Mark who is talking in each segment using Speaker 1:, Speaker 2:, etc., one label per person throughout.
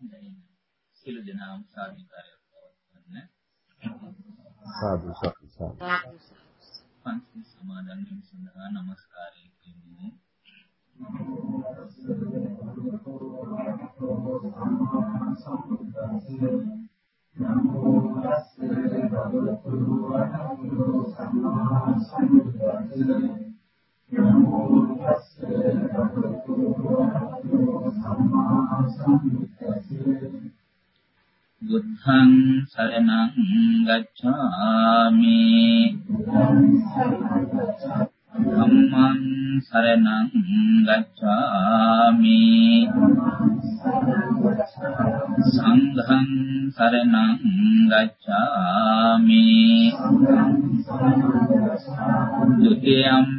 Speaker 1: දැන් සිළු දෙනාම සාධිකාරය පවත්වන්න.
Speaker 2: සාදු සාදු සාදු.
Speaker 1: පන්සල් සමාදන් වීම සඳහා নমස්කාරය කියමු. නමෝ තස්සේ භගවතු වරහතු සම්මා සම්බුද්දස්සේ නමෝ තස්සේ භගවතු වරහතු සම්මා සම්බුද්දස්සේ බුද්ධං සරණං ගච්ඡාමි ධම්මං සරණං ගච්ඡාමි සංඝං සරණං ගච්ඡාමි ဒုတိယံ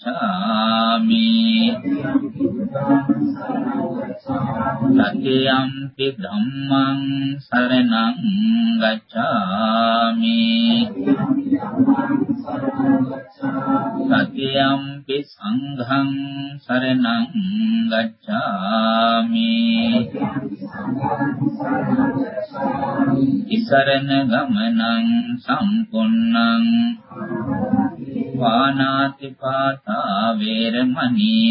Speaker 1: တ සතියම්පි ධම්මං සරණං ගච්ඡාමි. සතියම්පි සංඝං සරණං ගච්ඡාමි. ඉසරණ ගමනං සම්පූර්ණං වානාති පාතා වේරමණී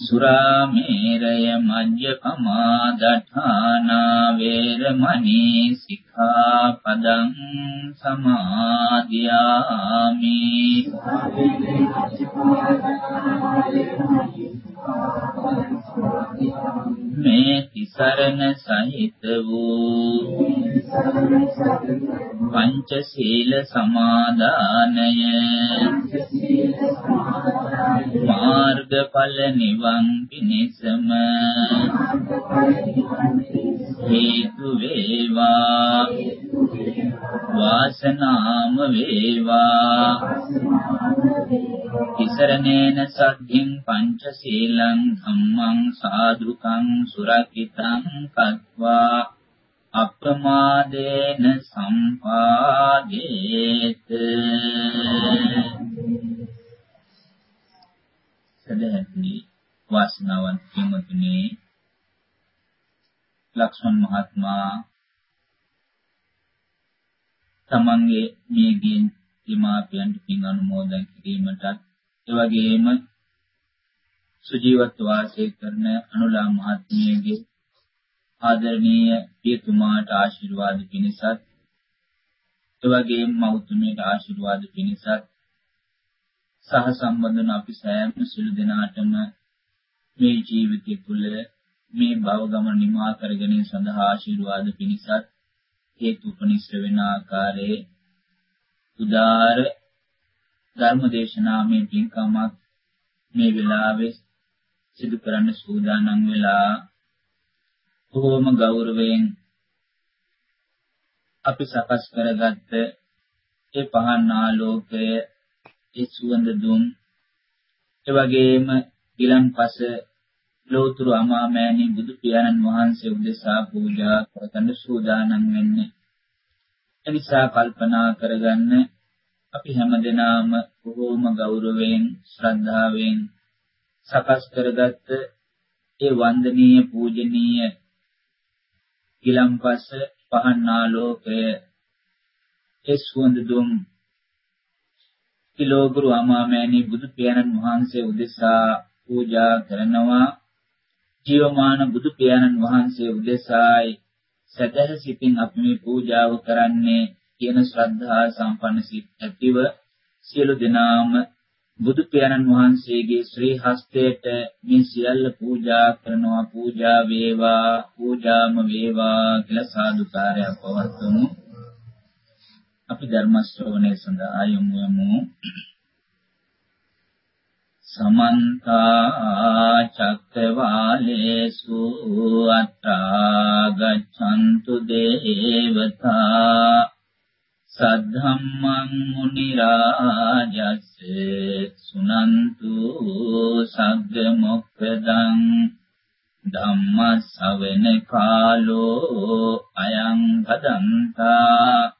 Speaker 1: සුරාමේරය මජ්ජපමා දඨානා වේරමණී සික්ඛාපදං සමාදියාමි. මේ තිසරණ සහිත වූ පංචශීල සමාදානය. මාර්ගඵල නිවන් පිණිසම හේතු වේවා. වාසනාම වේවා. තිසරණේන සද්ධින් පංචශීලං ධම්මං සාදුකං සුරකිතං කତ୍වා. අප්‍රමාදේන සම්පාදේත. සදහත්නි වාසනාවන්ත පින්වතුනි ලක්ෂ්මන් මහත්මයා තමන්ගේ මියගිය දීමාපියන්ට පින් අනුමෝදන් කිරීමටත් එවැගේම සුජීවත්ව වාසය කරන අනුලා මහත්මියගේ ආදරණීය පියතුමාට ආශිර්වාද පිණිසත් එවැගේම මෞතුමියට ආශිර්වාද පිණිසත් සහ සම්බන්ධන අපි සෑම සිළු දෙනාටම මේ ජීවිතය තුළ මේ භව ගමන නිමා කර ගැනීම සඳහා ආශිර්වාද පිණිසත් හේතු උපනිශ්‍ර වෙන ආකාරයේ උදාර ධර්ම දේශනාමය පින්කමක් මේ වෙලාවේ සිදු කරන්න සූදානම් වෙලා බොහෝම ගෞරවයෙන් අපි සකස් කරගත්ත ඒ පහන් ආලෝකය ඒ සුවඳ දුම් ඒ වගේම ඊළඟපස ලෝතුරු අමාමෑණී බුදු පියාණන් වහන්සේ උදෙසා පූජා කරගන්න සූදානම් වෙන්නේ. එනිසා කල්පනා කරගන්න අපි හැමදෙනාම බොහෝම ගෞරවයෙන් ශ්‍රද්ධාවෙන් සකස් කරගත්ත ඒ වන්දනීය පූජනීය ගිලම්පස පහන් ආලෝකය ඒ සුවඳ දුම් කිලෝගුරු අමාමෑණී බුදු පියාණන් වහන්සේ උදෙසා පූජා කරනවා. ජීවමාන බුදු පියාණන් වහන්සේ උදෙසායි සදහ සිතින් අපි මේ පූජාව කරන්නේ කියන ශ්‍රද්ධා සම්පන්න සිත් ඇතිව සියලු දෙනාම බුදු පියාණන් වහන්සේගේ ශ්‍රී හස්තයට මේ සියල්ල පූජා කරනවා. පූජා වේවා පූජාම වේවා කියලා සාදුකාරයක් පවත්වමු. අපි ධර්ම ශ්‍රවණය සඳහා යොමු යමු. සමන්ත චක්කවාලේසු අත්‍රා ගච්ඡන්තු දේවතා සද්ධම්මං මුනි රාජස්ස සුනන්තු සග්ග මොක්ඛදං ධම්ම ශවෙන කාලෝ අයං භදන්තා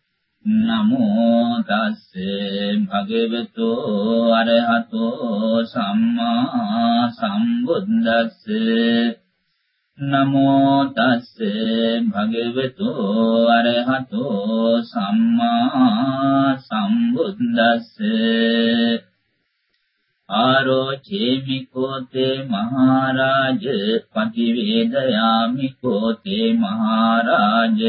Speaker 1: නමෝ තස්සේ භගවතු අරහතෝ සම්මා සම්බුද්දස්සේ. නමෝ තස්සේ භගවතු අරහතෝ සම්මා සම්බුද්දස්සේ. ආරෝචේමි කෝතේ මහරජ පටිවේදයාමි කෝතේ මහරජ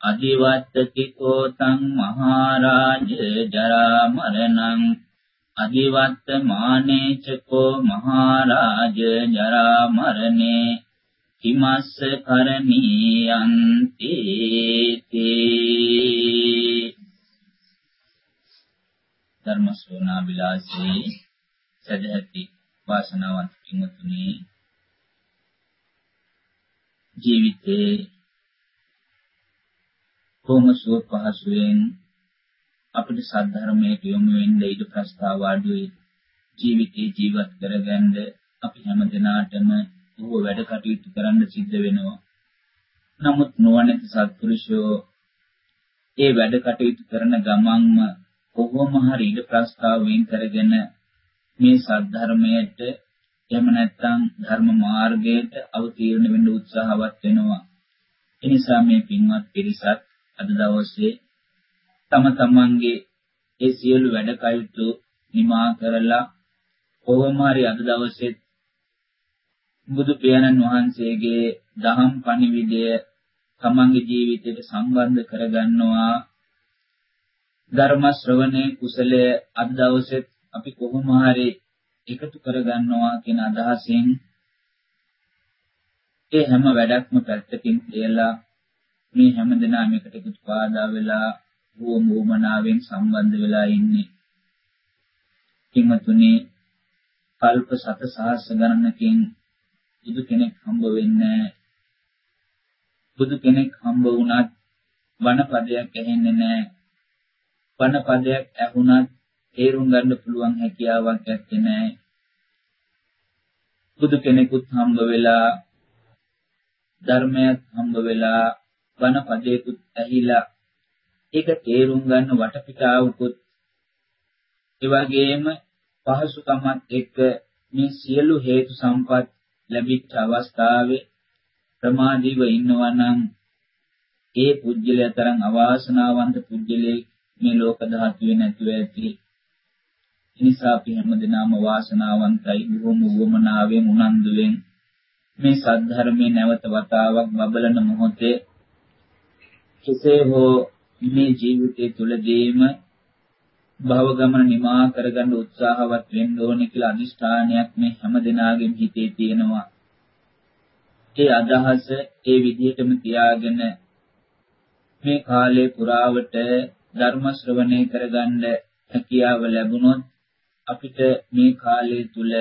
Speaker 1: අදිවත්තති කෝතං මහරජ ජරා මරණං අදිවත්ත මානේචකෝ මහරජ ජරා මරණේ කිමස්ස කරණීයන්ති ධර්ම ශ්‍රවණා විලාසී සදහති වාසනාවන්ත කිමතුනි ජීවිතේ කොහොම සුව පහසුවෙන් අපිට සද්ධර්මයට යොමු වෙන්න ඊට ප්‍රස්තාව අඩුයි ජීවිතේ ජීවත් කරගන්න අපි හැම දිනාටම බොහෝ වැඩ කටයුතු කරන්න සිද්ධ වෙනවා. නමුත් නොවැනති සත්පුරුෂයෝ ඒ වැඩ කටයුතු කරන ගමන්ම කොහොම හරි ඉද ප්‍රස්තාව වෙන් කරගෙන මේ සද්ධර්මයට එහෙම නැත්නම් ධර්ම මාර්ගයට අවතීර්ණ වෙන්න උත්සාහවත් වෙනවා. එනිසා මේ පින්වත් පිරිසත් අද දවසේ තම තමන්ගේ ඒ සියලු වැඩ කටයුතු නිමා කරලා කොහොම හරි අද දවසේ බුදු පියාණන් වහන්සේගේ දහම් පණිවිඩය තමන්ගේ ජීවිතයට සම්බන්ධ කරගන්නවා. ධර්ම ශ්‍රවණේ කුසලය අද දවසේ අපි කොහොම හරි එකතු කරගන්නවා කියන අදහසින් ඒ හැම වැඩක්ම පැත්තකින් තියලා මේ හැම දෙනාම එකට එකතු පාදා වෙලා වූ මූමනාවෙන් සම්බන්ධ වෙලා ඉන්නේ. කිමතුනි කල්ප සත සහස්‍ර ගණනකින් බුදු කෙනෙක් හම්බ වෙන්නේ බුදු කෙනෙක් හම්බ වුණත් වනපදයක් ඇහෙන්නේ නැහැ. වනපදයක් ඇහුණත් තේරුම් ගන්න පුළුවන් හැකියාවක් ඇත්තේ නැහැ. බුදු කෙනෙකුත් හම්බ වෙලා ධර්මයක් හම්බ වෙලා වනපදයකුත් ඇහිලා ඒක තේරුම් ගන්න වටපිටාවකුත් ඒ වගේම පහසුකමත් එක්ක මේ සියලු හේතු සම්පත් ලැබිච්ච අවස්ථාවේ ප්‍රමාදීව ඉන්නවා නම් ඒ පුජ්‍යලයා තරම් අවාසනාවන්ත පුජ්‍යලෙක් මේ ලෝක ධාතුවේ නැතුව ඇති. එනිසා අපි හැමදෙනාම වාසනාවන්තයි බොහොම වමනාවෙන් උනන්දුවෙන් මේ සද්ධර්මයේ නැවත වතාවක් බබලන මොහොතේ කෙසේ හෝ මේ ජීවිතය තුළදීම භව ගමන නිමා කරගන්න උත්සාහවත් වෙන්න ඕනේ කියලා අදිෂ්ඨානයක් මේ හැම දිනාගෙම හිතේ තියෙනවා. ඒ අදහස ඒ විදිහටම තියාගෙන මේ කාලේ පුරාවට ධර්ම ශ්‍රවණය කරගන්න හැකියාව ලැබුණොත් අපිට මේ කාලය තුල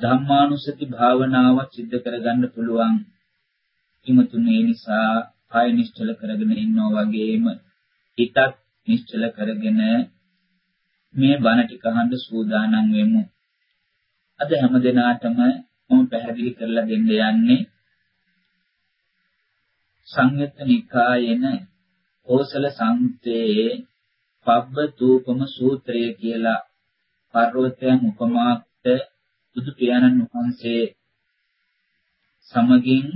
Speaker 1: ධම්මානුසති භාවනාව සිද්ධ කරගන්න පුළුවන්. කිමතුනේ ඒ නිසා කාය නිශ්චල කරගෙන ඉන්නවා වගේම හිතත් නිශ්චල කරගෙන මේ බණ ටික අහන්න සූදානම් වෙමු. අද හැම දිනාටම මම පැහැදිලි කරලා දෙන්න යන්නේ සංයුත්ත නිකායේන කෝසල සංතේ පබ්බතූපම සූත්‍රය කියලා පර්වතයන් උපමාක්ත බුදු පියාණන් වහන්සේ සමගින්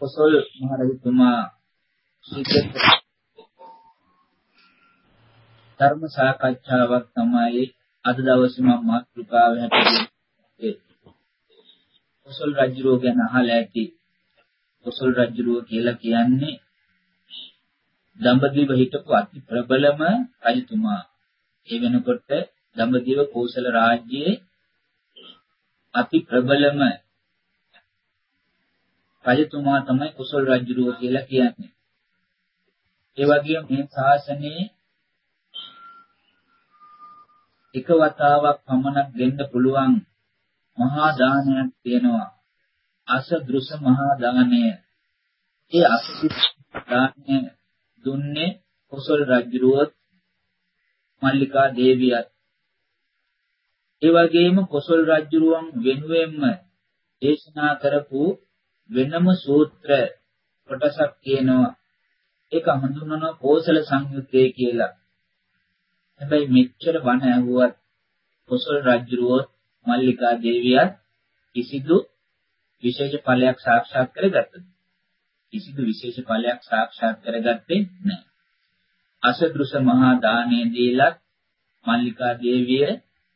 Speaker 1: කොසල් මහරජතුමා ශීඝ්‍ර ධර්ම සාකච්ඡාවක් තමයි අද දවසේ මම මාතෘකාව හැටියට කොසල් රජුරෝ ගැන අහලා ඇති කොසල් රජුරෝ කියලා කියන්නේ දඹදිව හිටපු අති ප්‍රබලම රජතුමා. ඒ වෙනකොට දඹදිව කෝසල රාජ්‍යයේ අති ප්‍රබලම රජතුමා තමයි කුසල් රජුරෝ කියලා කියන්නේ. ඒ වගේම මේ ශාසනයේ එක වතාවක් පමණක් දෙන්න පුළුවන් මහා දානයක් තියෙනවා. අසදෘස මහා දානය. ඒ අසදෘස දානය දුන්නේ කුසල් රජුරුවත් මල්ලිකා දේවියත්. ඒ වගේම කුසල් රජුරුවන් වෙනුවෙන්ම දේශනා කරපු වෙනම සූත්‍ර කොටසක් කියනවා. ඒක හඳුන්වනවා කෝසල සංයුත්තේ කියලා. හැබැයි මෙච්චර බණ ඇහුවත් කුසල් රජුරුවත් මල්ලිකා දේවියත් කිසිදු විශේෂ ඵලයක් සාක්ෂාත් කරගත්තද? කිසිදු විශේෂ ඵලයක් සාක්ෂාත් කරගත්තේ නැහැ. අසදෘස මහා දාණය දීලා මල්ලිකා දේවිය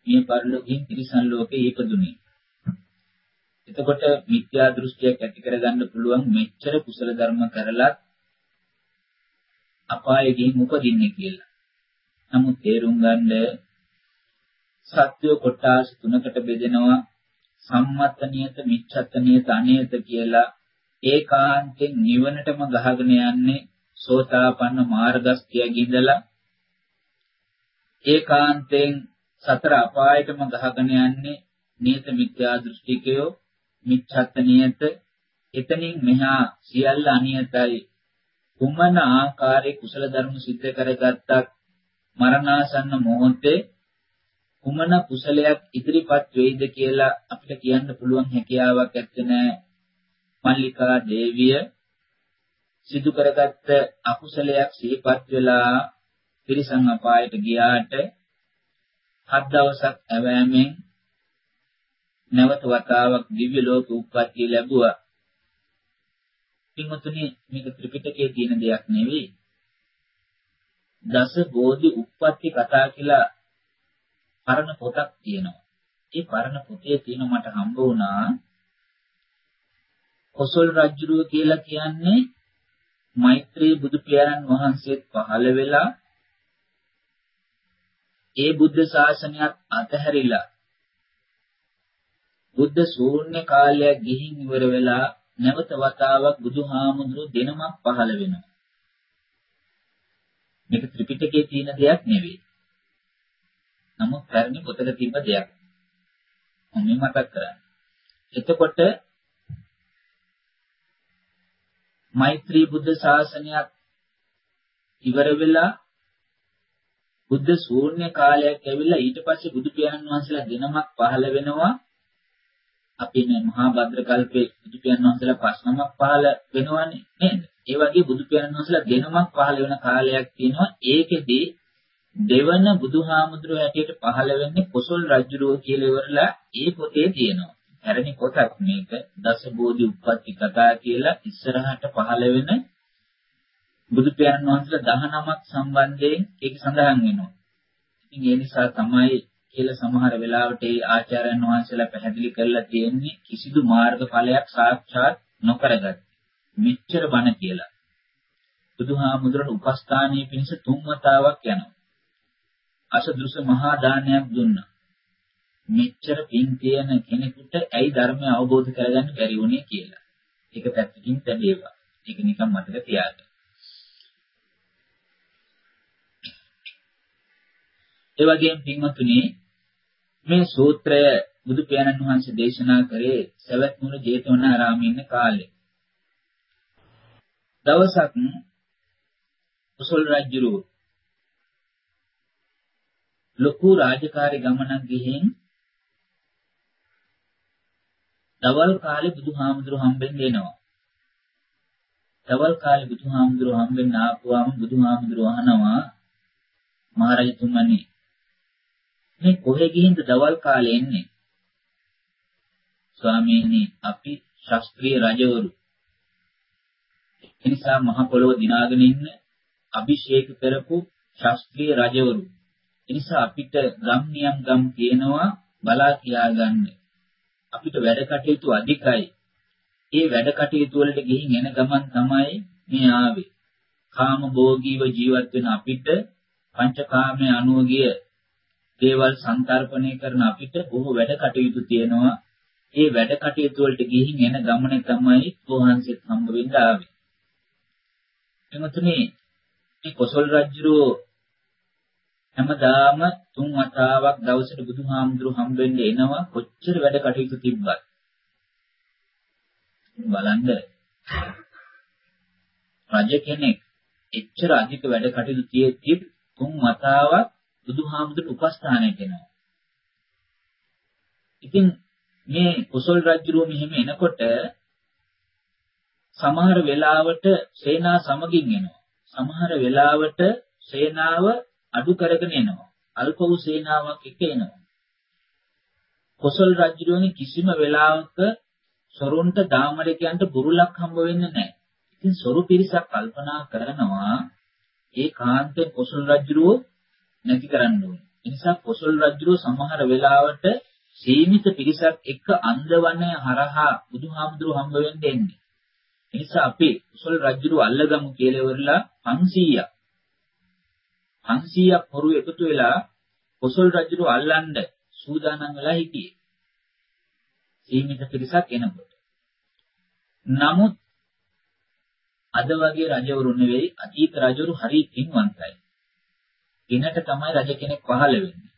Speaker 1: මේ පරිලෝකයෙන් තිරිසන් ලෝකේ ඉපදුනේ. එතකොට මිත්‍යා දෘෂ්ටියක් ඇති කරගන්න පුළුවන් මෙච්චර කුසල ධර්ම කරලත් අපායේ ගිහින් උපදින්නේ කියලා. නමුත් තේරුම් ගන්න සත්‍ය කොටස් තුනකට බෙදෙනවා සම්මත නියත මිච්ඡත් නියත අනියත කියලා ඒකාන්තයෙන් නිවනටම ගහගෙන යන්නේ සෝතාපන්න මාර්ගස්ත්‍ය ගිඳලා ඒකාන්තයෙන් සතර අපායටම ගහගෙන යන්නේ නියත මිත්‍යා දෘෂ්ටිකයෝ මිච්ඡත් නියත එතනින් මෙහා සියල්ල අනියතයි කුමන ආකාරයේ කුසල ධර්ම સિદ્ધ කරගත්තත් මරණාසන්න මොහොතේ කුමන කුසලයක් ඉදිරිපත් වෙයිද කියලා අපිට කියන්න පුළුවන් හැකියාවක් ඇත්තේ නැහැ මල්ලිකා දේවිය සිදු කරගත්ත අකුසලයක් සිහිපත් වෙලා තිරිසන් අපායට ගියාට හත් දවසක් ඇවෑමෙන් නැවත වතාවක් දිව්‍ය ලෝක උප්පත්තිය ලැබුවා. පින්වතුනි මේක ත්‍රිපිටකයේ තියෙන දෙයක් නෙවෙයි. දස බෝධි උප්පත්ති කතා කියලා පරණ පොතක් තියෙනවා. ඒ පරණ පොතේ තියෙන මට හම්බ වුණා කොසල් රජුරුව කියලා කියන්නේ මෛත්‍රී බුදු පියාණන් වහන්සේත් පහළ වෙලා ඒ බුද්ධ ශාසනයත් අතහැරිලා බුද්ධ ශූන්‍ය කාලයක් ගිහින් ඉවර වෙලා නැවත වතාවක් බුදුහාමුදුරු දෙනමක් පහළ වෙනවා. මේක ත්‍රිපිටකයේ තියෙන දෙයක් නෙවෙයි. නමුත් පැරණි පොතක තිබ්බ දෙයක්. මම මතක් කරන්නේ. එතකොට මෛත්‍රී බුද්ධ ශාසනයත් ඉවර වෙලා බුද්ධ ශූන්‍ය කාලයක් ඇවිල්ලා ඊට පස්සේ බුදු පියාණන් වහන්සේලා දිනමක් පහළ වෙනවා අපි මේ මහා භද්‍ර කල්පේ බුදු පියාණන් වහන්සේලා පස් නමක් පහළ වෙනවනේ නේද? ඒ වගේ බුදු පියාණන් වහන්සේලා දිනමක් පහළ වෙන කාලයක් තියෙනවා. ඒකෙදී දෙවන බුදුහාමුදුරුවෝ හැටියට පහළ වෙන්නේ කොසල් රජුරෝ කියලා ඉවරලා ඒ පොතේ තියෙනවා. පැරණි පොතක් මේක. දස බෝධි උප්පත්ති කතා කියලා ඉස්සරහට පහළ වෙන බුදු පියාණන් වහන්සේලා 19ක් සම්බන්ධයෙන් ඒක සඳහන් වෙනවා. ඉතින් ඒ නිසා තමයි කියලා සමහර වෙලාවට ඒ ආචාර්යයන් වහන්සේලා පැහැදිලි කරලා තියෙන්නේ කිසිදු මාර්ගඵලයක් සාක්ෂාත් නොකරගත්. මෙච්චර බණ කියලා. බුදුහාමුදුරන් උපස්ථානයේ පිණිස තුන් වතාවක් යනවා. අසදෘස මහා දානයක් දුන්නා. මෙච්චර පින් තියෙන කෙනෙකුට ඇයි ධර්මය අවබෝධ කරගන්න බැරි වුණේ කියලා. ඒක පැත්තකින් තැබේවා. ඒක නිකන් මතක තියාගන්න. ඒ වගේම පින්වත්නි මේ සූත්‍රය බුදු පියාණන් වහන්සේ දේශනා කරේ සවැත් නුවර ජේතවනාරාමයේ ඉන්න කාලේ. දවසක් කුසල් රජුරු ලොකු රාජකාරී ගමනක් ගිහින් දවල් කාලේ බුදුහාමුදුරු හම්බෙන්න එනවා. දවල් කාලේ බුදුහාමුදුරු හම්බෙන්න ආපුවාම බුදුහාමුදුරු අහනවා මහරජතුමනි මේ කොහෙ ගිහින්ද දවල් කාලේ එන්නේ? ස්වාමීනි අපි ශාස්ත්‍රීය රජවරු. එනිසා මහ පොළොව දිනාගෙන ඉන්න අභිෂේක කරපු ශාස්ත්‍රීය රජවරු. එනිසා අපිට ගම් නියම් ගම් කියනවා බලා කියාගන්න. අපිට වැඩ කටයුතු අධිකයි. ඒ වැඩ කටයුතු වලට ගිහින් එන ගමන් තමයි මේ ආවේ. කාම භෝගීව ජීවත් වෙන අපිට පංචකාමයේ අනුගිය දේවල් සංතරපණය කරන අපිට බොහෝ වැඩ කටයුතු තියෙනවා. ඒ වැඩ කටයුතු වලට ගිහින් එන ගමනේ තමයි වහන්සේත් හම්බ වෙන්න ආවේ. එමතුනේ මේ කොසල් රජුරෝ හැමදාම තුන් වතාවක් දවසට බුදුහාමුදුරු හම්බ වෙන්න එනවා කොච්චර වැඩ කටයුතු තිබ්බත්. බලන්න රජ කෙනෙක් එච්චර අධික වැඩ කටයුතු තියෙද්දි තුන් වතාවක් බුදුහාමුදුරුවෝ උපස්ථානය කරනවා. ඉතින් මේ කුසල් රජුරුව මෙහෙම එනකොට සමහර වෙලාවට සේනා සමගින් එනවා. සමහර වෙලාවට සේනාව අඩු කරගෙන එනවා. අල්ප වූ සේනාවක් එක්ක එනවා. කුසල් රජුරුවනේ කිසිම වෙලාවක සොරුන්ට දාමරිකයන්ට බුරුලක් හම්බ වෙන්නේ නැහැ. ඉතින් සොරු පිරිසක් කල්පනා කරනවා ඒ කාන්තේ කුසල් රජුරුව නැති කරන්න ඕනේ. ඒ නිසා කුසල් රජුරුව සමහර වෙලාවට සීමිත පිරිසක් එක්ක අන්දවනය හරහා බුදුහාමුදුරුව හම්බ වෙන්න එන්නේ. ඒ නිසා අපි කුසල් රජුරුව අල්ලගමු කියලා ඉවරලා 500ක් 500ක් හොරු එකතු වෙලා කුසල් රජුරුව අල්ලන්න සූදානම් වෙලා හිටියේ. සීමිත පිරිසක් එනකොට. නමුත් අද වගේ රජවරු නෙවෙයි අතීත රජවරු හරි පින්වන්තයි. පිනට තමයි රජ කෙනෙක් පහළ වෙන්නේ.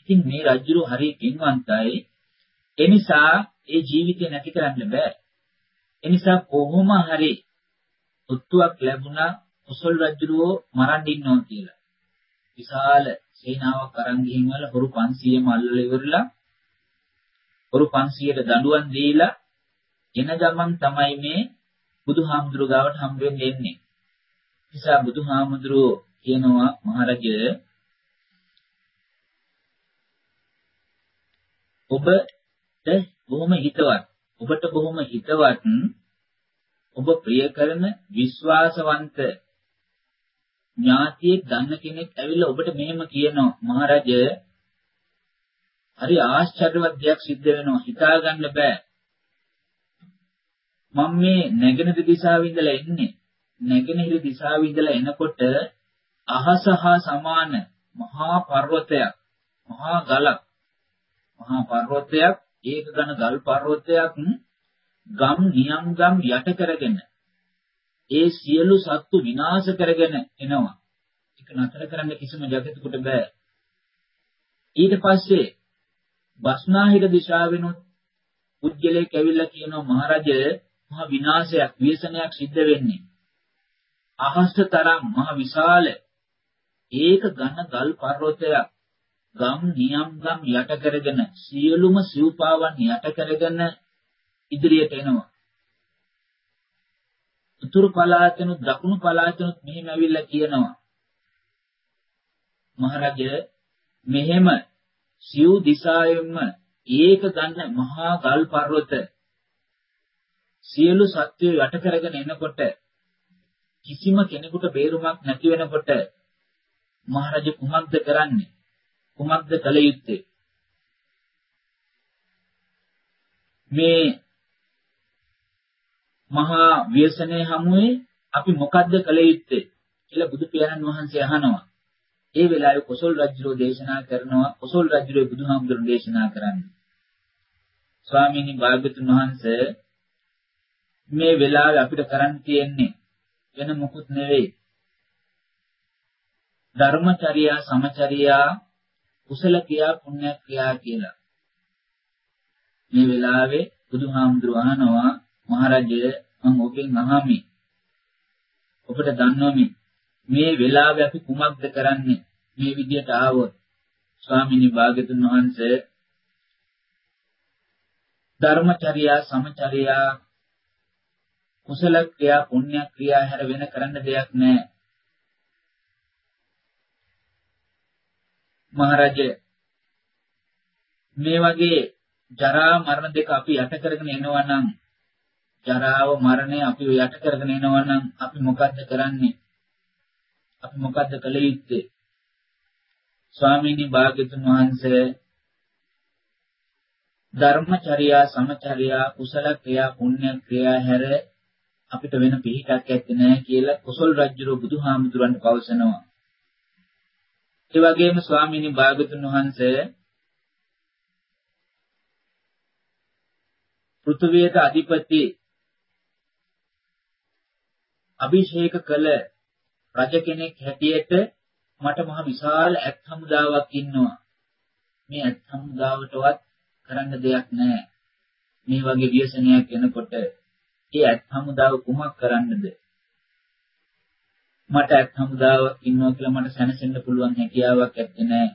Speaker 1: ඉතින් මේ රජුරු හරි පින්වන්තයි. ඒ නිසා ඒ ජීවිතය නැති කරන්න බෑ. ඒ නිසා කොහොම හරි උත්තුවක් ලැබුණා කුසල් රජුරෝ මරන්න ඉන්නවා කියලා. විශාල සේනාවක් අරන් ගිහින් වල හොරු 500ම අල්ලලා ඉවරලා හොරු 500ට දඬුවම් දීලා එන ගමන් තමයි මේ බුදුහාමුදුරුවෝ ගාවට හම්බ වෙන්නේ එන්නේ. නිසා බුදුහාමුදුරුවෝ කියනවා මහරජය. ඔබට බොහොම හිතවත් ඔබට බොහොම හිතවත් ඔබ ප්‍රිය කරන විශ්වාසවන්ත ඥාතියෙක් දන්න කෙනෙක් ඇවිල්ලා ඔබට මෙහෙම කියනවා. මහරජය හරි ආශ්චර්යවත් දෙයක් සිද්ධ වෙනවා. හිතාගන්න බෑ. මම මේ නැගෙනහිර දිශාවේ ඉඳලා එන්නේ. නැගෙනහිර දිශාවේ ඉඳලා එනකොට අහස හා සමාන මහා පර්වතයක් මහා ගලක්. මහා පර්වතයක් ඒක ඝන ගල් පර්වතයක් ගම් නියම් ගම් යට කරගෙන ඒ සියලු සත්තු විනාශ කරගෙන එනවා. ඒක නතර කරන්න කිසිම జగතෙකුට බෑ. ඊට පස්සේ බස්නාහිර දිශාවෙනුත් පුජ්‍යලයක් ඇවිල්ලා කියනවා මහරජය මහ විනාශයක් ව්‍යසනයක් සිද්ධ වෙන්නේ. අහස තරම් මහ විශාල ඒක ඝන ගල් පර්වතයක් ගම් නියම් ගම් යට කරගෙන සියලුම සිව්පාවන් යට කරගෙන ඉදිරියට එනවා. උතුරු පළාතෙනුත් දකුණු පළාතෙනුත් මෙහෙම ඇවිල්ලා කියනවා. මහරජ මෙහෙම සිව් දිසාවෙන්ම ඒක ගන්න මහා ගල් පර්වත සියලු සත්වය යට කරගෙන එනකොට කිසිම කෙනෙකුට බේරුමක් නැති වෙනකොට මහරජ කුමක්ද කරන්නේ? කුමක්ද කළ යුත්තේ? මේ මහා ව්‍යසනයේ හමුවේ අපි මොකද්ද කළ යුත්තේ කියලා බුදු පියාණන් වහන්සේ අහනවා. ඒ වෙලාවේ කොසල් රජුරෝ දේශනා කරනවා කොසල් රජුරෝ බුදුහාමුදුරන් දේශනා කරන්නේ. ස්වාමීනි භාග්‍යතුන් වහන්සේ මේ වෙලාවේ අපිට කරන්න තියෙන්නේ වෙන මොකුත් නෙවෙයි. ධර්මචර්යා සමචර්යා කුසල ක්‍රියා පුණ්‍ය ක්‍රියා කියලා. මේ වෙලාවේ බුදුහාමුදුරුවෝ අහනවා මහරජය මම ඔබෙන් අහමි. ඔබට දන්නවනේ මේ වෙලාවේ අපි කුමක්ද කරන්නේ මේ විදියට ආවොත් ස්වාමිනී භාග්‍යතුන් වහන්සේ ධර්මචර්යා සමචර්යා කුසල ක්‍රියා පුණ්‍ය ක්‍රියා හැර වෙන කරන්න දෙයක් නැහැ මහරජ මේ වගේ ජරා මරණ දෙක අපි යට කරගෙන එනවා නම් ජරාව මරණය අපි යට කරගෙන එනවා නම් අපි මොකද්ද කරන්නේ අපි මොකද්ද කළ යුත්තේ ස්වාමීනි භාග්‍යතුන් වහන්සේ ධර්මචර්යා සමචර්යා කුසල ක්‍රියා පුණ්‍ය ක්‍රියා හැර අපිට වෙන පිහිටක් ඇත්තේ නැහැ කියලා කුසල් රජුරෝ බුදුහාමුදුරන්ට පවසනවා. ඒ වගේම ස්වාමීනි භාග්‍යතුන් වහන්සේ පෘථුවියට අධිපති අභිෂේක කළ රජ කෙනෙක් හැටියට මට මහ විශාල ඇත් හමුදාවක් ඉන්නවා. මේ ඇත් හමුදාවටවත් කරන්න දෙයක් නැහැ. මේ වගේ ව්‍යසනයක් එනකොට ඒ ඇත් හමුදාව කුමක් කරන්නද? මට ඇත් හමුදාවක් ඉන්නවා කියලා මට සැනසෙන්න පුළුවන් හැකියාවක් ඇත්තේ නැහැ.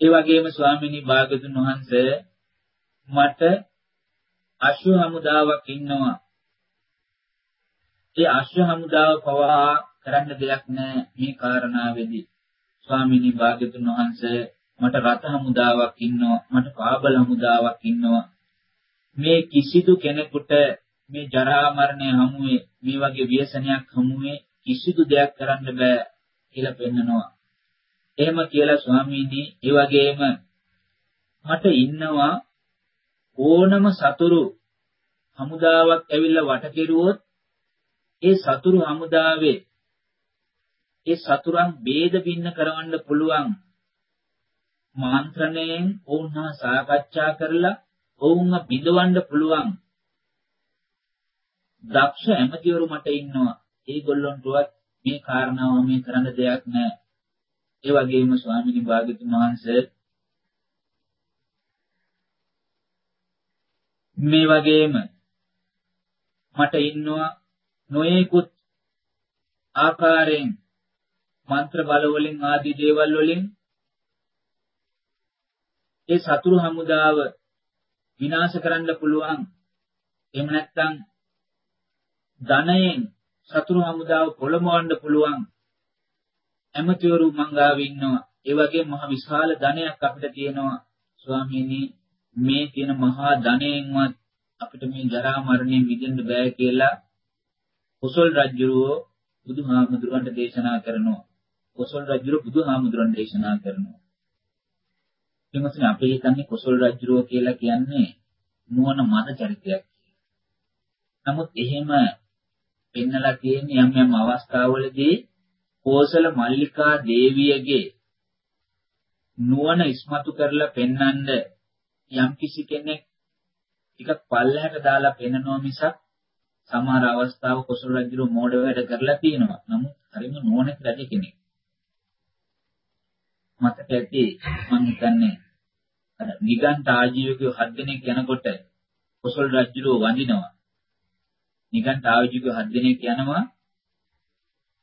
Speaker 1: ඒ වගේම ස්වාමිනී භාගතුන් වහන්සේ මට අශ්ව හමුදාවක් ඉන්නවා. ඒ අශ්ව හමුදාව පවා කරන්න දෙයක් නැහැ මේ කාරණාවේදී. ස්වාමිනී භාග්‍යතුන් වහන්සේ මට රත හමුදාවක් ඉන්නවා මට පාබල හමුදාවක් ඉන්නවා මේ කිසිදු කෙනෙකුට මේ ජරා මරණය හමුවේ මේ වගේ ව්‍යසනයක් හමුවේ කිසිදු දෙයක් කරන්න බෑ කියලා පෙන්නනවා. එහෙම කියලා ස්වාමීනි ඒ වගේම මට ඉන්නවා ඕනම සතුරු හමුදාවක් ඇවිල්ලා වට කෙරුවොත් ඒ සතුරු හමුදාවේ ඒ සතුරන් ભેද බින්න කරවන්න පුළුවන් මාන්ත්‍රණයෙන් ඔවුන් හා සාකච්ඡා කරලා ඔවුන්ව බිඳවන්න පුළුවන් දක්ෂ ඇමතිවරු මට ඉන්නවා. ඒගොල්ලන්ටවත් මේ කාරණාව මේ කරන්න දෙයක් නැහැ. ඒ වගේම ස්වාමීන් වහන්සේ මේ වගේම මට ඉන්නවා නොයෙකුත් ආකාරයෙන් මන්ත්‍ර බල වලින් ආදී දේවල් වලින් ඒ සතුරු හමුදාව විනාශ කරන්න පුළුවන් එහෙම නැත්නම් ධනයෙන් සතුරු හමුදාව පොළඹවන්න පුළුවන් ඇමතිවරු මංගාව ඉන්නවා ඒ වගේ මහ විශාල ධනයක් අපිට තියෙනවා ස්වාමීනි මේ තියෙන මහා ධනයෙන්වත් අපිට මේ ජරා මරණයෙන් මිදෙන්න බෑ කියලා කුසල් රජුරෝ බුදුහාමුදුරන්ට දේශනා කරනවා. කුසල් රජුරෝ බුදුහාමුදුරන්ට දේශනා කරනවා. එමත්නේ අපි හිතන්නේ කුසල් රජුරෝ කියලා කියන්නේ නුවණ මද චරිතයක් නමුත් එහෙම පෙන්නලා තියෙන යම් යම් අවස්ථාවලදී කෝසල මල්ලිකා දේවියගේ නුවණ ඉස්මතු කරලා පෙන්වන්න යම් කිසි කෙනෙක් ටිකක් පල්ලහැට දාලා පෙන්නනවා මිසක් සමහර අවස්ථාව කුසල රජු මෝඩ වැඩ කරලා තියෙනවා. නමුත් හරිම නුවණැති රජ කෙනෙක්. මතක ඇති මම හිතන්නේ අර නිගන්ඨ ආජීවකයෝ හත් දෙනෙක් යනකොට කුසල රජු වඳිනවා. නිගන්ඨ ආජීවකයෝ හත් දෙනෙක් යනවා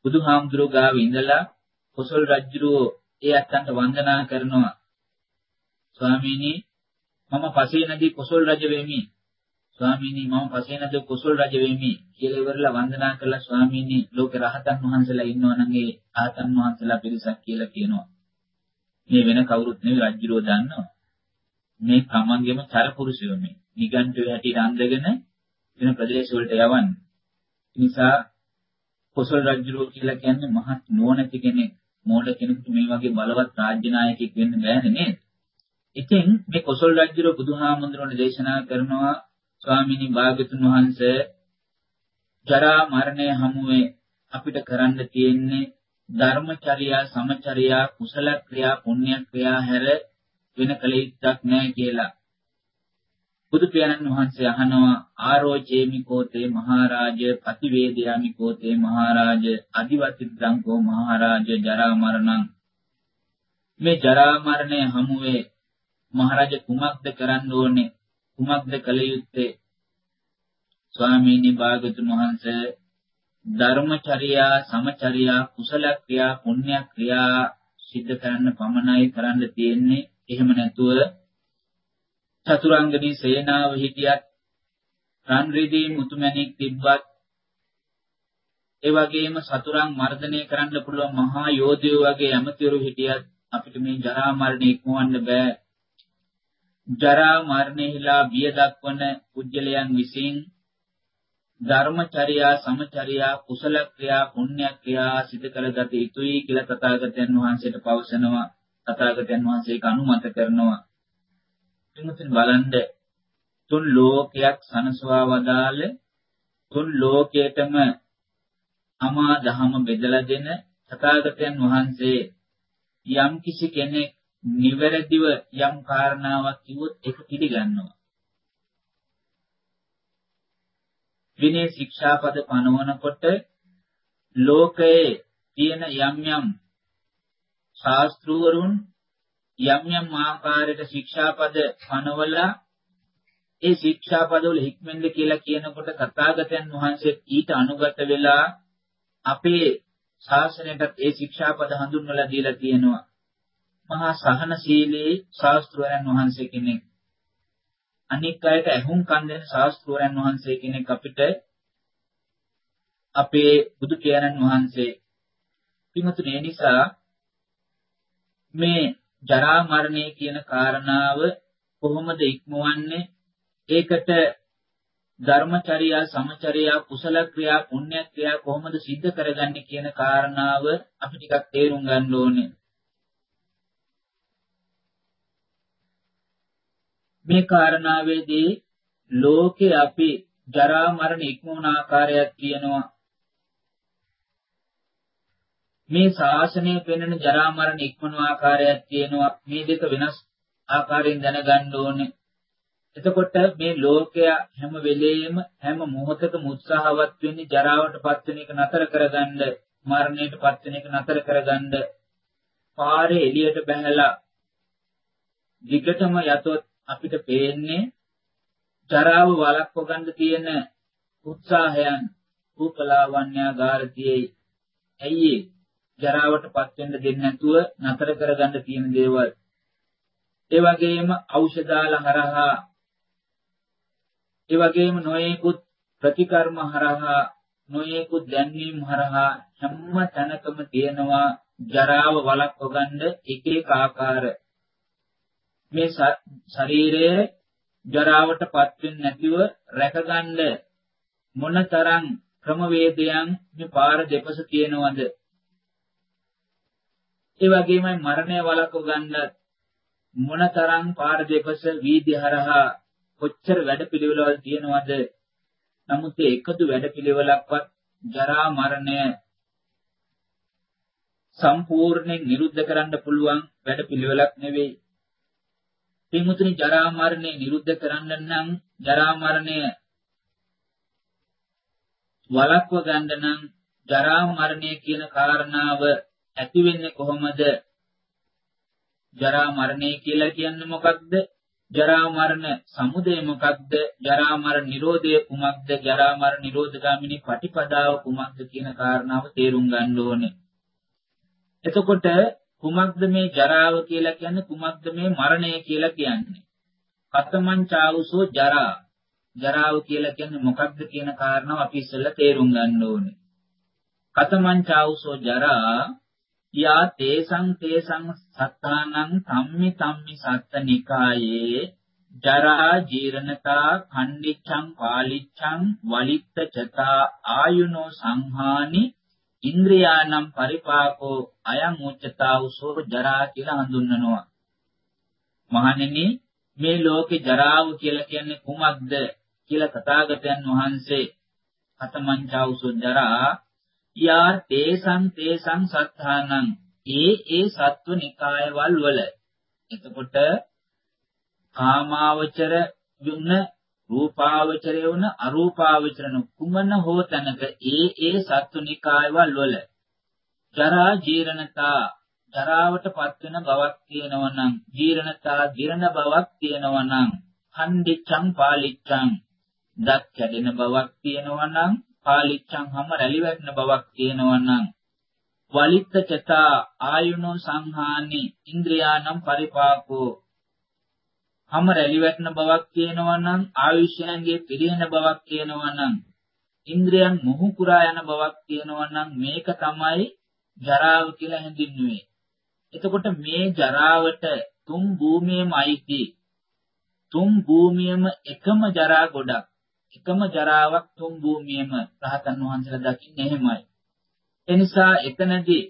Speaker 1: බුදුහාමුදුරුවෝ ගාව ඉඳලා කුසල රජු ඒ අත්තන්ට වන්දනා කරනවා. ස්වාමීනි මම පසේ නදී කුසල් රජ වෙමි. ස්වාමීනි මම පසේ නදී කුසල් රජ වෙමි කියලා ඉවරලා වන්දනා කළා ස්වාමීනි ලෝක රහතන් වහන්සේලා ඉන්නවා නම් ඒ රහතන් වහන්සේලා පිරිසක් කියලා කියනවා. මේ වෙන කවුරුත් නෙවෙයි රජුරෝ දන්නවා. මේ තමන්ගේම චරපුරුෂයෝ මේ නිගණ්ඨය හැටියට අඳගෙන වෙන ප්‍රදේශ වලට යවන්නේ. නිසා කුසල් රජුරෝ කියලා කියන්නේ මහත් නුවණැති කෙනෙක්. මෝඩ කෙනෙකුට මේ වගේ බලවත් රාජ්‍ය නායකයෙක් වෙන්න බෑනේ නේද? ඉතින් මේ කොසල් රජුගේ බුදුහාමුදුරනේ දේශනා කරනවා ස්වාමීනි භාග්‍යතුන් වහන්සේ ජරා මරණය හමුවේ අපිට කරන්න තියෙන්නේ ධර්මචර්යා සමචර්යා කුසල ක්‍රියා පුණ්‍ය ක්‍රියා හැර වෙන කල යුත්තක් නැහැ කියලා. බුදු පියාණන් වහන්සේ අහනවා ආරෝචේමි කෝතේ මහරජ පතිවේදයාමි කෝතේ මහරජ අදිවතිද්දංකෝ මහරජ ජරා මරණං මේ ජරා මරණය හමුවේ මහරජ කුමක්ද කරන්න ඕනේ? කුමක්ද කළ යුත්තේ? ස්වාමීනි භාගතුන් වහන්සේ ධර්මචර්යා සමචර්යා කුසල ක්‍රියා පුණ්‍ය ක්‍රියා සිද්ධ කරන්න පමණයි කරන්න තියෙන්නේ එහෙම නැතුව චතුරාංගනී සේනාව හිටියත් රන් රිදී මුතුමැණික් තිබ්බත් ඒ වගේම සතුරන් මර්ධනය කරන්න පුළුවන් මහා යෝධයෝ වගේ ඇමතිවරු හිටියත් අපිට මේ ජරා මරණ ඉක්මවන්න බෑ. ජරා මරණෙහිලා බිය දක්වන පුජ්‍යලයන් විසින් ධර්මචර්යා සමචර්යා කුසල ක්‍රියා පුණ්‍ය ක්‍රියා සිදු කරගත යුතුයි කියලා තථාගතයන් වහන්සේට පවසනවා. තථාගතයන් වහන්සේ ඒක අනුමත කරනවා. එමුතින් බලන්න තුන් ලෝකයක් සනසවා වදාළ තුන් ලෝකයටම අමා දහම බෙදලා දෙන තථාගතයන් වහන්සේ යම් කිසි කෙනෙක් නිවැරදිව යම් කාරණාවක් කිව්වොත් ඒක පිළිගන්නවා. විනය ශික්ෂාපද පනවනකොට ලෝකයේ තියෙන යම් යම් ශාස්ත්‍රවරුන් යම් යම් ආකාරයට ශික්ෂාපද පනවලා ඒ ශික්ෂාපදවල හික්මෙන්ද කියලා කියනකොට තථාගතයන් වහන්සේ ඊට අනුගත වෙලා අපේ ශාසනයටත් ඒ ශික්ෂාපද හඳුන්වලා දීලා තියෙනවා. මහා සහනශීලී ශාස්ත්‍රවරයන් වහන්සේ කෙනෙක්. අනික් අයට ඇහුම්කන් දෙන ශාස්ත්‍රවරයන් වහන්සේ කෙනෙක් අපිට අපේ බුදු පියාණන් වහන්සේ පින්තුනේ නිසා මේ ජරා මරණය කියන කාරණාව කොහොමද ඉක්මවන්නේ ඒකට ධර්මචර්යා සමචර්යා කුසල ක්‍රියා පුණ්‍ය ක්‍රියා කොහොමද සිද්ධ කරගන්නේ කියන කාරණාව අපි ටිකක් තේරුම් ගන්න ඕනේ. මේ කාරණාවේදී ලෝකේ අපි ජරා මරණ ඉක්මවන ආකාරයක් කියනවා. මේ ශාසනය පෙන්වන ජරා මරණ ඉක්මවන ආකාරයක් තියෙනවා. මේ දෙක වෙනස් ආකාරයෙන් දැනගන්න ඕනේ. එතකොට මේ ලෝකයා හැම වෙලෙම හැම මොහොතකම උත්සාහවත් වෙන්නේ ජරාවටපත් වෙන එක නතර කරගන්න, මරණයටපත් වෙන එක නතර කරගන්න. පාරේ එළියට බහැලා දිගටම යතොත් අපිට පේන්නේ ජරාව වළක්ව ගන්න තියෙන උත්සාහයන් රූපලාවන්‍යාගාරතියේ ඇයි ජරාවටපත් වෙන්න දෙන්නේ නැතුව නතර කරගන්න තියෙන දේවල්. ඒ වගේම ඖෂධාල හරහා ඒ වගේම නොයෙකුත් ප්‍රතිකර්ම හරහා නොයෙකුත් දැන්වීම් හරහා හැම තැනකම තියෙනවා ජරාව වළක්ව ගන්න එක එක ආකාර. මේ ශරීරය ජරාවටපත් වෙන්නේ නැතිව රැකගන්න මොනතරම් ක්‍රමවේදයන් මේ පාර දෙපස තියෙනවද? ඒ වගේමයි මරණය වළක්ව ගන්න මොනතරම් පාර දෙපස වීදි හරහා කොච්චර වැඩපිළිවෙළවල් තියෙනවද? නමුත් ඒ එකදු වැඩපිළිවෙලක්වත් ජරා මරණය සම්පූර්ණයෙන් නිරුද්ධ කරන්න පුළුවන් වැඩපිළිවෙලක් නෙවෙයි. පින්මුතුනි ජරා මරණය නිරුද්ධ කරන්න නම් ජරා මරණය වළක්ව ගන්න නම් ජරා මරණය කියන කාරණාව ඇති වෙන්නේ කොහොමද? ජරා මරණය කියලා කියන්නේ මොකක්ද? ජරා මරණ සමුදය මොකක්ද? ජරා මරණ නිරෝධය කුමක්ද? ජරා මරණ නිරෝධගාමිනී පටිපදාව කුමක්ද කියන කාරණාව තේරුම් ගන්න ඕනේ. එතකොට කුමක්ද මේ ජරාව කියලා කියන්නේ? කුමක්ද මේ මරණය කියලා කියන්නේ? කතමං චාවුසෝ ජරා. ජරාව කියලා කියන්නේ මොකක්ද කියන කාරණාව අපි ඉස්සෙල්ලා තේරුම් ගන්න ඕනේ. කතමං චාවුසෝ ජරා යා තේසං තේසං සත්තානං ධම්මි ධම්මි සත්තනිකායේ ජරා ජීරණතා khණ්ඩිච්ඡං පාලිච්ඡං වලිත්ත චතා ආයුනෝ සංහානි ඉන්ද්‍රියානම් පරිපාකෝ අයං උච්චතා උසෝ ජරා කියලා හඳුන්වනවා. මහණෙනි මේ ලෝකේ ජරාව කියලා කියන්නේ කුමක්ද කියලා තථාගතයන් වහන්සේ අතමංචා උසෝ ජරා යා තේසං තේසං සත්තානං. ඒ ඒ සත්ව නිකායවල වල. එතකොට කාමාවචර යුන රූපාවචරය වුණ අරූපාවචරන කුමන හෝ තැනක ඒ ඒ සත්ව නිකායවල වල. ජරා ජීරණතා ජරාවටපත් වෙන බවක් තියෙනවා නම් ජීරණතා ජීරණ බවක් තියෙනවා නම් ඛණ්ඩිච්ඡං පාලිච්ඡං. දත් කැඩෙන බවක් තියෙනවා නම් පාලිච්ඡං හැම රැලි වැටෙන බවක් තියෙනවා නම් වලිත්ත චතා ආයුනෝ සංහානි ඉන්ද්‍රියානම් පරිපාකෝ හැම රැලි වැටෙන බවක් තියෙනවා නම් ආයුෂයන්ගේ පිරිහෙන බවක් තියෙනවා නම් ඉන්ද්‍රියන් මොහු කුරා යන බවක් තියෙනවා නම් මේක තමයි ජරාව කියලා හැඳින්වුවේ. එතකොට මේ ජරාවට තුන් භූමියම අයිති. තුන් භූමියම එකම ජරා ගොඩක්. එකම ජරාවක් තුන් භූමියම රහතන් වහන්සේලා දකින්නේ එහෙමයි. එනිසා එතනදී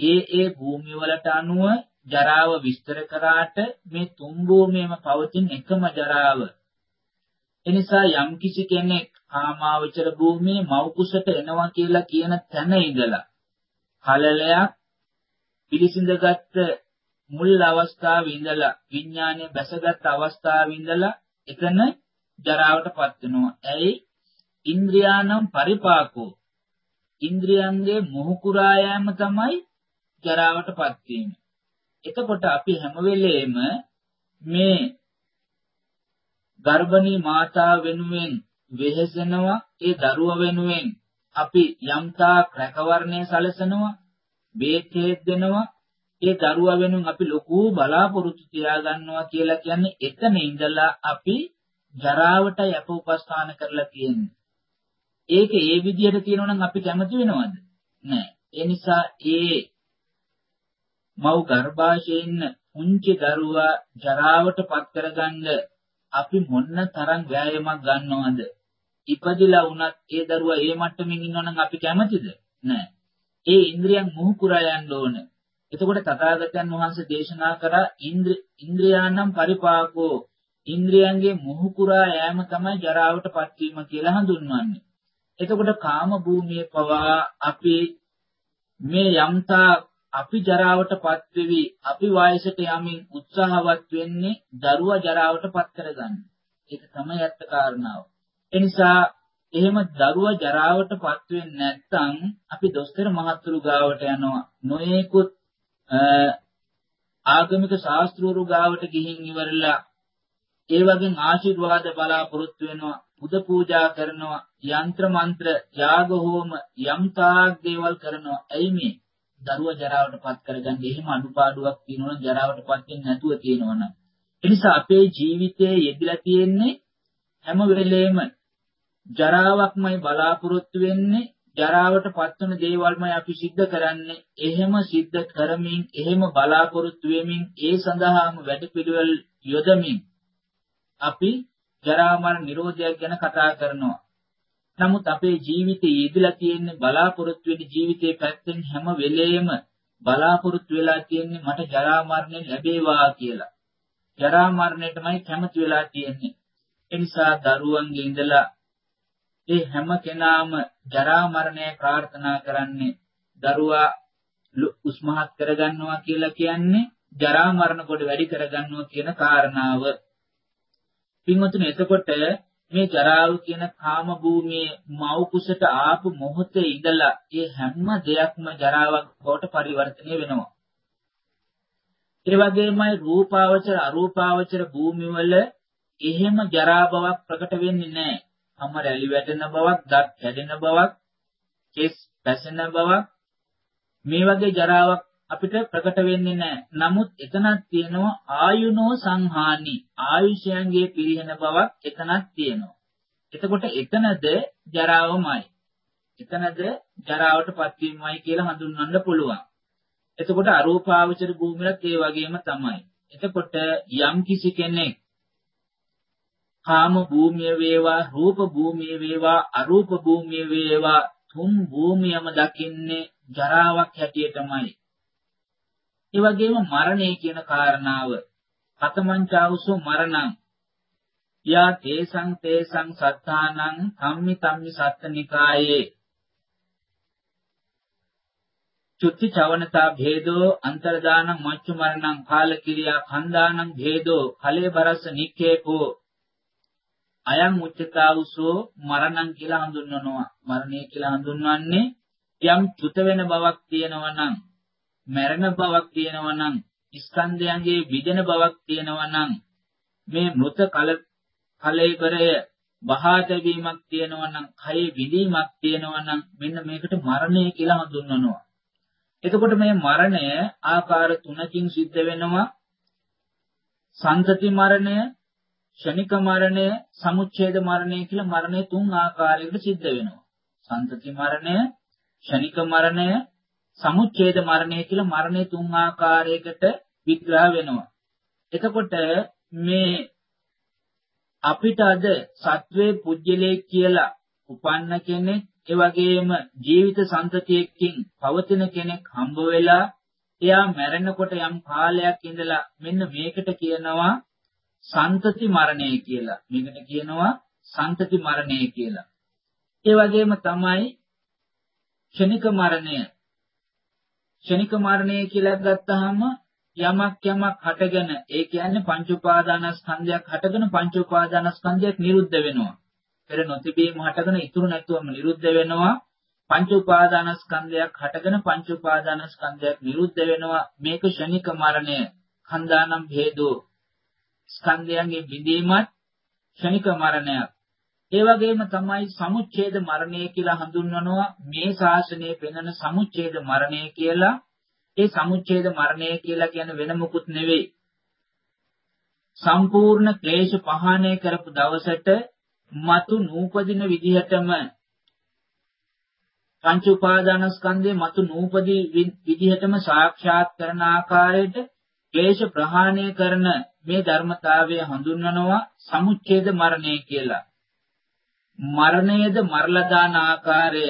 Speaker 1: ඒ ඒ භූමිය වලට අනුව ජරාව විස්තර කරාට මේ තුන් භූමියම පවතින එකම ජරාව. එනිසා යම්කිසි කෙනෙක් කාමාවචර භූමියේ මව් කුසට එනවා කියලා කියන තැන ඉඳලා කලලයක් පිළිසිඳගත් මුල් අවස්ථාවේ ඉඳලා විඥානය බැසගත් අවස්ථාවේ ඉඳලා එතන ජරාවටපත් වෙනවා. ඇයි? ඉන්ද්‍රියානම් පරිපාකෝ. ඉන්ද්‍රියන්ගේ මොහු කුරා යෑම තමයි ජරාවටපත් වීම. එතකොට අපි හැම වෙලේම මේ ගර්භණී මාතාව වෙනුවෙන් වෙහෙසෙනවා ඒ දරුවා වෙනුවෙන් අපි යම්තා රැකවරණය සැලසනවා බේත් දෙනවා ඒ දරුවා වෙනුවෙන් අපි ලොකු බලාපොරොත්තු තියාගන්නවා කියලා කියන්නේ එතන ඉඳලා අපි ජරාවට යප උපස්ථාන කරලා තියෙන්නේ. ඒක ඒ විදිහට තියෙනවා නම් අපි කැමති වෙනවද? නෑ. ඒ නිසා ඒ මව් ගර්භාෂයේ ඉන්න පුංචි දරුවා ජරාවට පත් කරගන්න අපි මොන්න තරම් වෑයමක් ගන්නවද? ඉපදිලා වුණත් ඒ දරුවා ඒ මට්ටමින් ඉන්නවනම් අපි කැමතිද? නෑ. ඒ ඉන්ද්‍රියන් මුහු කරා යන්න ඕන. එතකොට තථාගතයන් වහන්සේ දේශනා කරා ඉන්ද්‍රියානම් පරිපාකෝ ඉන්ද්‍රියන්ගේ මුහු කරා යෑම තමයි ජරාවටපත් වීම කියලා හඳුන්වන්නේ. එතකොට කාම භූමියේ පවා අපි මේ යම්තා අපි ජරාවටපත් වෙවි අපි වයසට යමින් උත්සාහවත් වෙන්නේ දරුවා ජරාවටපත් කරගන්න. ඒක තමයි ඇත්ත කාරණාව. එනිසා එහෙම දරුවා ජරාවටපත් වෙන්නේ නැත්නම් අපි දොස්තර මහත්තුරු ගාවට යනවා. නොයේකුත් ආගමික ශාස්ත්‍රවරු ගාවට ගිහින් ඉවරලා ඒ වගේ ආශිර්වාද බලාපොරොත්තු වෙනවා. පුද පූජා කරනවා. යంత్ర මන්ත්‍ර යාග හෝම යම් තාක් දේවල් කරනවා. ඇයි මේ? දරුවා ජරාවටපත් කරගන්න එහෙම අඩුපාඩුවක් තියෙනවනම් ජරාවටපත් වෙන්නේ නැතුව තියෙනවනම් එනිසා අපේ ජීවිතයේ යෙදලා තියෙන්නේ හැම වෙලේම ජරාවක්මයි බලාපොරොත්තු වෙන්නේ ජරාවට පත්වන දේවල්මයි අපි සිද්ධ කරන්නේ එහෙම සිද්ධ කරමින් එහෙම බලාපොරොත්තු වෙමින් ඒ සඳහාම වැඩපිළිවෙල යොදමින් අපි ජරා මරණ නිරෝධයක් ගැන කතා කරනවා නමුත් අපේ ජීවිතයේ යෙදලා තියෙන බලාපොරොත්තු වෙන ජීවිතයේ පැත්තෙන් හැම වෙලේම බලාපොරොත්තු වෙලා තියෙන්නේ මට ජරා මරණය ලැබේවා කියලා. ජරා මරණයටමයි කැමති වෙලා තියෙන්නේ. ඒ නිසා දරුවන්ගේ ඉඳලා ඒ හැම කෙනාම ජරා මරණය ප්‍රාර්ථනා කරන්නේ දරුවා උස්මහත් කරගන්නවා කියලා කියන්නේ ජරා මරණ කොට වැඩි කරගන්නවා කියන කාරණාව. පින්වතුනි එතකොට මේ ජරාව කියන කාම භූමියේ මව් කුසට ආපු මොහොතේ ඉඳලා ඒ හැම දෙයක්ම ජරාවක් බවට පරිවර්තනය වෙනවා. ඒ වගේමයි රූපාවචර අරූපාවචර භූමිවල එහෙම ජරා බවක් ප්‍රකට වෙන්නේ නැහැ. හැම රැලි වැටෙන බවක්, දත් කැඩෙන බවක්, කෙස් පැසෙන බවක් මේ වගේ ජරාවක් අපිට ප්‍රකට වෙන්නේ නැහැ. නමුත් එතනක් තියෙනවා ආයුනෝ සංහානි. ආයුෂයන්ගේ පිරිහෙන බවක් එතනක් තියෙනවා. එතකොට එතනද ජරාවමයි. එතනද ජරාවටපත් වීමයි කියලා හඳුන්වන්න පුළුවන්. එතකොට අරූපාවචර භූමියත් ඒ වගේම තමයි. එතකොට යම් කිසි කෙනෙක් කාම භූමිය වේවා රූප භූමිය වේවා අරූප භූමිය වේවා තුන් භූමියම දකින්නේ ජරාවක් හැටියටමයි. ඒ වගේම මරණය කියන කාරණාව. කතමංචාවසෝ මරණං. යා තේසං තේසං සත්තානං කම්මි තම්මි සත්තනිකායේ. චුත්ති චවනතා භේදෝ අන්තරදානං මච්චු මරණං කාලකිරියා කන්දානං භේදෝ කලේ බරස නික්කේකෝ අයං උච්චතාවුසෝ මරණං කියලා හඳුන්වනවා. මරණය කියලා හඳුන්වන්නේ යම් චුත වෙන බවක් තියෙනවා නම්. මැරෙන බවක් තියෙනවා නම් ස්කන්ධයන්ගේ විදෙන බවක් තියෙනවා නම් මේ මృత කල කලෙබරය බහාත වීමක් තියෙනවා නම්, කය විදීමක් තියෙනවා නම් මෙන්න මේකට මරණය කියලා හඳුන්වනවා. එතකොට මේ මරණය ආකාර තුනකින් සිද්ධ වෙනවා. සන්තති මරණය, ෂණික මරණය, සමුච්ඡේද මරණය කියලා මරණය තුන් ආකාරයකට සිද්ධ වෙනවා. සන්තති මරණය, ෂණික මරණය, සමුච්ඡේද මරණය කියලා මරණය තුන් ආකාරයකට විග්‍රහ වෙනවා. එතකොට මේ අපිට අද සත්වයේ පුජ්‍යලේ කියලා උපන්න කෙනෙක් ඒ වගේම ජීවිත සම්තතියකින් පවතින කෙනෙක් හම්බ වෙලා එයා මැරෙනකොට යම් කාලයක් ඉඳලා මෙන්න මේකට කියනවා සන්තති මරණය කියලා. මේකට කියනවා සන්තති මරණය කියලා. ඒ වගේම තමයි ක්ෂණික මරණය. ක්ෂණික මරණය කියලා ගත්තාම යමක් යමක් හටගෙන ඒ කියන්නේ පංච උපාදානස්කන්ධයක් හටගෙන පංච උපාදානස්කන්ධයක් නිරුද්ධ වෙනවා. පෙර නොතිබීම හටගෙන ඉතුරු නැතුවම නිරුද්ධ වෙනවා. පංච උපාදානස්කන්ධයක් හටගෙන පංච උපාදානස්කන්ධයක් නිරුද්ධ වෙනවා. මේක ෂණික මරණය. khණ්ඩානම් භේදෝ ස්කන්ධයන්ගේ බිඳීමත් ෂණික මරණයක්. ඒ වගේම තමයි සමුච්ඡේද මරණය කියලා හඳුන්වනවා මේ ශාසනයේ පෙන්වන සමුච්ඡේද මරණය කියලා ඒ සමුච්ඡේද මරණය කියලා කියන වෙන මොකුත් නෙවෙයි. සම්පූර්ණ ක්ලේශ පහාණය කරපු දවසට මතු නූපදින විදිහටම පංච උපාදානස්කන්ධේ මතු නූපදී විදිහටම සාක්ෂාත් කරන ආකාරයට ක්ලේශ ප්‍රහාණය කරන මේ ධර්මතාවය හඳුන්වනවා සමුච්ඡේද මරණය කියලා. මරණයද මරලා දාන ආකාරය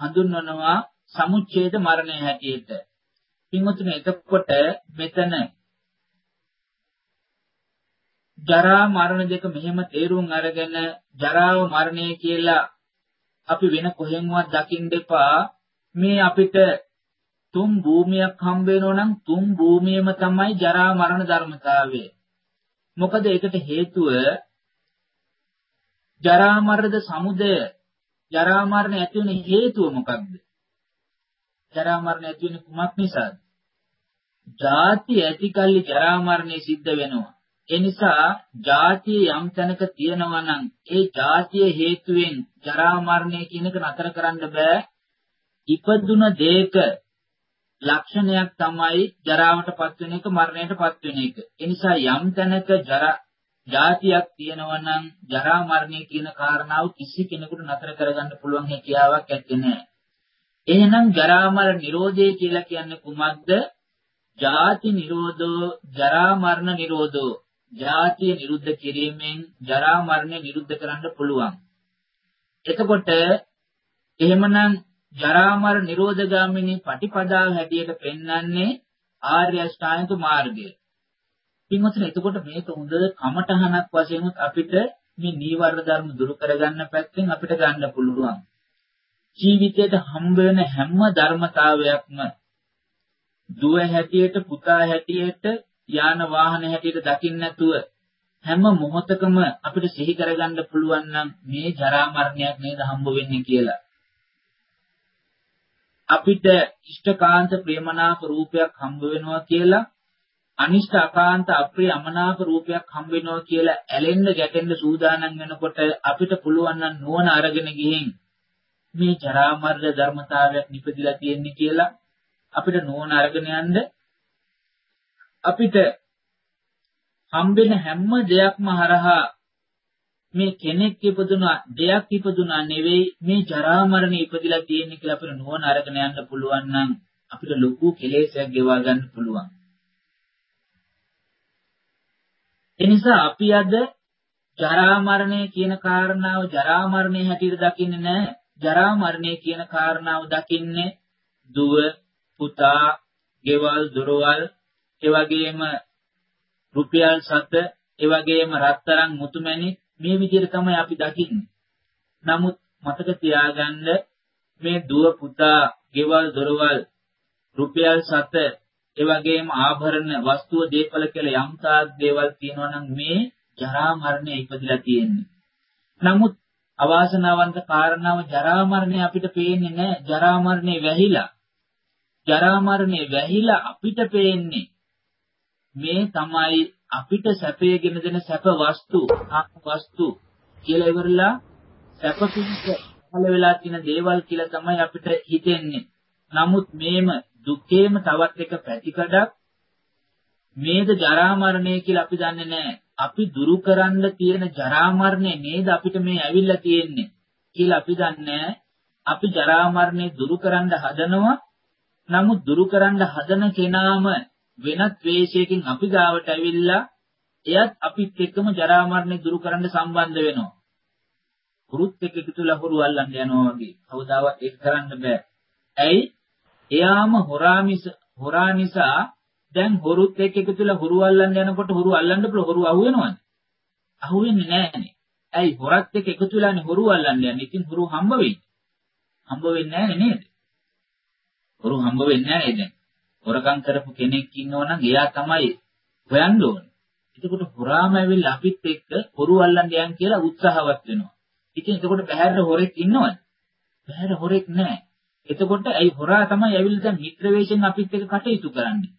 Speaker 1: හඳුන්වනවා සමුච්ඡේද මරණය හැටියට. පින්වතුනි එතකොට මෙතන ජරා මරණ දෙක මෙහෙම තේරුම් අරගෙන ජරාව මරණය කියලා අපි වෙන කොහෙන්වත් දකින්න එපා මේ අපිට තුන් භූමියක් හම්බ වෙනවා නම් තුන් භූමියම තමයි ජරා මරණ ධර්මතාවය. මොකද ඒකට හේතුව ජරා මරණද සමුදය ජරා මරණ ඇති වෙන හේතුව මොකක්ද? ජරා මරණ ඇති වෙන්නේ කුමක් නිසාද? ජාති ඇති කල්ලි ජරා මරණය සිද්ධ වෙනවා. ඒ නිසා ජාතිය යම් තැනක තියෙනවා නම් ඒ ජාතිය හේතුවෙන් ජරා මරණය කියන එක නතර කරන්න බෑ. ඉපදුන දෙයක ලක්ෂණයක් තමයි ජරාවටපත් වෙන එක මරණයටපත් වෙන එක. ඒ නිසා යම් තැනක ජරා ජාතියක් තියෙනවා නම් ජරා මරණය කියන කාරණාව කිසි කෙනෙකුට නතර කරගන්න පුළුවන් හැකියාවක් ඇත්තේ නැහැ. එහෙනම් ජරා මරණ නිරෝධය කියලා කියන්නේ කුමක්ද? ජාති නිරෝධෝ ජරා මරණ නිරෝධෝ ජාතිය නිරුද්ධ කිරීමෙන් ජරා මරණය නිරුද්ධ කරන්න පුළුවන්. එතකොට එහෙමනම් ජරා මරණ නිරෝධගාමිනී පටිපදාව හැටියට පෙන්වන්නේ ආර්ය අෂ්ටාංගික මාර්ගය. පින්වත්නි එතකොට මේක හොඳ කමඨහනක් වශයෙන් අපිට මේ නීවරණ ධර්ම දුරු කරගන්න පැත්තෙන් අපිට ගන්න පුළුවන්. ජීවිතයට හම්බ වෙන හැම ධර්මතාවයක්ම දුව හැටියට පුතා හැටියට යාන වාහන හැටියට දකින්න නැතුව හැම මොහොතකම අපිට සිහි කරගන්න පුළුවන් නම් මේ ජරා මරණයක් නේද හම්බ වෙන්නේ කියලා. අපිට ඉෂ්ඨකාන්ත ප්‍රේමනාප රූපයක් හම්බ වෙනවා කියලා අනිෂ්ඨ අකාන්ත අප්‍රිය අමනාප රූපයක් හම්බ වෙනවා කියලා ඇලෙන්න ගැටෙන්න සූදානම් වෙනකොට අපිට පුළුවන් නම් නුවණ අරගෙන ගිහින් මේ ජරා මරණ ධර්මතාවයක් නිපදිලා තියෙන්නේ කියලා අපිට නුවණ අරගෙන යන්න අපිට හම්බෙන හැම දෙයක්ම හරහා මේ කෙනෙක් ඉපදුනා දෙයක් ඉපදුනා නෙවෙයි මේ ජරා මරණ ඉපදිලා තියෙන්නේ කියලා අපිට නුවණ අරගෙන යන්න පුළුවන් නම් අපිට ලොකු කෙලෙසයක් ගෙවා ගන්න පුළුවන්. එනිසා අපි අද ජරා මරණය කියන කාරණාව ජරා මරණය හැටියට දකින්නේ නැහැ. ජරා මරණය කියන කාරණාව දකින්නේ දුව, පුතා, ගෙවල්, දොරවල්, ඒ වගේම රුපියල් සත, ඒ වගේම රත්තරන් මුතුමැණික් මේ විදිහට තමයි අපි දකින්නේ. නමුත් මතක තියාගන්න මේ දුව පුතා, ගෙවල්, දොරවල්, රුපියල් සත, ඒ වගේම ආභරණ, වස්තුව, දීපල කියලා යම් තාක් දේවල් තියෙනවා නම් මේ ජරා මරණය ඉපදිලා තියෙන්නේ. නමුත් අවාසනාවන්ත කාරණාව ජරා මරණය අපිට පේන්නේ නැහැ. ජරා මරණය වැහිලා ජරා මරණය වැහිලා අපිට පේන්නේ මේ තමයි අපිට සැපයගෙන දෙන සැප වස්තු, ආත්ම වස්තු. කියලා ඉවරලා සැපපිට පහළ වෙලා තියෙන දේවල් කියලා තමයි අපිට හිතෙන්නේ. නමුත් මේම දුකේම තවත් එක පැතිකඩක් මේද ජරා මරණය කියලා අපි දන්නේ නැහැ. අපි දුරු කරන්න තියෙන ජරා මරණය නේද අපිට මේ ඇවිල්ලා තියෙන්නේ කියලා අපි දන්නේ අපි ජරා මරණය දුරු කරන්න හදනවා. නමුත් දුරු කරන්න හදන කෙනාම වෙනත් වේශයකින් අපි ගාවට ඇවිල්ලා එයත් අපිත් එක්කම ජරා මරණය දුරු කරන්න සම්බන්ධ වෙනවා. හුරුත් එක්ක එකතුලා හොරු අල්ලන්න යනවා වගේ. කවදාවත් ඒක කරන්න බෑ. ඇයි? එයාම හොරා මිස හොරා නිසා දැන් හොරුත් එක්ක එකතුලා හොරු අල්ලන්න යනකොට හොරු අල්ලන්න බල හොරු අහුවෙනවද? අහුවෙන්නේ නෑනේ. ඇයි හොරත් එක්ක එකතු වෙලානේ හොරු අල්ලන්න යන්නේ. ඉතින් හොරු හම්බ වෙයි. හම්බ වෙන්නේ නෑනේ නේද? හොරු හම්බ වෙන්නේ නෑ දැන්. හොරකම් කරපු කෙනෙක් ඉන්නවනම් එයා තමයි හොයන්න ඕනේ. එතකොට හොරාම ඇවිල්ලා අපිත් එක්ක හොරු අල්ලන්න යන් කියලා උත්සාහවත් වෙනවා. ඉතින් එතකොට බහැර හොරෙක් ඉන්නවද? බහැර හොරෙක් නැහැ. එතකොට ඇයි හොරා තමයි ඇවිල්ලා දැන් මිත්‍ර වේශයෙන් අපිත් එක්ක කටයුතු කරන්නේ.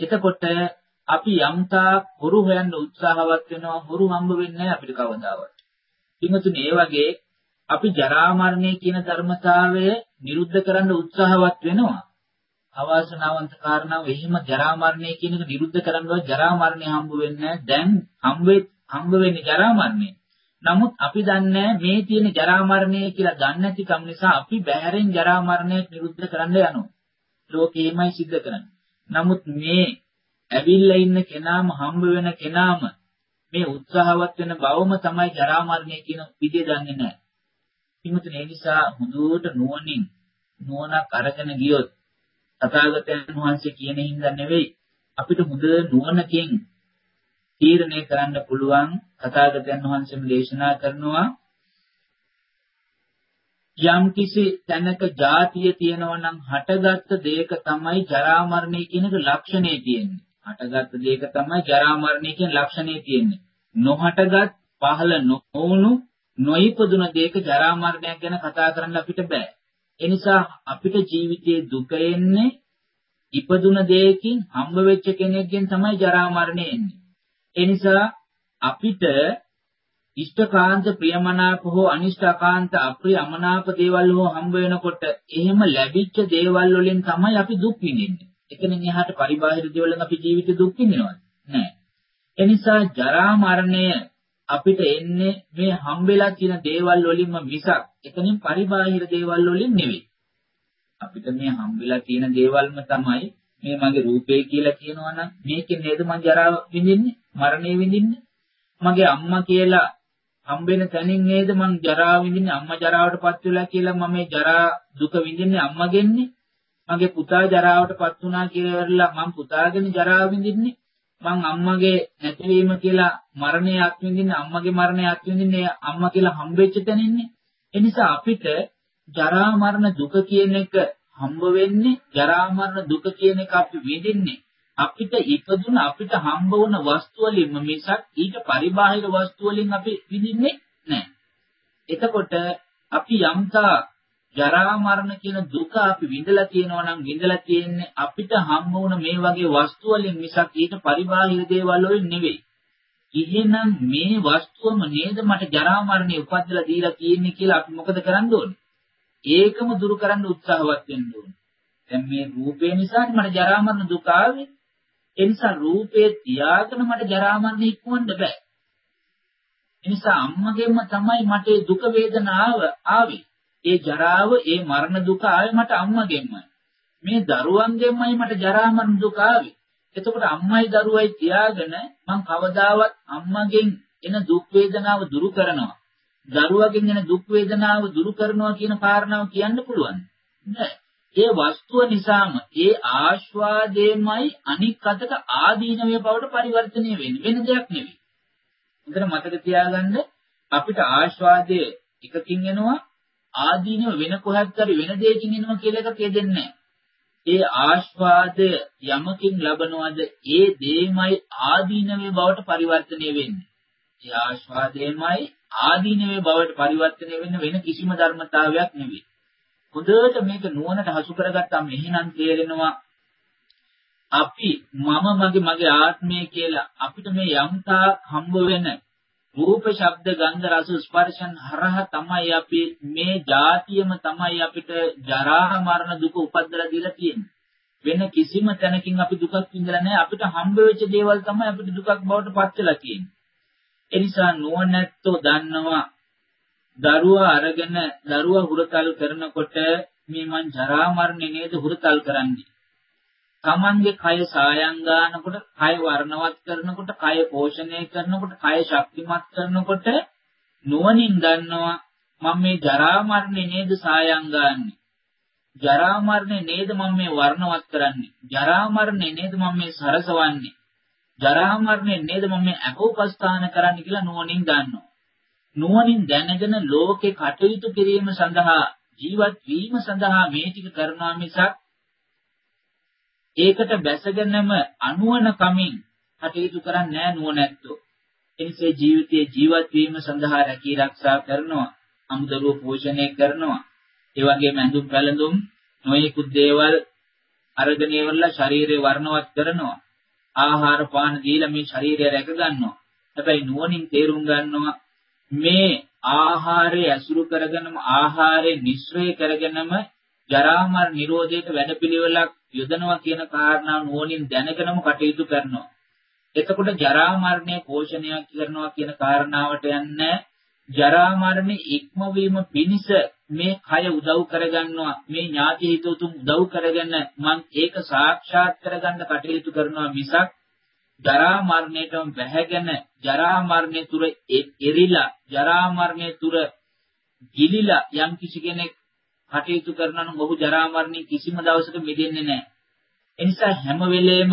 Speaker 1: එතකොට අපි යම්තා හොරු හොයන්න උත්සාහවත් වෙනවා හොරු හම්බ වෙන්නේ නැහැ අපිට කවදාවත්. පින්වතුනි ඒ වගේ අපි ජරා මරණය කියන ධර්මතාවය නිරුද්ධ කරන්න උත්සාහවත් වෙනවා. අවාසනාවන්ත කාරණාව එහෙම ජරා මරණය කියන එක නිරුද්ධ කරන්නවත් ජරා මරණය හම්බ වෙන්නේ දැන් හම්බ හම්බ වෙන්නේ ජරා මරණය. නමුත් අපි දන්නේ මේ තියෙන ජරා මරණය කියලා දන්නේ නැතිකම නිසා අපි බැහැරෙන් ජරා මරණය නිරුද්ධ කරන්න යනවා. ලෝකෙමයි සිද්ධ කරන්නේ. නමුත් මේ ඇවිල්ලා ඉන්න කෙනාම හම්බ වෙන කෙනාම මේ උත්සාහවත් වෙන බවම තමයි ජරා මරණය කියන විදිය දන්නේ නැහැ. පිටුතුනේ ඒ නිසා හුදුවට නුවණින් නුවණක් අරගෙන ගියොත් තථාගතයන් වහන්සේ කියන හින්දා නෙවෙයි අපිට හොඳ නුවණකින් තීරණය කරන්න පුළුවන් තථාගතයන් වහන්සේම දේශනා කරනවා යම් කිසි තැනක ಜಾතිය තියෙනවා නම් හටගත්ත දෙයක තමයි ජරා මරණය කියන ලක්ෂණය තියෙන්නේ. හටගත්ත දෙයක තමයි ජරා මරණය කියන ලක්ෂණය තියෙන්නේ. නොහටගත් පහළ නොවුණු නොයිපදුන දෙයක ජරා මරණයක් ගැන කතා කරන්න අපිට බෑ. ඒ නිසා අපිට ජීවිතයේ දුක එන්නේ ඉපදුන දෙයකින් හම්බ වෙච්ච කෙනෙක්ගෙන් තමයි ජරා මරණය එන්නේ. ඒ නිසා අපිට ඉෂ්ඨකාන්ත ප්‍රියමනාප හෝ අනිෂ්ඨකාන්ත අප්‍රිය අමනාප දේවල් හෝ හම්බ වෙනකොට එහෙම ලැබිච්ච දේවල් වලින් තමයි අපි දුක් විඳින්නේ. එතනින් එහාට පරිබාහිර දේවල්ෙන් අපි ජීවිත දුක් විඳිනවද? නැහැ. ඒ නිසා ජරා මරණය අපිට එන්නේ මේ හම්බෙලා තියෙන දේවල් වලින්ම මිසක් එතනින් පරිබාහිර දේවල් වලින් නෙවෙයි. අපිට මේ හම්බෙලා තියෙන දේවල්ම තමයි මේ මගේ රූපේ කියලා කියනවනම් මේකෙන් නේද මම ජරා විඳින්නේ මරණය විඳින්නේ? මගේ අම්මා කියලා හම්බෙන තැනින් නේද මං ජරා විඳින්නේ? අම්මා ජරාවටපත් වෙලා කියලා මම මේ ජරා දුක විඳින්නේ අම්මගෙන්නේ මගේ පුතා ජරාවටපත් වුණා කියලා ඉවරලා මං පුතාගෙන ජරා විඳින්නේ? මං අම්මගේ නැතිවීම කියලා මරණය අත්විඳින්නේ අම්මගේ මරණය අත්විඳින්නේ අම්මා කියලා හම්බෙච්ච තැනින්නේ? ඒ නිසා අපිට ජරා මරණ දුක කියන එක හම්බ වෙන්නේ ජරා මරණ දුක කියන එක අපි විඳින්නේ අපිට ඉපදුන අපිට හම්බ වුණ වස්තු වලින්ම මිසක් ඊට පරිබාහිර වස්තු වලින් අපි විඳින්නේ නැහැ. එතකොට අපි යම්තා ජරා මරණ කියන දුක අපි විඳලා තියෙනවා නම් විඳලා තියෙන්නේ අපිට හම්බ වුණ මේ වගේ වස්තු වලින් මිසක් ඊට පරිබාහිර දේවල් වලින් නෙවෙයි. එහෙනම් මේ වස්තුවම නේද මට ජරා මරණය උපද්දලා දීලා තියෙන්නේ කියලා අපි මොකද කරන්න ඕනේ? ඒකම දුරු කරන්න උත්සාහවත් වෙන්න ඕනේ. දැන් මේ රූපේ නිසා මට ජරා මරණ දුක ආවේ. ඒ නිසා රූපේ තියාගෙන මට ජරා මරණ ඉක්මවන්න බෑ. ඒ නිසා අම්මගෙන්ම තමයි මට දුක වේදනාව ආවේ. ඒ ජරාව, ඒ මරණ දුක ආවේ මට අම්මගෙන්මයි. මේ දරුවන්ගෙන්මයි මට ජරා මරණ දුක ආවේ. එතකොට අම්මයි දරුවයි තියාගෙන මං කවදාවත් අම්මගෙන් එන දුක් වේදනාව දුරු කරනවා. දරුවගෙන් එන දුක් වේදනාව දුරු කරනවා කියන කාරණාව කියන්න පුළුවන්. නෑ. ඒ වස්තුව නිසාම ඒ ආස්වාදයමයි අනික් අතට ආදීනමය බවට පරිවර්තනය වෙන්නේ වෙන දෙයක් නෙවෙයි. හොඳට මතක තියාගන්න අපිට ආස්වාදය එකකින් එනවා ආදීනව වෙන කොහත් හරි වෙන දෙයකින් එනවා කියලා එකක් යෙදෙන්නේ ඒ ආස්වාදය යමකින් ලබනවද ඒ දෙයමයි ආදීනමය බවට පරිවර්තනය වෙන්නේ. ඒ ආස්වාදයමයි ආදීනමය බවට පරිවර්තනය වෙන්න වෙන කිසිම ධර්මතාවයක් නෙවෙයි. හොඳට මේක නුවණට හසු කරගත්තාම එහෙනම් තේරෙනවා අපි මම මගේ මගේ ආත්මය කියලා අපිට මේ යම්තා හම්බ වෙන රූප, ශබ්ද, ගන්ධ, රස, ස්පර්ශන් හරහා තමයි අපි මේ જાතියම තමයි අපිට ජරා මරණ දුක උපද්දලා දීලා තියෙන්නේ. වෙන කිසිම තැනකින් අපි දුකක් විඳලා නැහැ. අපිට හම්බ වෙච්ච දේවල් තමයි අපිට දුකක් බවට පත් වෙලා තියෙන්නේ. ඒ නිසා නුවණැත්තෝ දන්නවා දරුවා අරගෙන දරුවා හුරතල් කරනකොට මේ මං ජරා මරණය නේද හුරතල් කරන්නේ. තමන්ගේ කය සායම් ගන්නකොට, කය වර්ණවත් කරනකොට, කය පෝෂණය කරනකොට, කය ශක්තිමත් කරනකොට නුවණින් දන්නවා මම මේ ජරා මරණය නේද සායම් ගන්නේ. ජරා මරණය නේද මම මේ වර්ණවත් කරන්නේ. ජරා මරණය නේද මම මේ සරසවන්නේ. ජරා මරණය නේද මම මේ අකෝපස්ථාන කරන්නේ කියලා නුවණින් දන්නවා. නුවණින් දැනගෙන ලෝකේ කටයුතු කිරීම සඳහා ජීවත් වීම සඳහා මේ ටික කරනවා මිසක් ඒකට බැසගෙනම අනුවන කමින් කටයුතු කරන්නේ නැහැ නුවණැත්තෝ. එනිසේ ජීවිතයේ ජීවත් වීම සඳහා රැකී ආරක්ෂා කරනවා, අමුදරුව පෝෂණය කරනවා. ඒ වගේම ඇඳුම් පැළඳුම් නොයෙකුත් දේවල් අරගෙන ඉවරලා ශරීරය වර්ණවත් කරනවා. ආහාර පාන දීලා මේ ශරීරය රැක ගන්නවා. හැබැයි නුවණින් තේරුම් ගන්නවා මේ ආහාරය ඇසුරු කරගෙනම ආහාරය නිස්සය කරගෙනම ජරා මර නිරෝධයට වැඩපිළිවෙලක් යොදනවා කියන කාරණාව නුවණින් දැනගෙනම කටයුතු කරනවා. එතකොට ජරා මරණය පෝෂණය කරනවා කියන කාරණාවට යන්නේ ජරා මරණය ඉක්මවීම පිණිස මේ කය උදව් කරගන්නවා මේ ඥාති හිතවතුන් උදව් කරගෙන මං ඒක සාක්ෂාත් කරගන්න කටයුතු කරනවා මිසක් ජරා මරණයටම බැහැගෙන ජරා මරණය තුර එරිලා ජරා මරණය තුර ගිලිලා යම් කිසි කෙනෙක් කටයුතු කරනවා නම් ඔහු ජරා මරණය කිසිම දවසක මිදෙන්නේ නැහැ. එනිසා හැම වෙලේම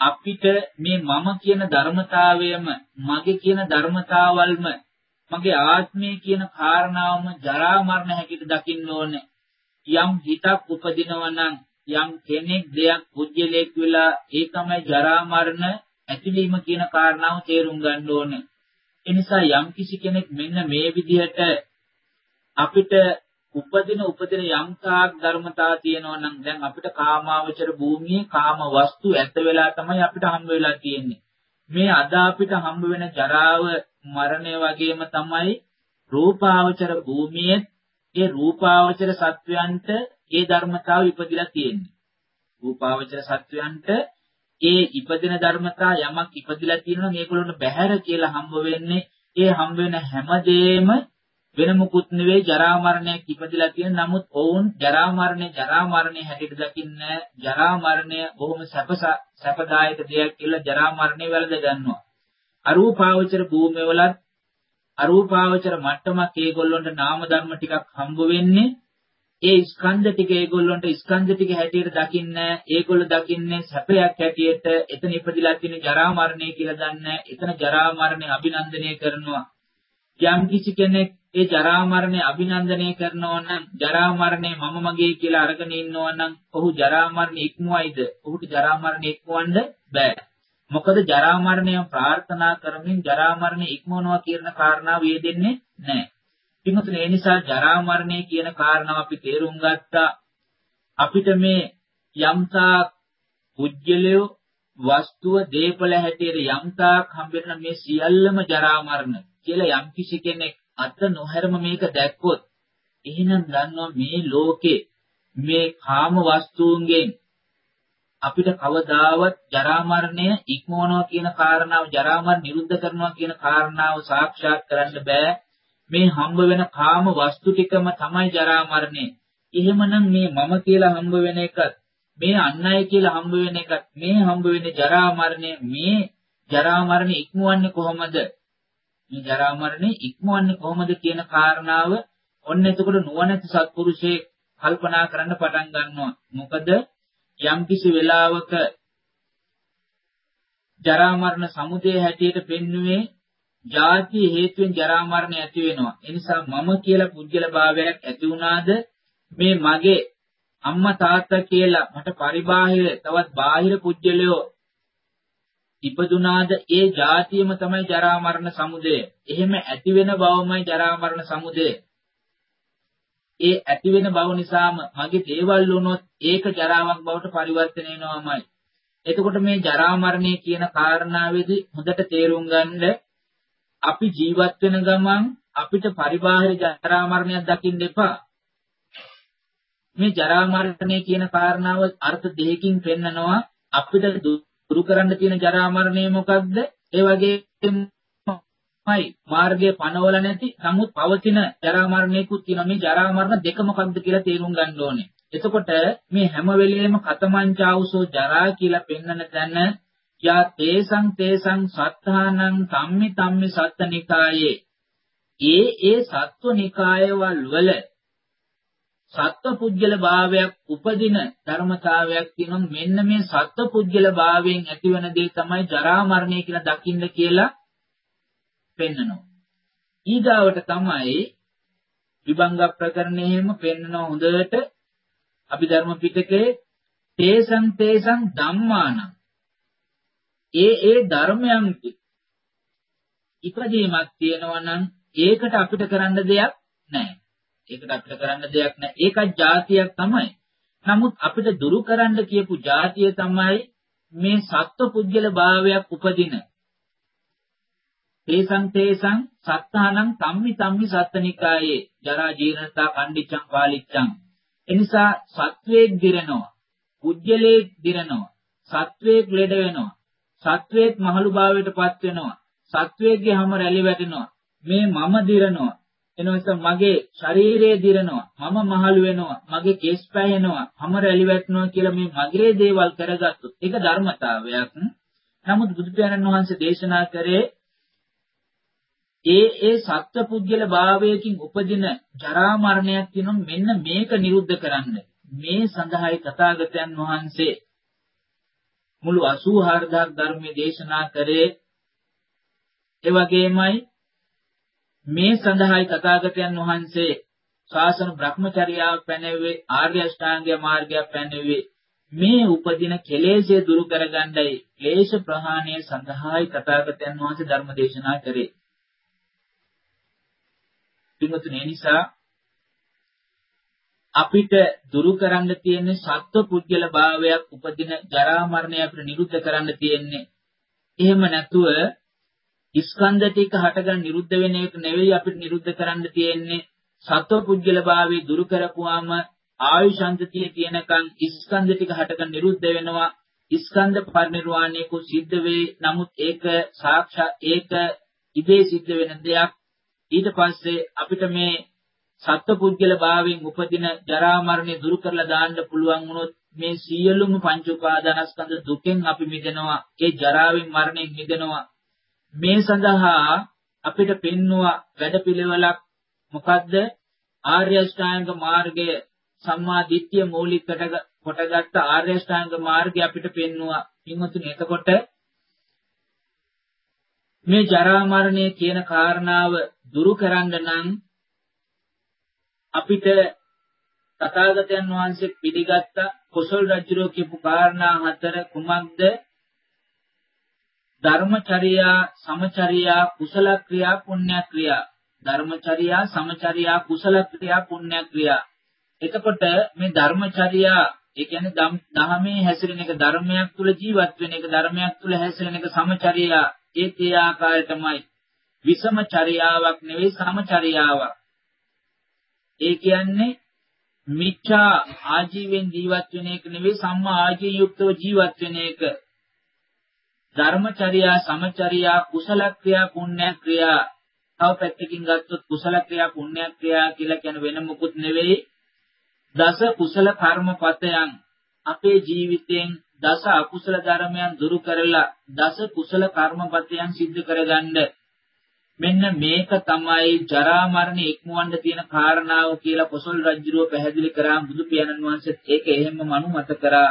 Speaker 1: අපිට මේ මම කියන ධර්මතාවයම මගේ කියන ධර්මතාවල්ම මගේ ආත්මය කියන කාරණාවම ජරා මරණ හැටියට දකින්න ඕනේ. යම් හිතක් උපදිනවා නම් යම් කෙනෙක් දෙයක් පුජ්‍යලයක් වෙලා ඒ තමයි ජරා මරණ ඇතිවීම කියන කාරණාව තේරුම් ගන්න ඕනේ. ඒ නිසා යම් කිසි කෙනෙක් මෙන්න මේ විදිහට අපිට උපදින උපදින යම් තාක් ධර්මතා තියෙනවා නම් දැන් අපිට කාමාවචර භූමියේ කාම වස්තු ඇත වෙලා තමයි අපිට හම්බ වෙලා තියෙන්නේ. මේ අද අපිට හම්බ වෙන ජරාව මරණය වගේම තමයි රූපාවචර භූමියේ ඒ රූපාවචර සත්වයන්ට ඒ ධර්මතාව ඉපදිලා තියෙන්නේ. රූපාවචර සත්වයන්ට ඒ ඉපදින ධර්මතා යමක් ඉපදිලා තියෙනවා නම් ඒගොල්ලොන්ට බැහැර කියලා හම්බ වෙන්නේ ඒ හම්බ වෙන හැමදේම වෙන මුකුත් නෙවෙයි ජරා මරණයක් ඉපදිලා තියෙන. නමුත් ඔවුන් ජරා මරණය ජරා මරණය හැටියට දකින්නේ ජරා මරණය බොහොම සැපස සැපදායක දෙයක් කියලා ජරා මරණය වැළඳ ගන්නවා. අරූපාවචර භූමියවලත් අරූපාවචර මට්ටමක් ඒගොල්ලොන්ට නාම ධර්ම ටිකක් හම්බ වෙන්නේ ඒ ස්කන්ධ ටික ඒගොල්ලොන්ට ස්කන්ධ ටික හැටියට දකින්නේ ඒගොල්ලෝ දකින්නේ සැපයක් හැටියට එතන ඉපදිලා තියෙන ජරා මරණය කියලා දන්නේ එතන ජරා මරණය අභිනන්දනය කරනවා යම් කිසි කෙනෙක් ඒ ජරා මරණය අභිනන්දනය කරනවා නම් ජරා මරණය මම මගේ කියලා අරගෙන ඉන්නවා නම් ඔහු ජරා මරණය ඉක්මවයිද? ඔහුට ජරා මරණය ඉක්මවන්න බෑ. මොකද ජරා මරණය ප්‍රාර්ථනා කරමින් ජරා මරණය ඉක්මවනවා කියන කාරණාව යෙදෙන්නේ නැහැ. පින්වතුනි ඒ නිසා ජරා මරණය කියන කාරණාව අපි තේරුම් ගත්තා. අපිට මේ යම්තා පුජ්‍යලයෝ වස්තුව දීපල හැටියට යම්තාක් හම්බෙන්න මේ සියල්ලම ජරා මරණ කියලා යම්කිසි කෙනෙක් අත නොහැරම මේක දැක්කොත් එහෙනම් දන්නවා මේ ලෝකේ මේ කාම වස්තුන්ගෙන් අපිට කවදාවත් ජරා මරණය ඉක්මවනවා කියන කාරණාව ජරා මරණ නිරුද්ධ කරනවා කියන කාරණාව සාක්ෂාත් කරන්න බෑ මේ හම්බ වෙන කාම වස්තු ටිකම තමයි ජරා මරණය. එහෙමනම් මේ මම කියලා හම්බ වෙන එකත් මේ අන් අය කියලා හම්බ වෙන එකත් මේ හම්බ වෙන ජරා මරණය මේ ජරා මරණය ඉක්මවන්නේ කොහොමද? මේ ජරා මරණය ඉක්මවන්නේ කොහොමද කියන කාරණාව ඔන්න එතකොට නුවණැති සත්පුරුෂයෙක් කල්පනා කරන්න පටන් ගන්නවා. මොකද යම්කිසි වෙලාවක ජරා මරණ සමුදය හැටියට පෙන්වුවේ ජාති හේතුවෙන් ජරා මරණ ඇති වෙනවා. ඒ නිසා මම කියලා පුජ්‍යල භාවයක් ඇති වුණාද මේ මගේ අම්මා තාත්තා කියලා මට පරිබාහිර තවත් බාහිර පුජ්‍යලයෝ ඉපදුනාද ඒ જાතියම තමයි ජරා මරණ සමුදය. එහෙම ඇති වෙන බවමයි ජරා මරණ සමුදය. ඒ ඇති වෙන බව නිසාම මගේ දේවල් වුණොත් ඒක ජරාවක් බවට පරිවර්තනය වෙනවාමයි. එතකොට මේ ජරා මරණය කියන කාරණාවේදී හොඳට තේරුම් ගන්න අපි ජීවත් වෙන ගමන් අපිට පරිබාහිර ජරා මරණයක් දකින්න එපා. මේ ජරා මරණය කියන කාරණාව අර්ථ දෙකකින් පෙන්නනවා අපිට දුරු කරන්න තියෙන ජරා මරණය මොකක්ද? ඒ වගේමයි මාර්ගයේ පනවල නැති නමුත් පවතින ජරා මරණයකුත් තියෙනවා. මේ ජරා මරණ දෙක මොකක්ද කියලා තේරුම් ගන්න ඕනේ. එතකොට මේ හැම වෙලෙම කතමංචාවුසෝ ජරා කියලා පෙන්නන තැන යා තේසං තේසං සත්තානං කම්මි තම්මි සත්තනිකායේ. ඒ ඒ සත්වනිකායවල වල සත්වපුද්ගල භාවයක් උපදින ධර්මතාවයක් තියෙනවා. මෙන්න මේ සත්වපුද්ගල භාවයෙන් ඇතිවන දේ තමයි ජරා මරණය කියලා දකින්න කියලා පෙන්නනවා. ඊගාවට තමයි විභංග ප්‍රකරණයෙම පෙන්නන හොඳට. අභිධර්ම පිටකේ තේසං තේසං ධම්මානං. ඒ ඒ ධර්මයන් ඉපදීමක් තියෙනවා නම් ඒකට අපිට කරන්න දෙයක් නැහැ. ඒකට අපිට කරන්න දෙයක් නැහැ. ඒකත් જાතියක් තමයි. නමුත් අපිට දුරු කරන්න කියපු જાතිය තමයි මේ සත්ව පුද්ගල භාවයක් උපදින. තේසං තේසං සත්තානං තම්මි තම්මි සත්තනිකායේ ජරා ජීර්ණතා කණ්ඩිච්ඡං පාලිච්ඡං එනිසා සත්වයේ දිරනවා පුජ්‍යලේ දිරනවා සත්වයේ ලෙඩ වෙනවා සත්වයේ මහලු භාවයට පත් වෙනවා. සත්වයේ හැම රැලි වැටෙනවා. මේ මම දිරනවා. එනවස මගේ ශරීරය දිරනවා. මම මහලු වෙනවා. මගේ කෙස් පැහෙනවා. හැම රැලි වැටෙනවා කියලා මේ මගේ දේවල් කරගත්තොත් ඒක ධර්මතාවයක්. නමුත් බුදු පියාණන් වහන්සේ දේශනා කරේ ඒ ඒ සත්පුද්ගල භාවයකින් උපදින ජරා මරණයක් තියෙනවා මෙන්න මේක නිරුද්ධ කරන්න. මේ සඳහායි තථාගතයන් වහන්සේ මුළු 84000 ධර්මයේ දේශනා කරේ. ඒ වගේමයි මේ සඳහායි තථාගතයන් වහන්සේ ශාසන බ්‍රහ්මචර්යාව පැනෙව්වේ ආර්ය අෂ්ටාංගික මාර්ගය පැනෙව්වේ. මේ උපදින කෙලෙස්ය දුරු කරගන්නයි ක්ලේශ ප්‍රහාණය සඳහායි තථාගතයන් වහන්සේ ධර්ම දේශනා කරේ. පින්වතුනි ඒ නිසා අපිට දුරු කරන්න තියෙන්නේ සත්ව පුද්ගල භාවයක් උපදින ජරා මරණය අපිට නිරුද්ධ කරන්න තියෙන්නේ. එහෙම නැතුව ස්කන්ධ ටික හටගන්න නිරුද්ධ වෙන එක නෙවෙයි අපිට නිරුද්ධ කරන්න තියෙන්නේ. සත්ව පුද්ගල භාවය දුරු කරපුවාම ආයුෂන්තතිය කියනකම් ස්කන්ධ ටික හටගන්න නිරුද්ධ වෙනවා. ස්කන්ධ පරිනිර්වාණයක සිද්ධ වේ. නමුත් ඒක සාක්ෂා ඒක ඉබේ සිද්ධ වෙන දෙයක්. ඊට පස්සේ අපිට මේ සත්පුද්ගල භාවයෙන් උපදින ජරා මරණය දුරු කරලා දාන්න පුළුවන් වුණොත් මේ සියලුම පංච උපාදානස්කන්ධ දුකෙන් අපි මිදෙනවා. ඒ ජරාවෙන් මරණයෙන් මිදෙනවා. මේ සඳහා අපිට පෙන්වුවා වැඩපිළිවෙලක් මොකද්ද? ආර්ය අෂ්ටාංග මාර්ගය සම්මා දිට්ඨිය මූලික කොටගත්ත ආර්ය අෂ්ටාංග මාර්ගය අපිට පෙන්වුවා පින්වතුනි එතකොට මේ ජරා මරණය කියන කාරණාව දුරු කරන්න නම් අපිට තථාගතයන් වහන්සේ පිළිගත්ත කුසල රජුරෝ කියපු කාරණා හතර කුමක්ද? ධර්මචර්යා, සමචර්යා, කුසල ක්‍රියා, පුණ්‍ය ක්‍රියා. ධර්මචර්යා, සමචර්යා, කුසල ක්‍රියා, පුණ්‍ය ක්‍රියා. එතකොට මේ ධර්මචර්යා ඒ කියන්නේ දහමේ හැසිරෙන එක ධර්මයක් තුල ජීවත් වෙන එක ධර්මයක් තුල හැසිරෙන එක සමචර්යා ඒත් ඒ ආකාරයටමයි විසම චර්යාවක් නෙවෙයි සමචර්යාවක්. ඒ කියන්නේ මිච්ඡා ආජීවෙන් ජීවත් වෙන එක නෙවෙයි සම්මා ආජීව යුක්තව ජීවත් වෙන එක. ධර්මචර්යා සමචර්යා කුසල ක්‍රියා පුණ්‍ය ක්‍රියා තව පැත්තකින් ගත්තොත් කුසල ක්‍රියා පුණ්‍ය ක්‍රියා කියලා කියන වෙන මොකුත් නෙවෙයි දස කුසල කර්මපතයන් අපේ ජීවිතයෙන් දස අකුසල ධර්මයන් දුරු කරලා දස කුසල කර්මපතයන් සිද්ධ කරගන්න මෙන්න මේක තමයි ජරා මරණ ඉක්මවන්න තියෙන කාරණාව කියලා කොසල් රජුරෝ පැහැදිලි කරා බුදු පියාණන් වහන්සේත් ඒක එහෙමම අනුමත කරා.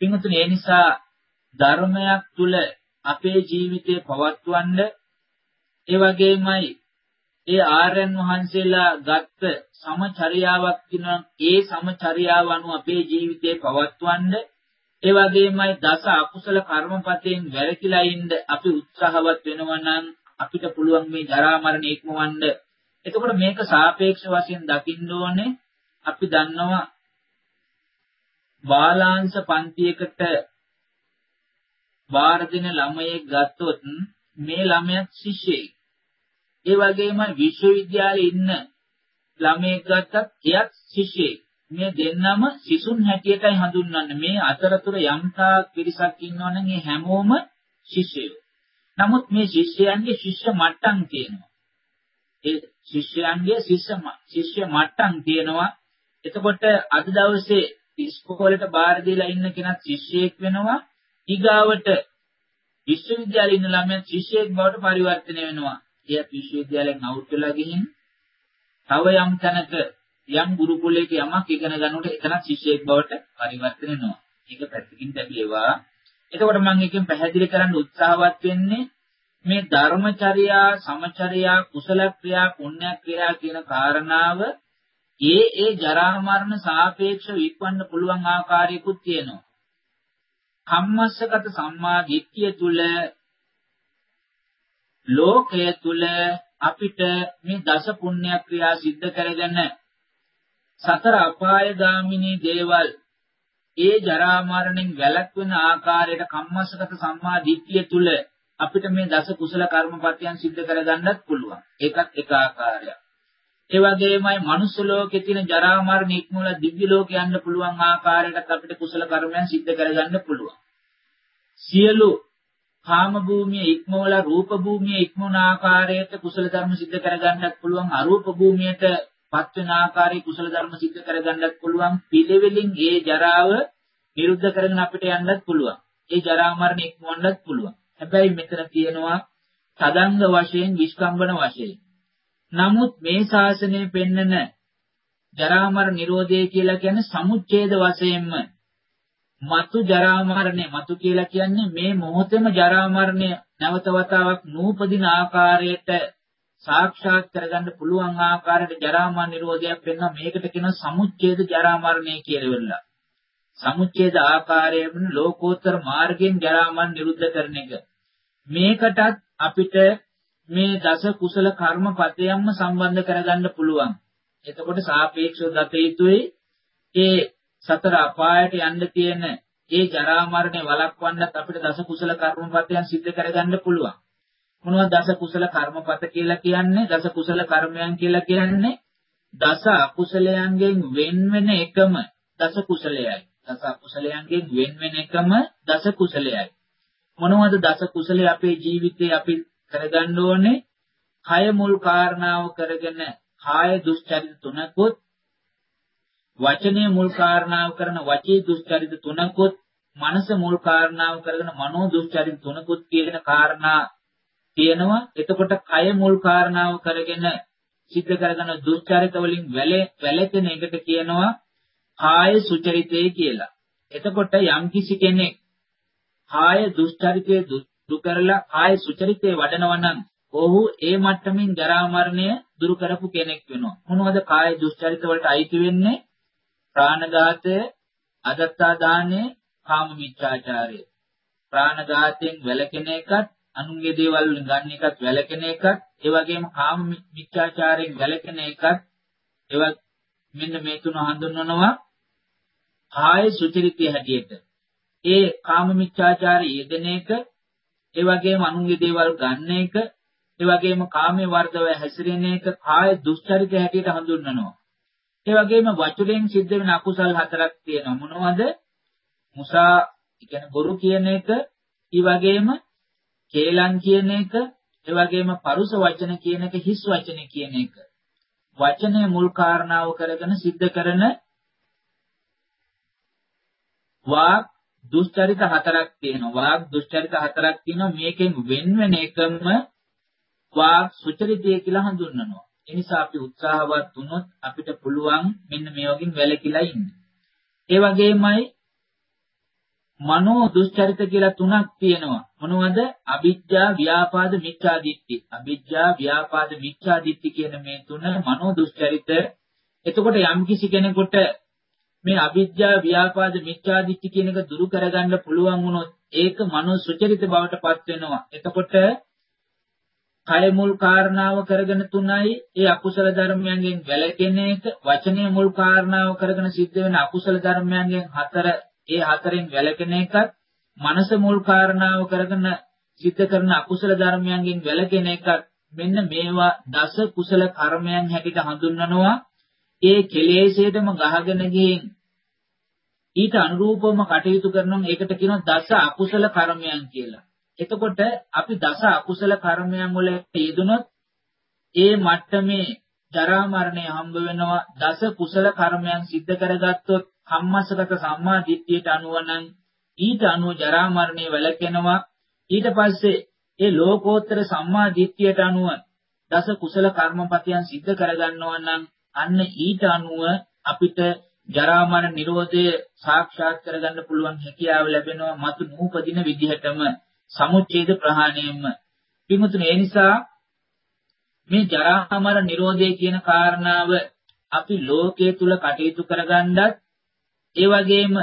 Speaker 1: පින්වතුනි ඒ නිසා ධර්මයක් තුල අපේ ජීවිතේ පවත්වන්න ඒ වගේමයි ඒ ආර්යයන් වහන්සේලා ගත්ත සමචර්යාවක් තියෙනවා ඒ සමචර්යාව අනුව අපේ ජීවිතේ පවත්වන්න ඒ වගේමයි දස අකුසල කර්මපතෙන් වැළකීලා ඉන්න අපි උත්සාහවත් වෙනවා නම් අපිට පුළුවන් මේ ජරා මරණ ඉක්මවන්න. එතකොට මේක සාපේක්ෂ වශයෙන් දකින්න ඕනේ අපි දන්නවා බාලාංශ පන්තියකට වාර දින ළමයෙක් ගත්තොත් මේ ළමයා ශිෂ්‍යයෙක්. ඒ වගේම විශ්වවිද්‍යාලේ ඉන්න ළමයෙක් ගත්තත් එයත් ශිෂ්‍යයෙක්. මේ දෙන්නම සිසුන් හැටියටයි හඳුන්වන්නේ. මේ අතරතුර යම්තා පිරිසක් ඉන්නවනම් ඒ හැමෝම ශිෂ්‍යයෝ. නමුත් මේ ශිෂ්‍යයන්ගේ ශිෂ්‍ය මට්ටම් තියෙනවා. ඒ ශිෂ්‍යයන්ගේ ශිෂ්‍ය ශිෂ්‍ය මට්ටම් තියෙනවා. එතකොට අද දවසේ ඉස්කෝලේට බාර දීලා ඉන්න කෙනෙක් ශිෂ්‍යයෙක් වෙනවා. ඊගාවට විශ්වවිද්‍යාලේ ඉන්න ළමයා ශිෂ්‍යයෙක් බවට පරිවර්තනය වෙනවා. එයත් විශ්වවිද්‍යාලයෙන් අවුට් වෙලා ගිහින් තව යම් තැනක යම් ගුරුකුලයක යමක් ඉගෙන ගන්නකොට එතන ශිෂ්‍යයෙක් බවට පරිවර්තන වෙනවා. ඒක පැත්තකින් දැකේවා. එතකොට මම එකෙන් පැහැදිලි කරන්න උත්සාහවත් වෙන්නේ මේ ධර්මචර්යා, සමචර්යා, කුසල ක්‍රියා, පුණ්‍ය ක්‍රියා කියන කාරණාව ඒ ඒ ජරා මරණ සාපේක්ෂව ඉක්වන්න පුළුවන් ආකාරයකුත් තියෙනවා. කම්මස්සගත සම්මා දිට්ඨිය තුල ලෝකය තුල අපිට මේ දස පුණ්‍ය ක්‍රියා සිද්ධ කරගෙන සතර අපායගාමිනී දේවල් ඒ ජරා මරණයෙන් වැළැක්වෙන ආකාරයට කම්මස්සගත සම්මා දිට්ඨිය තුල අපිට මේ දස කුසල කර්මපත්‍යයන් සිද්ධ කරගන්නත් පුළුවන්. ඒකත් එක ආකාරයක්. ඒ වගේමයි මනුස්ස ලෝකේ තියෙන ජරා මරණ ඉක්මවලා දිව්‍ය ලෝකේ යන්න පුළුවන් ආකාරයටත් අපිට කුසල කර්මයන් සිද්ධ කරගන්න පුළුවන්. සියලු කාම භූමිය ඉක්මවලා රූප භූමිය ඉක්මවන ආකාරයට කුසල ධර්ම සිද්ධ කරගන්නත් පුළුවන් අරූප භූමියට පත් වෙන ආකාරයේ කුසල ධර්ම સિદ્ધ කරගන්නත් පුළුවන්. පිළිවෙලින් ඒ ජරාව නිරුද්ධ කරගෙන අපිට යන්නත් පුළුවන්. ඒ ජරා මරණ ඉක්මවන්නත් පුළුවන්. හැබැයි මෙතන තියෙනවා තදංග වශයෙන් විස්කම්බන වශයෙන්. නමුත් මේ ශාසනය පෙන්නන ජරා මරණ නිරෝධය කියලා කියන්නේ සමුච්ඡේද වශයෙන්ම මතු ජරා මරණය මතු කියලා කියන්නේ මේ මොහොතේම ජරා මරණය නැවත වතාවක් නූපදින ආකාරයට සාක්ෂාත් කරගන්න පුළුවන් ආකාරයට ජරා මරණ නිරෝධයක් වෙනවා මේකට කියනවා සමුච්ඡේද ජරා මරණය කියලා වෙලා. සමුච්ඡේද ආකාරයෙන් ලෝකෝත්තර මාර්ගයෙන් ජරා මරණ නිරුද්ධ කරන එක. මේකටත් අපිට මේ දස කුසල කර්මපතයන්ම සම්බන්ධ කරගන්න පුළුවන්. එතකොට සාපේක්ෂව දත යුතුයි ඒ සතර අපායට යන්න තියෙන ඒ ජරා මරණය වළක්වන්නත් අපිට දස කුසල කර්මපතයන් සිද්ධ කරගන්න පුළුවන්. මොනවද දස කුසල කර්මපත කියලා කියන්නේ? දස කුසල කර්මයන් කියලා කියන්නේ දස අකුසලයන්ගෙන් වෙන් වෙන එකම දස කුසලයයි. දස අකුසලයන්ගෙන් වෙන් වෙන එකම දස කුසලයයි. මොනවද දස කුසලයේ අපේ ජීවිතේ අපි කරගන්න ඕනේ? කය මුල් කාරණාව කරගෙන කාය දුස්චරිත තුනකුත් වචනේ මුල් කාරණාව කරන වචී දුස්චරිත තුනකුත් මනස මුල් කාරණාව කරගෙන මනෝ දුස්චරිත තුනකුත් කියන කාරණා තියෙනවා. එතකොට කය මුල් කාරණාව කරගෙන සිද්ධ කරගෙන දුස්චරිත වලින් වැළැතෙන එකට කියනවා කාය සුචරිතය කියලා. එතකොට යම්කිසි කෙනෙක් කාය දුස්චරිතයේ දුරු කරලා කාය සුචරිතයේ වඩනවා නම් ඔහු ඒ මට්ටමින් ජරා මරණය දුරු කරපු කෙනෙක් වෙනවා. මොනවද කාය දුස්චරිත වලට අයිති වෙන්නේ? ප්‍රාණඝාතය, අදත්තා දානය, කාම මිච්ඡාචාරය. ප්‍රාණඝාතයෙන් වැළකෙන එකත්, අනුන්ගේ දේවල් වලින් ගන්න එකත් වැළකෙන එකත්, ඒ වගේම කාම මිච්ඡාචාරයෙන් වැළකෙන එකත්, ඒවත් මෙන්න මේ තුන හඳුන්වනවා කාය සුචරිතය හැටියට. ඒ කාම මිච්ඡාචාරය යෙදෙන එක, ඒ වගේම අනුන්ගේ දේවල් ගන්න එක, ඒ වගේම කාමයේ වර්ධව හැසිරෙන එක කාය දුස්චරිතය හැටියට හඳුන්වනවා. ඒ වගේම වචුලෙන් සිද්ධ වෙන අකුසල් හතරක් තියෙනවා. මොනවද? මුසා කියන්නේ බොරු කියන එක, ඊ වගේම කේලම් කියන එක, ඒ වගේම පරුස වචන කියන එක, හිස් වචන කියන එක. වචනය මුල් කාරණාව කරගෙන සිද්ධ කරන වාක් දුෂ්චරිත හතරක් තියෙනවා. වාග් දුෂ්චරිත හතරක් තියෙනවා. මේකෙන් වෙන වෙන එකම වාග් සුචරිතය කියලා හඳුන්වනවා. ඒ නිසා අපි උත්සාහවත් වුණොත් අපිට පුළුවන් මෙන්න මේ වගේ වැළකීලා ඉන්න. ඒ වගේමයි මනෝ දුෂ්චරිත කියලා තුනක් තියෙනවා. මොනවද? අවිජ්ජා, ව්‍යාපාද, මිච්ඡා දිට්ඨි. අවිජ්ජා, ව්‍යාපාද, මිච්ඡා දිට්ඨි කියන මේ තුන මනෝ දුෂ්චරිත. එතකොට යම්කිසි කෙනෙකුට මේ අවිජ්ජා, ව්‍යාපාද, මිච්ඡා දිට්ඨි කියන එක දුරු කරගන්න පුළුවන් වුණොත් ඒක මනෝ සුචරිත බවට පත් වෙනවා. එතකොට කය මුල් කාරණාව කරගෙන තුනයි ඒ අකුසල ධර්මයන්ගෙන් වැළකෙන එක වචනය මුල් කාරණාව කරගෙන සිද්ධ වෙන අකුසල ධර්මයන්ගෙන් හතර ඒ හතරෙන් වැළකෙන එකත් මනස මුල් කාරණාව කරගෙන සිද්ධ කරන අකුසල ධර්මයන්ගෙන් වැළකෙන එකත් මෙන්න මේවා දස කුසල කර්මයන් හැටියට හඳුන්වනවා. ඒ කෙලෙසේදම ගහගෙන ගිහින් ඊට අනුරූපවම කටයුතු කරනවා. ඒකට කියනවා දස අකුසල කර්මයන් කියලා. එතකොට අපි දස අකුසල කර්මයන් වල යෙදුනොත් ඒ මට්ටමේ ජරා මරණය හම්බ වෙනවා. දස කුසල කර්මයන් සිද්ධ කරගත්තොත් කම්මස්සගත සම්මා දිට්ඨියට අනුව නම් ඊට අනුව ජරා මරණය වැළකෙනවා. ඊට පස්සේ ඒ ලෝකෝත්තර සම්මා දිට්ඨියට අනුව දස කුසල කර්මපතයන් සිද්ධ කරගන්නවා නම් අන්න ඊට අනුව අපිට ජරා මරණ නිරෝධය සාක්ෂාත් කරගන්න පුළුවන් හැකියාව ලැබෙනවා මතු නූපදින විදිහටම සමුච්ඡේද ප්‍රහාණයෙන්ම. පිමුතුනේ ඒ නිසා මේ ජරා මරණ නිරෝධය කියන කාරණාව අපි ලෝකයේ තුල කටයුතු කරගන්නත් ඒ වගේම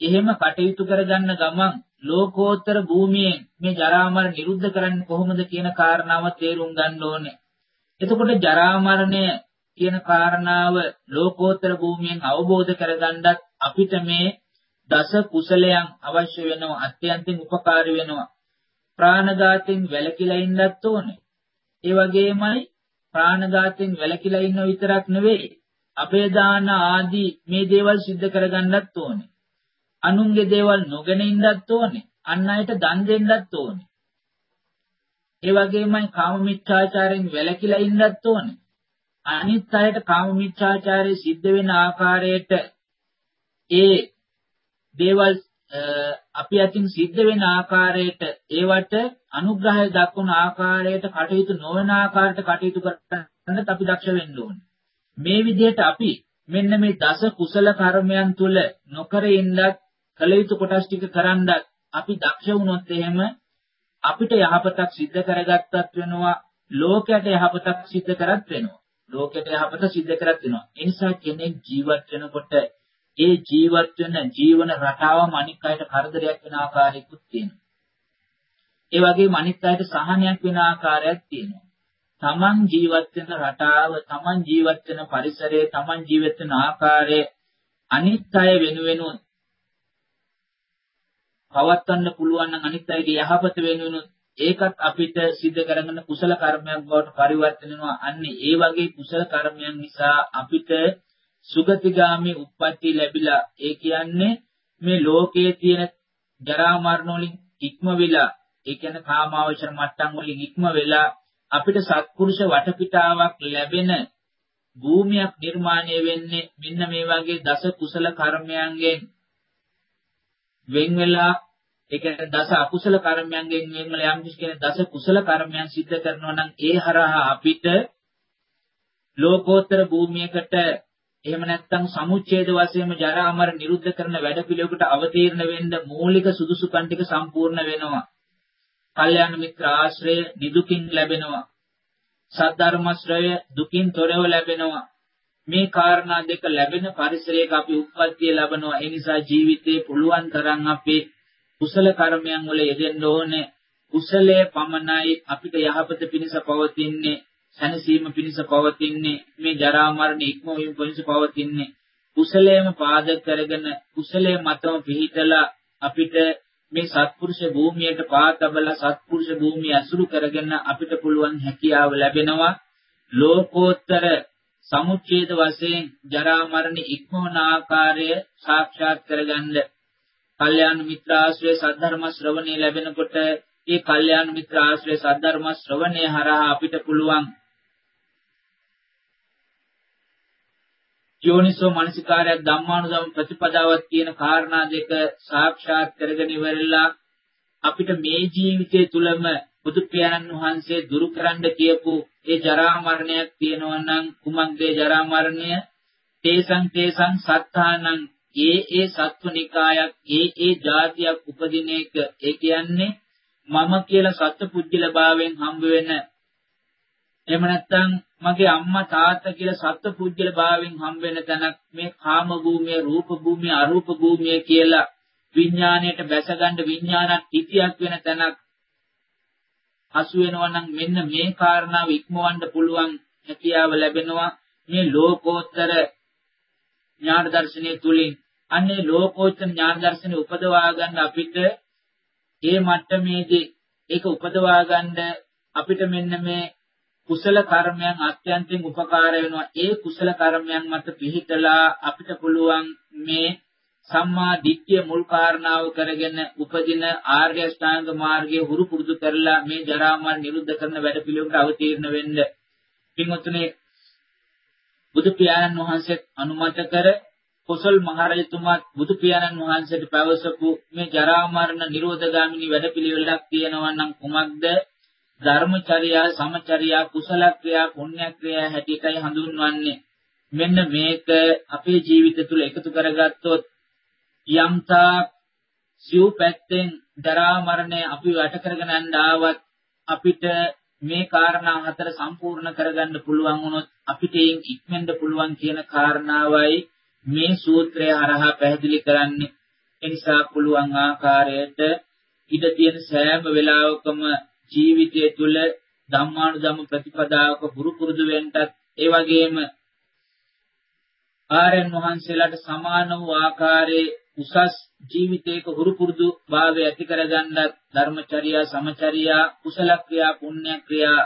Speaker 1: එහෙම කටයුතු කරගන්න ගමන් ලෝකෝත්තර භූමියෙන් මේ ජරා මරණ නිරුද්ධ කරන්නේ කොහොමද කියන කාරණාව තේරුම් ගන්න ඕනේ. එතකොට ජරා මරණය කියන කාරණාව ලෝකෝත්තර භූමියෙන් අවබෝධ කරගන්නත් අපිට මේ දස කුසලයන් අවශ්‍ය වෙනවා අත්‍යන්තයෙන් උපකාරී වෙනවා. ප්‍රාණඝාතයෙන් වැළකීලා ඉන්නත් ඕනේ. ඒ වගේමයි ප්‍රාණඝාතයෙන් වැළකීලා ඉන්න විතරක් නෙවෙයි අපේ දාන ආදී මේ දේවල් සිද්ධ කරගන්නත් ඕනේ. අනුන්ගේ දේවල් නොගෙන ඉන්නත් ඕනේ. අන් අයට දන් දෙන්නත් ඕනේ. ඒ වගේමයි කාම මිත්‍යාචාරයෙන් වැළකීලා ඉන්නත් ඕනේ. අනිත් අයට කාම මිත්‍යාචාරය සිද්ධ වෙන ආකාරයට ඒ දේවල් අපි අතින් සිද්ධ වෙන ආකාරයට ඒවට අනුග්‍රහය දක්වන ආකාරයට කටයුතු නොවන ආකාරයට කටයුතු කරන්නත් අපි දක්ෂ වෙන්න ඕනේ. මේ විදිහට අපි මෙන්න මේ දස කුසල කර්මයන් තුල නොකර ඉන්නත් කළ යුතු කොටස් ටික කරන්නත් අපි දක්ෂ වුණොත් එහෙම අපිට යහපතක් සිද්ධ කරගත්තත් වෙනවා ලෝකයට යහපතක් සිද්ධ කරත් වෙනවා. ලෝකයට යහපත සිද්ධ කරත් වෙනවා. ඒ නිසා කෙනෙක් ජීවත් වෙනකොට ඒ ජීවත් වෙන ජීවන රටාවම අනික් අයට කරදරයක් වෙන ආකාරයකුත් තියෙනවා. ඒ වගේම අනික් අයට සහනයක් වෙන ආකාරයක් තියෙනවා. තමන් ජීවත් වෙන රටාව, තමන් ජීවත් වෙන පරිසරය, තමන් ජීවත් වෙන ආකාරය අනිත් අය වෙනුවෙන් පවත්වන්න පුළුවන් නම් අනිත් අයගේ යහපත වෙනුවෙන් ඒකත් අපිට සිද්ධ කරගෙන කුසල කර්මයක් බවට පරිවර්තන වෙනවා. අන්න ඒ වගේ කුසල කර්මයන් නිසා අපිට සුගතිගාමී උප්පත්ති ලැබිලා ඒ කියන්නේ මේ ලෝකයේ තියෙන ජරා මරණ වලින් ඉක්ම වෙලා ඒ කියන්නේ කාමාවචර මට්ටම් වලින් ඉක්ම වෙලා අපිට සත්පුරුෂ වටපිටාවක් ලැබෙන භූමියක් නිර්මාණය වෙන්නේ මෙන්න මේ වගේ දස කුසල කර්මයන්ගෙන් වෙන් වෙලා ඒ කියන්නේ දස අකුසල කර්මයන්ගෙන් වෙන් වෙලා යම් කිසි කෙනෙක් දස කුසල කර්මයන් සිද්ධ කරනවා නම් ඒ හරහා අපිට ලෝකෝත්තර භූමියකට එහෙම නැත්නම් සමුච්ඡේද වශයෙන්ම ජරා අමර නිරුද්ධ කරන වැඩපිළිවෙලකට අවතීර්ණ වෙන්න මූලික සුදුසුකම් ටික සම්පූර්ණ වෙනවා. කල්යාණ මිත්‍ර ආශ්‍රය නිදුකින් ලැබෙනවා. සද්ධර්මශ්‍රය දුකින් තොරව ලැබෙනවා. මේ කාරණා දෙක ලැබෙන පරිසරයක අපි උප්පත්තිය ලබනවා. ඒ නිසා ජීවිතේ පුළුවන් තරම් අපේ කුසල කර්මයන් වල යෙදෙන්න ඕනේ. කුසලයේ පමණයි අපිට යහපත පිණිස පවතින්නේ. සැනසීම පිණිස පවතින්නේ මේ ජරා මරණ ඉක්මවීම පිණිස පවතින්නේ කුසලයේම පාදක කරගෙන කුසලයේ මතම පිහිටලා අපිට මේ සත්පුරුෂ භූමියට පාතබල සත්පුරුෂ භූමිය අසුරු කරගෙන අපිට පුළුවන් හැකියාව ලැබෙනවා. ලෝකෝත්තර සමුච්ඡේද වශයෙන් ජරා මරණ ඉක්මවන ආකාරය සාක්ෂාත් කරගන්න. කල්යාණ මිත්‍ර ආශ්‍රය සද්ධර්ම ශ්‍රවණය ලැබෙනකොට ඒ කල්යාණ මිත්‍ර ආශ්‍රය සද්ධර්ම ශ්‍රවණය හරහා අපිට පුළුවන් යෝනිසෝ මනසිකාරයක් ධම්මානුධම් ප්‍රතිපදාවක් කියන කාරණා දෙක සාක්ෂාත් කරගෙන ඉවරලා අපිට මේ ජීවිතය තුලම බුදු පියාණන් වහන්සේ දුරු කරන්න කියපු ඒ ජරා මරණයක් තියෙනවා නම් කුමක්ද ජරා මරණය? තේසං තේසං සත්තානං ඒ ඒ සත්වනිකායක් ඒ ඒ જાතියක් උපදින එක ඒ කියන්නේ මම කියලා සත්පුද්ගල භාවයෙන් හම්බ වෙන එහෙම නැත්නම් මගේ අම්මා තාත්තා කියලා සත්ව පුජ්‍යල භාවයෙන් හම් වෙන තැනක් මේ කාම භූමිය, රූප භූමිය, අරූප භූමිය කියලා විඥාණයට බැසගන්න විඥානත් ඉතියක් වෙන තැනක් හසු වෙනවා නම් මෙන්න මේ කාරණාව ඉක්මවන්න පුළුවන් හැකියාව ලැබෙනවා. මේ ලෝකෝත්තර ඥාන දර්ශනය තුලින් අන්නේ ලෝකෝත්තර ඥාන දර්ශනය උපදවා ගන්න අපිට ඒ මට්ටමේදී ඒක උපදවා ගන්න අපිට මෙන්න මේ කුසල කර්මයන් අත්‍යන්තයෙන් උපකාර වෙනවා. ඒ කුසල කර්මයන් මත පිහිටලා අපිට පුළුවන් මේ සම්මා දිට්ඨිය මුල් කාරණාව කරගෙන උපදින ආර්ය අෂ්ටාංග මාර්ගයේ හුරු පුරුදු කරලා මේ ජරා මරණ නිරුද්ධ කරන වැඩ පිළිවෙලට අවතීර්ණ වෙන්න. පින්වත්නි බුදු පියාණන් වහන්සේ අනුමත කර කොසල් මහරජතුමා බුදු පියාණන් වහන්සේට පැවසපු මේ ජරා මරණ නිරෝධ ගාමිනී වැඩපිළිවෙලක් තියෙනවා නම් කුමක්ද ධර්මචර්යා සමචර්යා කුසල ක්‍රියා පුණ්‍ය ක්‍රියා හැටියටයි හඳුන්වන්නේ. මෙන්න මේක අපේ ජීවිත තුළ එකතු කරගත්තොත් යම්තා සිව් පැත්තෙන් ජරා මරණය අපි වට කරගෙන යන්න ආවත් අපිට මේ කාරණා හතර සම්පූර්ණ කරගන්න පුළුවන් වුණොත් අපිට එයින් ඉක්මෙන්න පුළුවන් කියන කාරණාවයි මේ සූත්‍රය හරහා පැහැදිලි කරන්නේ. එනිසා පුළුවන් ආකාරයට ඉඩ තියෙන සෑම වෙලාවකම ජීවිතය තුළ ධම්මානුධම්ම ප්‍රතිපදාවක පුරු පුරුදු වෙන්නත් ඒ වගේම ආරයන් වහන්සේලාට සමාන වූ ආකාරයේ උසස් ජීවිතයක හුරු පුරුදු භාවය ඇති කරගන්නත් ධර්මචර්යා සමචර්යා කුසල ක්‍රියා පුණ්‍ය ක්‍රියා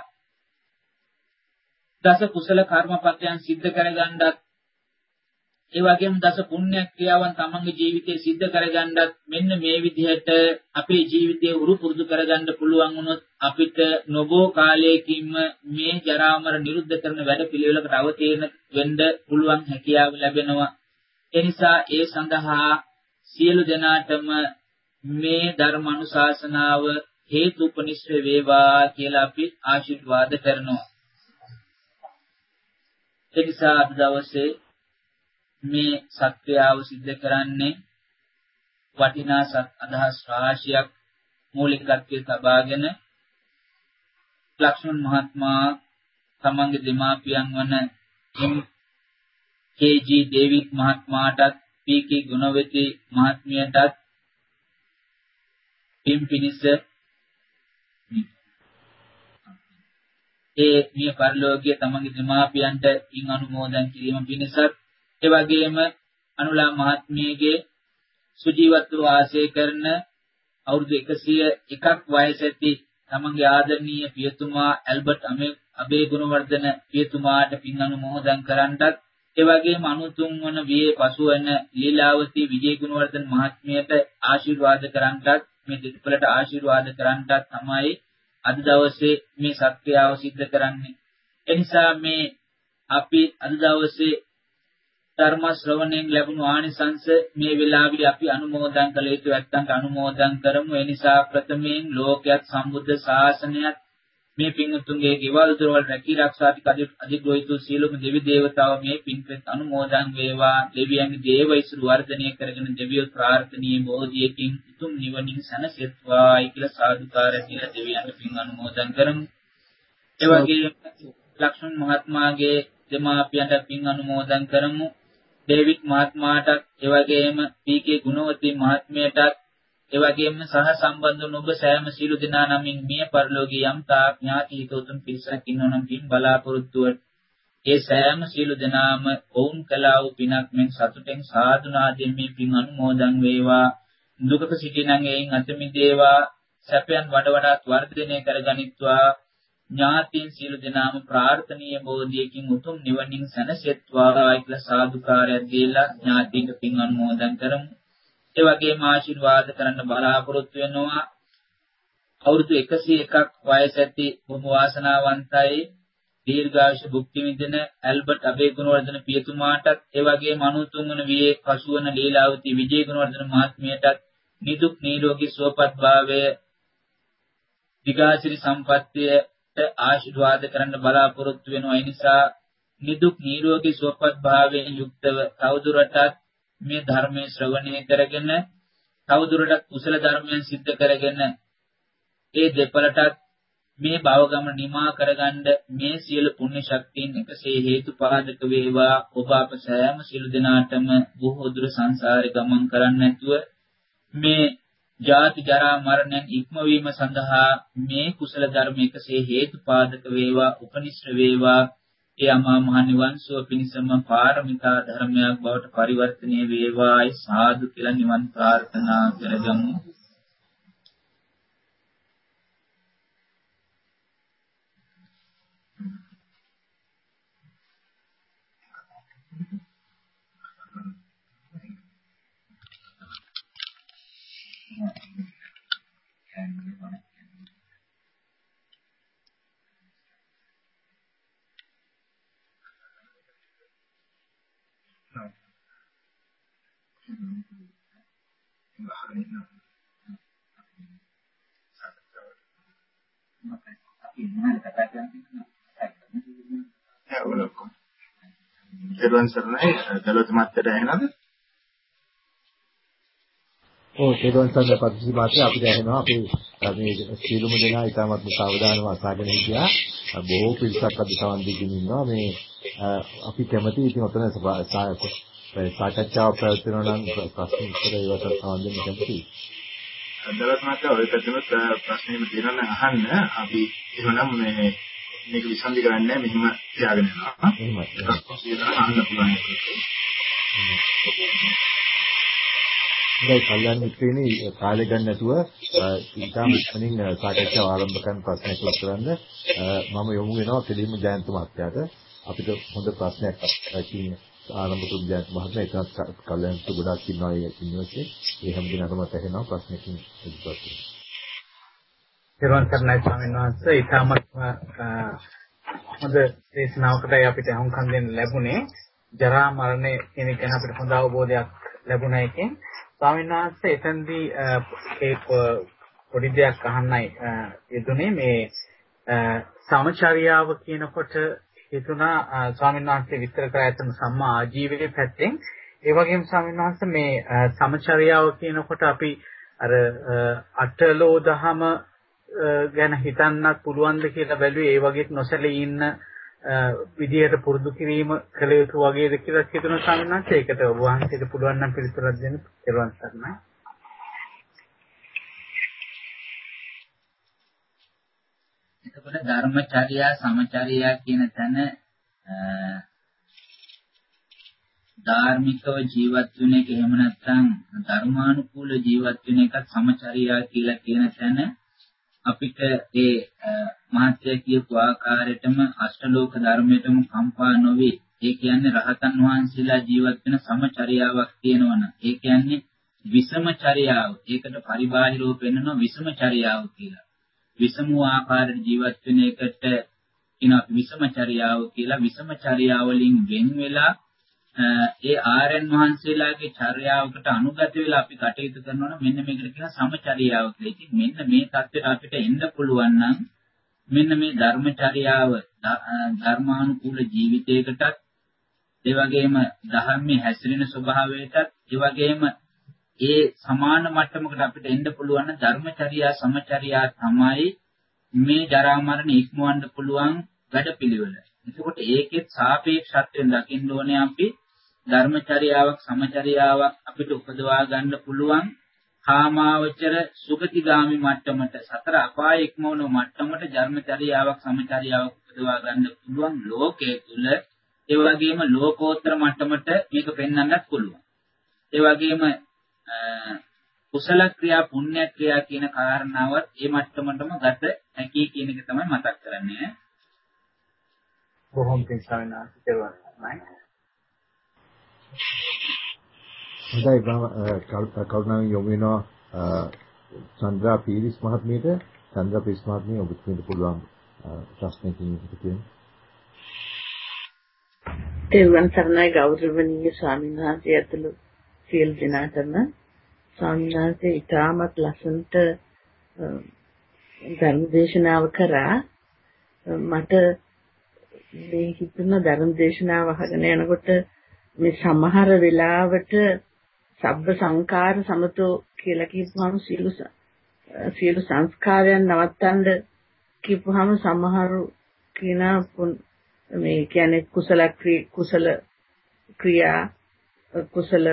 Speaker 1: දස කුසල කර්මපත්‍යයන් සිද්ධ කරගන්නත් ඒ වගේම දස පුණ්‍ය ක්‍රියාවන් තමන්ගේ ජීවිතේ සිද්ධ කරගන්නත් මෙන්න මේ විදිහට අපේ ජීවිතේ උරු පුරුදු කරගන්න පුළුවන් වුණොත් අපිට නොබෝ කාලයකින්ම මේ ජරාමර නිරුද්ධ කරන වැඩ පිළිවෙලකට අවතීර්ණ වෙන්න පුළුවන් හැකියාව ලැබෙනවා. ඒ නිසා ඒ සඳහා සියලු දෙනාටම මේ ධර්ම අනුශාසනාව හේතුපනිශ්‍රේ වේවා කියලා අපි ආශිර්වාද කරනවා. ඒ නිසා අද දවසේ මේ සත්‍යාව सिद्ध කරන්නේ වටිනා අදහස් රාශියක් මූලිකත්වයේ තබාගෙන ලක්ෂ්මන් මහත්මයා තමන්ගේ දෙමාපියන් වන එම්.කේ.ජී. දේවිත් මහත්මයාටත් පී.කේ. ගුණවති මහත්මියටත් පින් පිනිස ඒ මිය පරලෝකීය තමන්ගේ දෙමාපියන්ට පින් අනුමෝදන් කිරීම පිණිසත් ඒ වගේම අනුලා මහත්මියගේ සුජීවත්ව වාසය කරන අවුරුදු 101ක් වයස ඇති තමන්ගේ ආදරණීය පියතුමා ඇල්බර්ට් අබේ ගුණවර්ධන පියතුමාට පින් අනුමෝදන් කරන්නටත් ඒ වගේම 93 වන වියේ පසුවන ලීලාවතී විජේ ගුණවර්ධන මහත්මියට ආශිර්වාද කරන්නටත් මේ දෙපළට ආශිර්වාද කරන්නටත් තමයි අද දවසේ මේ සත්‍යාව સિદ્ધ කරන්නේ. එනිසා මේ අපි අද දවසේ ධර්ම ශ්‍රවණයෙන් ලැබුණු ආනිසංස මේ වෙලාවේ අපි අනුමෝදන් කළ යුතු ඇත්තන්ට අනුමෝදන් කරමු. ඒ නිසා ප්‍රථමයෙන් ලෝකයක් සම්බුද්ධ ශාසනයත් මේ පින්තුන්ගේ ගෙවල් දොරවල් රැකී ආරක්ෂාට අධිග්‍රහිත සියලුම දෙවි දේවතාව මේ පින්පෙත් අනුමෝදන් වේවා. දෙවියන්ගේ දේව ඉසුරු වර්ධනය කරගෙන දෙවියෝ ප්‍රාර්ථනීය බෝධියකින් උතුම් නිවනින් සැනසෙත්වායි කියලා සාදුකාරය කියලා දෙවියන්ට පින් අනුමෝදන් කරමු. ඒ වගේම ලක්ෂ්මන් මහත්මයාගේ දෙමාපියන්ට පින් අනුමෝදන් කරමු. ඩේවිඩ් මහත්මයාටත් ඒ වගේම පී.කේ. ගුණවර්ධන මහත්මයාටත් ඒ වගේම සහ සම්බන්ධ වුණ ඔබ සෑම සීල දිනා නමින් මිය පරලෝකී යම් තා ඥාති හිතවතුන් පිරිසක් ඉන්නවනම් පින් බලාපොරොත්තුව ඒ සෑම සීල දිනාම ඔවුන් කළා වූ පිනක් මෙන් සතුටෙන් සාදුනාදයෙන් මේ පින් අනුමෝදන් වේවා. දුකක සිටිනන් එයින් අත මිදේවා. සැපයන් වඩ වඩාත් වර්ධනය කරගනිත්වා ඥාතීන් සියලු දෙනාම ප්‍රාර්ථනීය බෝධියකින් උතුම් නිවනින් සැනසෙත්වා කියලා සාදුකාරයක් දීලා ඥාතීන්ට පින් අනුමෝදන් කරමු. ඒ වගේම ආශිර්වාද කරන්න බලාපොරොත්තු වෙනවා. අවුරුදු 101ක් වයස ඇති බොහොම වාසනාවන්තයි දීර්ඝායුෂ භුක්ති විඳින ඇල්බර්ට් අබේගුණවර්ධන පියතුමාටත් ඒ වගේම 93 වන වියේ පසුවන ලීලාවතී විජේගුණවර්ධන මහත්මියටත් නිදුක් නිරෝගී සුවපත් භාවය විගාසිරි සම්පත්තිය ආශිර්වාද කරන්න බලාපොරොත්තු වෙනවා. ඒ නිසා නිදුක් නිරෝගී සුවපත් භාවයෙන් යුක්තව තවදුරටත් මේ ධර්මයේ ශ්‍රවණය කරගෙන තවදුරටත් කුසල ධර්මයන් સિદ્ધ කරගෙන ඒ දෙපළටත් මේ භවගම නිමා කරගන්න මේ සියලු පුණ්‍ය ශක්තියින් එකසේ හේතු පාදක වේවා ඔබ අප සෑම සියලු දෙනාටම බොහෝ දුර සංසාරේ ගමන් කරන්න නැතුව මේ ජාති ජරා මරණයන් ඉක්මවීම සඳහා මේ කුසල ධර්ම එකසේ හේතුපාදක වේවා උපනිශ්‍ර වේවා. ඒ අමා මහ නිවන් සුව පිණිසම පාරමිතා ධර්මයක් බවට පරිවර්තනය වේවායි සාදු කියලා නිවන් ප්‍රාර්ථනා කරගමු.
Speaker 3: දරුවන් සරණයි දලොත් මත්තට ඇහෙනවද?
Speaker 2: ඔව් දරුවන් සරණ පරිසීමාතේ අපිට ඇහෙනවා අපි මේ සීලුම දෙනා ඊටමත් සාවධානව අසාගෙන හිටියා. බොහෝ පිරිසක් අද සවන් දීගෙන ඉන්නවා මේ අපි කැමති ඉතින් ඔතන සාකච්ඡාව පැවැත්වෙනවා නම් ප්‍රශ්න උත්තර ඒවට දෙන්න කැමතියි.
Speaker 3: දලොත් මත්තට ඔය පැත්තෙත් ප්‍රශ්නෙම තියෙනවා නම් අහන්න අපි එහෙනම් මේ මේක විසන්දි කරන්නේ මෙහිම තියාගෙන යනවා. එහෙමයි.
Speaker 2: දැන් කල්යනා මිත්‍රේනේ කාලය ගන්න නැතුව ඉතාම ඉක්මනින් සාකච්ඡාව ආරම්භ කරන ප්‍රශ්නයක් උත්තරන්න මම යොමු වෙනවා කෙලින්ම ජයන්ත මහත්තයාට අපිට හොඳ ප්‍රශ්නයක් අකින් ආරම්භ කරමු ජයන්ත මහත්මයා. ඒකත් කල්යනා ගොඩාක් ඉන්නවා ඒ ඉන්නවා ඒ හැම දිනකටම තැහෙනවා ප්‍රශ්නකින් ඉදිරිපත් වෙනවා
Speaker 4: පෙරවන් සර්ණයි ස්වාමීන් වහන්සේ. ඊටමත් හොඳ දේශනාවකටයි අපිට අහුම්කම් දෙන්න ලැබුණේ. ජරා මරණය කියන එක ගැන අපිට හොඳ අවබෝධයක් ලැබුණා එකෙන්. ස්වාමීන් වහන්සේ එතෙන්දී ඒ පොඩි දෙයක් අහන්නයි යෙදුනේ. මේ සමචාරියාව කියනකොට හිතුණා ස්වාමීන් වහන්සේ විස්තර කර ඇතන සම්මා ආජීවයේ පැත්තෙන්. ඒ වගේම ස්වාමීන් වහන්සේ මේ සමචාරියාව කියනකොට අපි අර අටලෝ දහම ගැන හිතන්නත් පුළුවන්ද කියලා බැලුවේ ඒ වගේ නොසැලී ඉන්න විදියට පුරුදු කිරීම කළ යුතු වගේද කියලා හිතන සම්මත ඒකට ඔබ වහන්සේට පුළුවන් නම් පිළිතුරක් දෙන්න. පෙරවන් සරණයි.
Speaker 1: එතකොට ධර්මචර්යා සමචර්යා කියන තැන ධාර්මිකව ජීවත් වෙන එක එහෙම නැත්නම් ධර්මානුකූල ජීවත් වෙන එකත් සමචර්යා කියලා කියන තැන අපිට ඒ මහත්ය කියපු ආකාරයටම අෂ්ටලෝක ධර්මයටම කම්පා නොවේ. ඒ කියන්නේ රහතන් වහන්සේලා ජීවත් වෙන සමචර්යාවක් තියෙනවනම් ඒ කියන්නේ විසමචර්යාව. ඒකට පරිබාහිරව පෙන්වන විසමචර්යාව කියලා. විසම ආකාරයට ජීවත් වෙන එකට කියන විසමචර්යාව කියලා විසමචර්යාවලින් වෙන් වෙලා ඒ ආර්යයන් වහන්සේලාගේ චර්යාවකට අනුගත වෙලා අපි කටයුතු කරනවා නම් මෙන්න මේකට කියන සමචර්යාව කියලා. ඉතින් මෙන්න මේ தත්ත්වයට අපිට එන්න පුළුවන් නම් මෙන්න මේ ධර්මචර්යාව ධර්මානුකූල ජීවිතයකටත් ඒ වගේම ධර්මයේ හැසිරෙන ස්වභාවයටත් ඒ වගේම ඒ සමාන මට්ටමකට අපිට එන්න පුළුවන් ධර්මචර්යා සමචර්යා තමයි මේ ජරා මරණ ඉක්මවන්න පුළුවන් වැඩපිළිවෙල. එතකොට ඒකෙත් සාපේක්ෂත්වයෙන් දකින්න ඕනේ අපි ධර්මචර්යාවක් සමචර්යාවක් අපිට උපදවා ගන්න පුළුවන් කාමාවචර සුගතිගාමි මට්ටමට සතර අපාය ඉක්මවන මට්ටමට ධර්මචර්යාවක් සමචර්යාවක් උපදවා ගන්න පුළුවන් ලෝකයේ තුල ඒ වගේම ලෝකෝත්තර මට්ටමට මේක පෙන්වන්නත් පුළුවන්. ඒ වගේම කුසල ක්‍රියා පුණ්‍ය ක්‍රියා කියන කාරණාවත් මේ මට්ටමටම ගත හැකි කියන එක තමයි මතක් කරන්නේ.
Speaker 4: බොහොම පිං ස්වාමීන් වහන්සේ
Speaker 2: හොඳයි කරුණාවෙන් යොමු වෙනවා චන්ද්‍රා පීරිස් මහත්මියට චන්ද්‍රා පීරිස් මහත්මිය ඔබතුමීට පුළුවන් ප්‍රශ්නකින් ඉදිරි කියන්න.
Speaker 5: තෙරුවන් සරණයි ගෞරවනීය ස්වාමීන් වහන්සේ ඇතුළු සියලු දෙනාටම ස්වාමීන් වහන්සේ ඉතාමත් ලස්සනට ධර්ම දේශනාව කරා. මට මේ හිතුන ධර්ම දේශනාව අහගෙන යනකොට මේ සමහර වෙලාවට සබ්බ සංකාර සමතෝ කියලා කියපුවම සියලු සියලු සංස්කාරයන් නවත්තන්න කියපුවම සමහරු කියන මේ කියන්නේ කුසල කුසල ක්‍රියා කුසල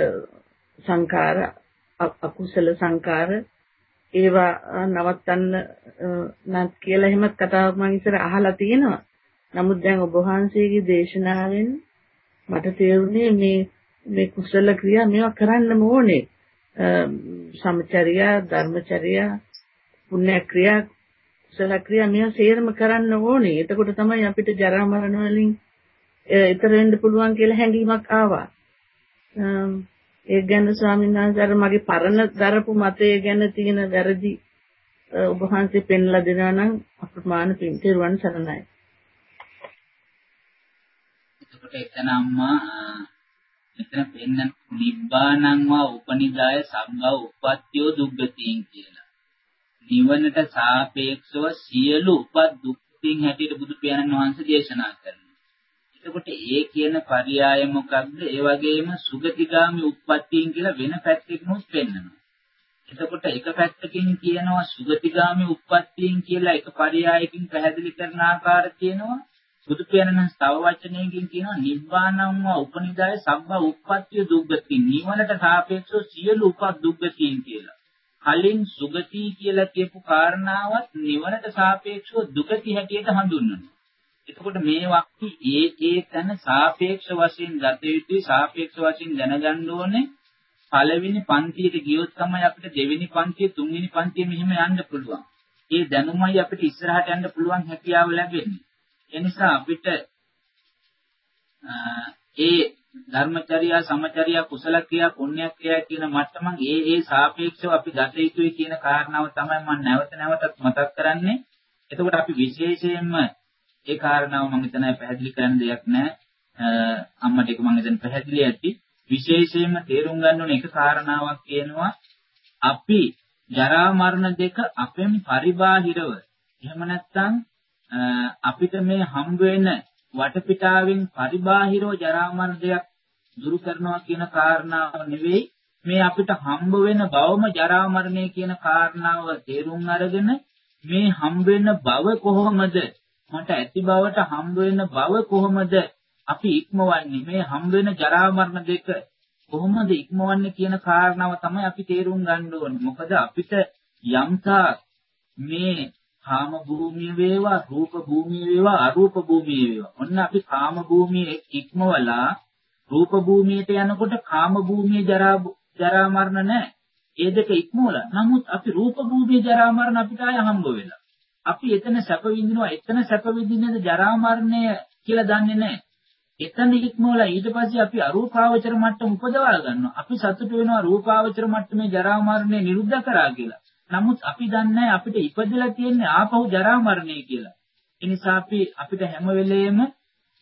Speaker 5: සංකාර අකුසල සංකාර ඒවා නවත්තන්න නම් කියලා එහෙම කතාවක් මම ඉස්සර අහලා තියෙනවා. නමුත් දැන් ඔබ වහන්සේගේ දේශනාවෙන් මට තේරුනේ මේ මේ කුසල ක්‍රියා මේවා කරන්නම ඕනේ. සමචර්යා, ධර්මචර්යා, පුණ්‍ය ක්‍රියා, කුසල ක්‍රියා මේවා සේරම කරන්න ඕනේ. එතකොට තමයි අපිට ජරා මරණ වලින් ඊතර වෙන්න පුළුවන් කියලා හැඟීමක් ආවා. ඒ ගැන ස්වාමීන් වහන්සේ අර මගේ පරණ දරපු මතය ගැන තියෙන වැරදි ඔබ වහන්සේ පෙන්ලා දෙනවා නම් අප්‍රමාණ පින් තිරුවන් සරණයි.
Speaker 1: එතකොට එතන අම්මා මෙතන පෙන්න නිබ්බානං වා උපනිදාය සම්භව උප්පත්තියෝ දුග්ගතින් කියලා. නිවනට සාපේක්ෂව සියලු උපත් දුක්ඛින් හැටියට බුදු පියාණන් වහන්සේ දේශනා කරනවා. එතකොට ඒ කියන පරියාය මොකක්ද? ඒ වගේම සුගතිගාමි උප්පත්තියින් කියලා වෙන පැත්තකිනුත් පෙන්නනවා. එතකොට එක පැත්තකින් කියනවා සුගතිගාමි උප්පත්තියින් කියලා එක පරියායකින් පැහැදිලි කරන ආකාරය තියෙනවා. බුදු පියාණන් තව වචනයකින් කියනවා නිබ්බානං වා උපනිදාය සබ්බ උප්පත්තිය දුග්ගති නිවනට සාපේක්ෂව සියලු උපත් දුග්ගතීන් කියලා. කලින් සුගති කියලා කියපු කාරණාවත් නිවනට සාපේක්ෂව දුගති හැටියට හඳුන්වනවා. එතකොට මේ වක්ති ඒ ඒ තැන සාපේක්ෂ වශයෙන් ගත යුතුයි සාපේක්ෂ වශයෙන් දැනගන්න ඕනේ පළවෙනි පන්තියට ගියොත් තමයි අපිට දෙවෙනි පන්තිය තුන්වෙනි පන්තිය මෙහෙම යන්න පුළුවන්. ඒ දැනුමයි අපිට ඉස්සරහට යන්න පුළුවන් හැකියාව ලැබෙන්නේ. එනිසා අපිට ඒ ධර්මචර්යා සමචර්යා කුසල ක්‍රියා පුණ්‍ය ක්‍රියා කියන මට්ටමන් ඒ ඒ සාපේක්ෂව අපි ගත යුතුයි කියන කාරණාව තමයි මම නැවත නැවතත් මතක් කරන්නේ. එතකොට අපි විශේෂයෙන්ම ඒ කාරණාව මම හිතන්නේ පැහැදිලි කරන්න දෙයක් නැහැ. අම්මට ඒක මම හිතන්නේ පැහැදිලි ඇති. විශේෂයෙන්ම තේරුම් ගන්න ඕන එක කාරණාවක් කියනවා අපි ජරා මරණ දෙක අපෙන් පරිබාහිරව එහෙම නැත්නම් අපිට මේ හම්බ වෙන වටපිටාවෙන් පරිබාහිරව ජරා මරණ දෙයක් දුරු කරනවා කියන කාරණාව නෙවෙයි මේ අපිට හම්බ වෙන බවම ජරා මරණය කියන කාරණාව තේරුම් අරගෙන මේ හම්බ වෙන බව කොහොමද මට ඇති බවට හම්බ වෙන බව කොහොමද අපි ඉක්මවන්නේ මේ හම්බ වෙන ජරා මරණ දෙක කොහොමද ඉක්මවන්නේ කියන කාරණාව තමයි අපි තේරුම් ගන්න ඕනේ මොකද අපිට යම්තා මේ කාම භූමිය වේවා රූප භූමිය වේවා අරූප භූමිය වේවා. ඔන්න අපි කාම භූමිය ඉක්මවලා රූප භූමියට යනකොට කාම භූමිය ජරා ජරා මරණ නැහැ. ඒ දෙක ඉක්මවලා. නමුත් අපි රූප භූමිය ජරා මරණ අපිට ආය හම්බ වෙලා. අපි එතන සැප විඳිනවා එතන සැප විඳින්නද ජරා මරණය කියලා දන්නේ නැහැ. එතන ඉක්මවලා ඊට පස්සේ අපි අරූපාවචර මට්ටම උපදවා ගන්නවා. අපි සතුට වෙනවා රූපාවචර මට්ටමේ ජරා මරණය නිරුද්ධ කරා කියලා. නමුත් අපි දන්නේ අපිට ඉපදලා තියෙන්නේ ආපහු ජරා මරණය කියලා. ඒ නිසා අපි අපිට හැම වෙලෙම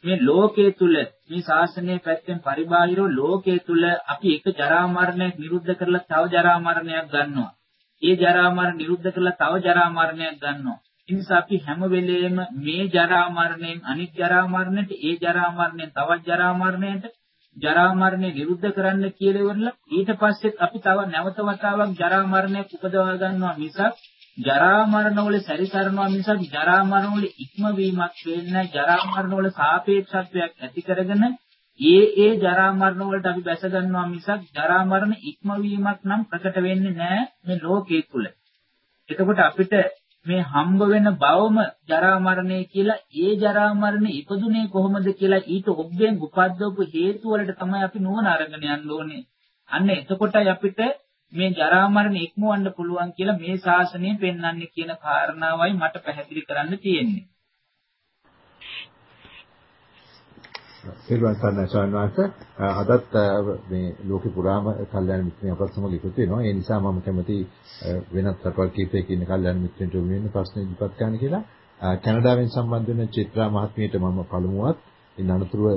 Speaker 1: මේ ලෝකයේ තුල මේ ශාසනය පැත්තෙන් පරිබාහිරව ලෝකයේ තුල අපි එක ජරා මරණයක් නිරුද්ධ කරලා තව ජරා මරණයක් ගන්නවා. ඒ ජරා මරණ නිරුද්ධ කරලා තව ජරා මරණයක් ගන්නවා. ඒ නිසා අපි හැම වෙලෙම මේ ජරා මරණයෙන් අනිත් ජරා මරණයට ඒ ජරා මරණයෙන් තවත් ජරා මරණයට ජරා මරණය නිරුද්ධ කරන්න කියලා ඉවරලා ඊට පස්සෙත් අපි තව නැවත වතාවක් ජරා මරණයක් උපදවා ගන්නවා මිසක් ජරා මරණ වල සැරිසරනවා මිසක් ජරා මරණ වල ඉක්මවීමක් වෙන්නේ ජරා මරණ වල සාපේක්ෂත්වයක් ඇති කරගෙන ඒ ඒ ජරා මරණ වලට අපි බැස ගන්නවා මිසක් ජරා මරණ ඉක්මවීමක් නම් ප්‍රකට වෙන්නේ නැහැ මේ ලෝකයේ තුල. එතකොට අපිට මේ හම්බ වෙන බවම ජරා මරණය කියලා ඒ ජරා මරණය ඉපදුනේ කොහොමද කියලා ඊට ඔබෙන් උපද්දවපු හේතු වලට තමයි අපි නුවණ අරගෙන යන්න ඕනේ. අන්න එතකොටයි අපිට මේ ජරා මරණ ඉක්මවන්න පුළුවන් කියලා මේ ශාසනය පෙන්වන්නේ කියන කාරණාවයි මට පැහැදිලි කරන්න තියෙන්නේ.
Speaker 2: සිල්වන් සර්ණ ස්වාමීන් අදත් මේ ලෝකෙ පුරාම කල්යාණ මිත්‍රයන් අපත් සමග එකතු වෙනවා. ඒ නිසා මම කැමති වෙනත් රටවල් කීපයක ඉන්න කල්යාණ මිත්‍රයන්ට යොමු වෙන ප්‍රශ්න ඉදිරිපත් කරන්න කියලා. කැනඩාවෙන් සම්බන්ධ වෙන චිත්‍රා මහත්මියට මම පළමුවත් ඉන් අනතුරුව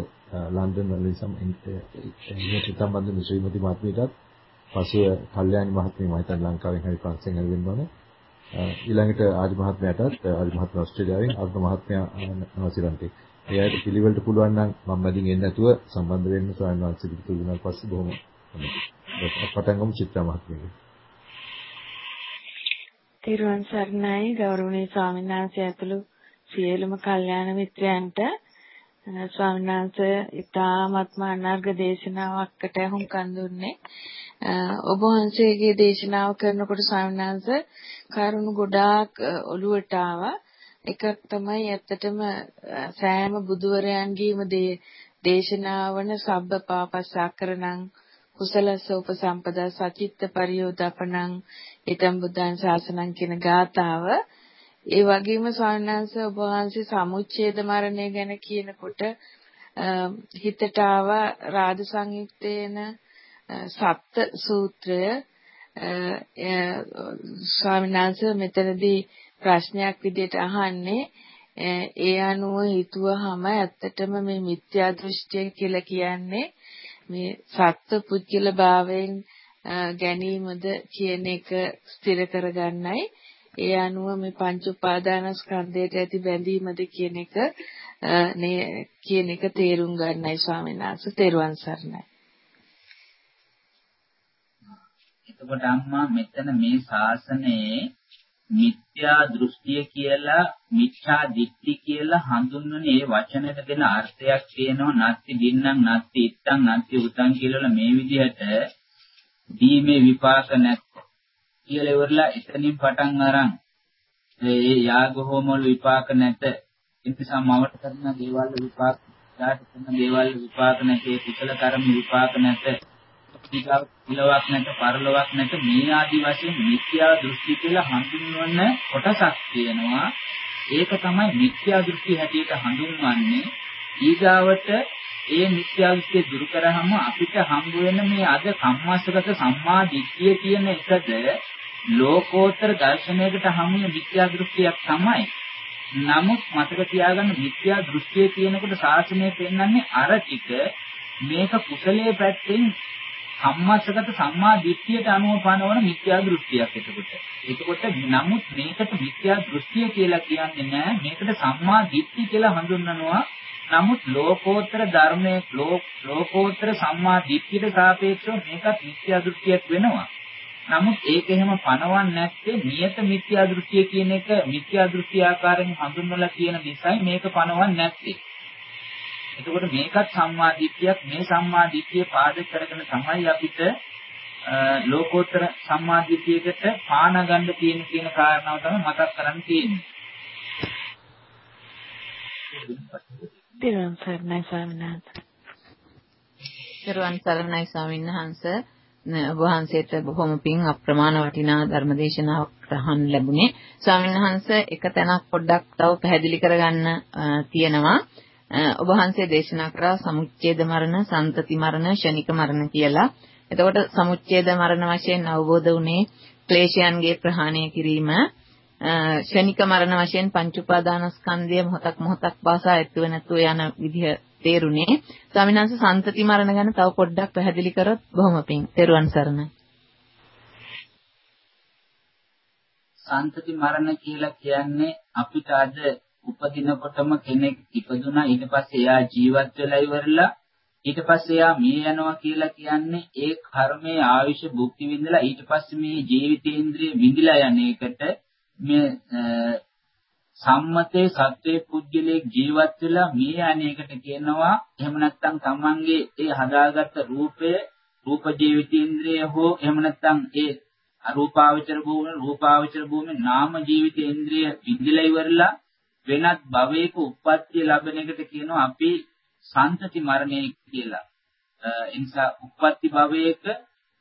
Speaker 2: ලන්ඩන් වලින් සම්බන්ධ වෙන ශ්‍රීමති මහත්මියටත් පසුව කල්යාණි මහත්මිය මම හිතන්නේ ලංකාවෙන් හරි ප්‍රශ්නෙන් හරිවෙන්න ඕනේ. ඊළඟට ආදි මහත්මයාටත් ආදි මහත්මයා ඕස්ට්‍රේලියාවෙන් අර්ථ මහත්මයා නවසිලන්තේ එයාට පිළිවෙලට පුළුවන් නම් මම මැදින් එන්නේ නැතුව සම්බන්ධ වෙන්න ස්වාමීන් වහන්සේ පිටු දුන්නාට පස්සේ බොහොම පටන් ගමු චිත්‍රා මහත්මියගේ.
Speaker 6: තිරුවන් සරණයි ගෞරවනීය ස්වාමීන් වහන්සේ ඇතුළු සියලුම කල්යාණ මිත්‍රයන්ට. ස්වාමීන් වහන්සේ ඉතාමත්ම අනර්ග දේශනාවකට හුම්කන් දුන්නේ. ඔබ වහන්සේගේ දේශනාව කරනකොට ස්වාමීන් වහන්සේ කරුණු ගොඩාක් ඔළුවට ආවා. එකක් තමයි ඇත්තටම සෑම බුදුවරයන්ගේම දේශනාවන සබ්බ පාපස්සාකරණං කුසලස්ස උපසම්පදා සචිත්ත පරියෝදපණං ඊතම් බුද්ධං ශාසනං කියන ගාතාව ඒ වගේම ස්වාමීන් ඔබ වහන්සේ සමුච්ඡේද මරණය ගැන කියනකොට හිතට ආව රාජ සංයුක්තේන සප්ත සූත්‍රය. ස්වාමීන් වහන්සේ මෙතනදී ප්‍රශ්නයක් විදිහට අහන්නේ ඒ අනුව හිතුවහම ඇත්තටම මේ මිත්‍යා දෘෂ්ටිය කියලා කියන්නේ මේ සත්ව පුද්ගල භාවයෙන් ගැනීමද කියන එක ස්ථිර කරගන්නයි ඒ අනුව මේ පංච උපාදානස්කන්ධයට ඇති බැඳීමද කියන එක නේ කියන එක තේරුම් ගන්නයි ස්වාමීන් වහන්සේ තෙරුවන් සරණයි.
Speaker 1: එතකොට අම්මා මෙතන මේ ශාසනයේ මිත්‍යා දෘෂ්ටිය කියලා මිච්ඡා දිට්ඨි කියලා හඳුන්වන ඒ වචනයට දෙන අර්ථයක් තියෙනවා නැත්ති දින්නම් නැත්ති ඉත්තම් නැත්ති උතම් කියලා මේ විදිහට දීමේ විපාක නැත් කියලා ඉවරලා එතනින් පටන් අරන් ඒ යාග හෝම වල විපාක නැත. ඒ නිසා මවට කරන දේවල් විපාක දාට කරන දේවල් විපාක නැතේ කුසල කර්ම විපාක නැත. ඉලවක් නැත පරලොවක් නැත මේ ආදි වශයෙන් මිත්‍යා දෘෂ්ටි කියලා හඳුන්වන කොටසක් තියෙනවා. ඒක තමයි මිත්‍යා දෘෂ්ටි හැටියට හඳුන්වන්නේ. ඊගාවට ඒ මිත්‍යා දෘෂ්ටිය දුරු කරාම අපිට හම්බ වෙන මේ අද කම්මස්සගත සම්මා දිට්ඨිය කියන එකද ලෝකෝත්තර දර්ශනයකට හමු වෙන මිත්‍යා දෘෂ්ටියක් තමයි. නමුත් මතක තියාගන්න මිත්‍යා දෘෂ්ටිය කියනකොට ශාසනය පෙන්වන්නේ අර ටික. මේක කුසලයේ පැත්තෙන් සම්මාසගත සම්මා දිට්ඨියට අනුව පනවන මිත්‍යා දෘෂ්ටියක් එතකොට. එතකොට නමුත් මේකට මිත්‍යා දෘෂ්ටිය කියලා කියන්නේ නෑ මේකට සම්මා දිට්ඨි කියලා හඳුන්වනවා. නමුත් ලෝකෝත්තර ධර්මයේ ලෝකෝත්තර සම්මා දිට්ඨියට සාපේක්ෂව මේකත් මිත්‍යා දෘෂ්ටියක් වෙනවා. නමුත් ඒක එහෙම පනවන්නේ නැත්තේ නියත මිත්‍යා දෘෂ්ටිය කියන එක මිත්‍යා දෘෂ්ටි ආකාරයෙන් හඳුන්වලා කියන නිසායි මේක පනවන්නේ නැත්තේ. එතකොට මේකත් සම්මා දිට්ඨියක් මේ සම්මා දිට්ඨිය පාදක කරගෙන තමයි අපිට ලෝකෝත්තර සම්මා දිට්ඨියකට පාන ගන්න තියෙන කියන කාරණාව තමයි මතක් කරන් තියෙන්නේ.
Speaker 6: දිරුවන් සරණයි ස්වාමීන් වහන්සේ.
Speaker 7: දිරුවන් සරණයි ස්වාමීන් වහන්සේ. ඔබ වහන්සේට බොහොම පිං අප්‍රමාණ වටිනා ධර්මදේශනාවක් අහන්න ලැබුණේ. ස්වාමීන් වහන්සේ එක තැනක් පොඩ්ඩක් තව පැහැදිලි කරගන්න තියෙනවා. ඔබ වහන්සේ දේශනා කරා සමුච්ඡේද මරණ, සන්තති මරණ, ෂණික මරණ කියලා. එතකොට සමුච්ඡේද මරණ වශයෙන් අවබෝධ වුණේ ක්ලේශයන්ගේ ප්‍රහාණය කිරීම, ෂණික මරණ වශයෙන් පංච උපාදානස්කන්ධය මොහොතක් මොහොතක් පාසා ඇතුව නැතුව යන විදිහ තේරුනේ. ස්වාමීන් වහන්සේ සන්තති මරණ ගැන තව පොඩ්ඩක් පැහැදිලි කරොත් බොහොම පිං. තෙරුවන් සරණයි.
Speaker 1: සන්තති මරණ කියලා කියන්නේ අපිට අද උපදිනකොටම කෙනෙක් ඉපදුනා ඊට පස්සේ එයා ජීවත් වෙලා ඉවරලා ඊට පස්සේ එයා මිය යනවා කියලා කියන්නේ ඒ කර්මයේ ආයුෂ භුක්ති විඳලා ඊට පස්සේ මේ ජීවිතේන්ද්‍රිය විඳිලා යන එකට මේ සම්මතේ සත්වයේ පුද්ගලයෙක් ජීවත් වෙලා මිය යන එකට කියනවා. එහෙම නැත්නම් තමන්ගේ ඒ හදාගත්ත රූපය රූප ජීවිතේන්ද්‍රය හෝ එහෙම නැත්නම් ඒ අරූපාවචර භූමිය රූපාවචර භූමිය නාම ජීවිතේන්ද්‍රය විඳිලා ඉවරලා වෙනත් භවයක උප්පත්තිය ලැබෙන එකට කියනවා අපි සන්තති මරණය කියලා. ඒ නිසා උප්පත්ති භවයක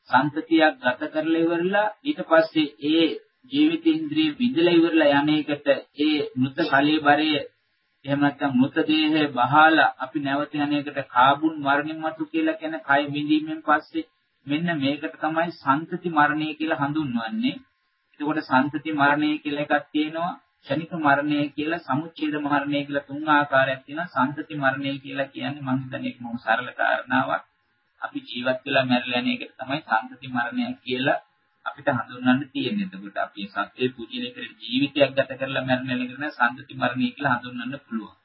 Speaker 1: සන්තතියක් ගත කරලා ඉවරලා ඊට පස්සේ ඒ ජීවිත ඉන්ද්‍රිය විදලා ඉවරලා යන එකට ඒ මృత කලීබරය එහෙම නැත්නම් මృత දේහය බහලා අපි නැවත යන එකට කාබුන් මරණින් මතු කියලා කියන කය විඳීමෙන් පස්සේ මෙන්න මේකට තමයි සන්තති මරණය කියලා හඳුන්වන්නේ. එතකොට සන්තති මරණය කියලා එකක් තියෙනවා. ක්ෂණික මරණය කියලා සමුච්ඡේද මරණය කියලා තුන් ආකාරයක් තියෙනවා. සන්තති මරණය කියලා කියන්නේ මම හිතන්නේ ඒක මොහොම සරල කාරණාවක්. අපි ජීවත් වෙලා මැරලා යන එකට තමයි සන්තති මරණය කියලා අපිට හඳුන්වන්න තියෙන්නේ. එතකොට අපි සත්‍ය පූජනය කරලා ජීවිතයක් ගත කරලා මැරෙන එකට නෑ සන්තති මරණය කියලා හඳුන්වන්න පුළුවන්.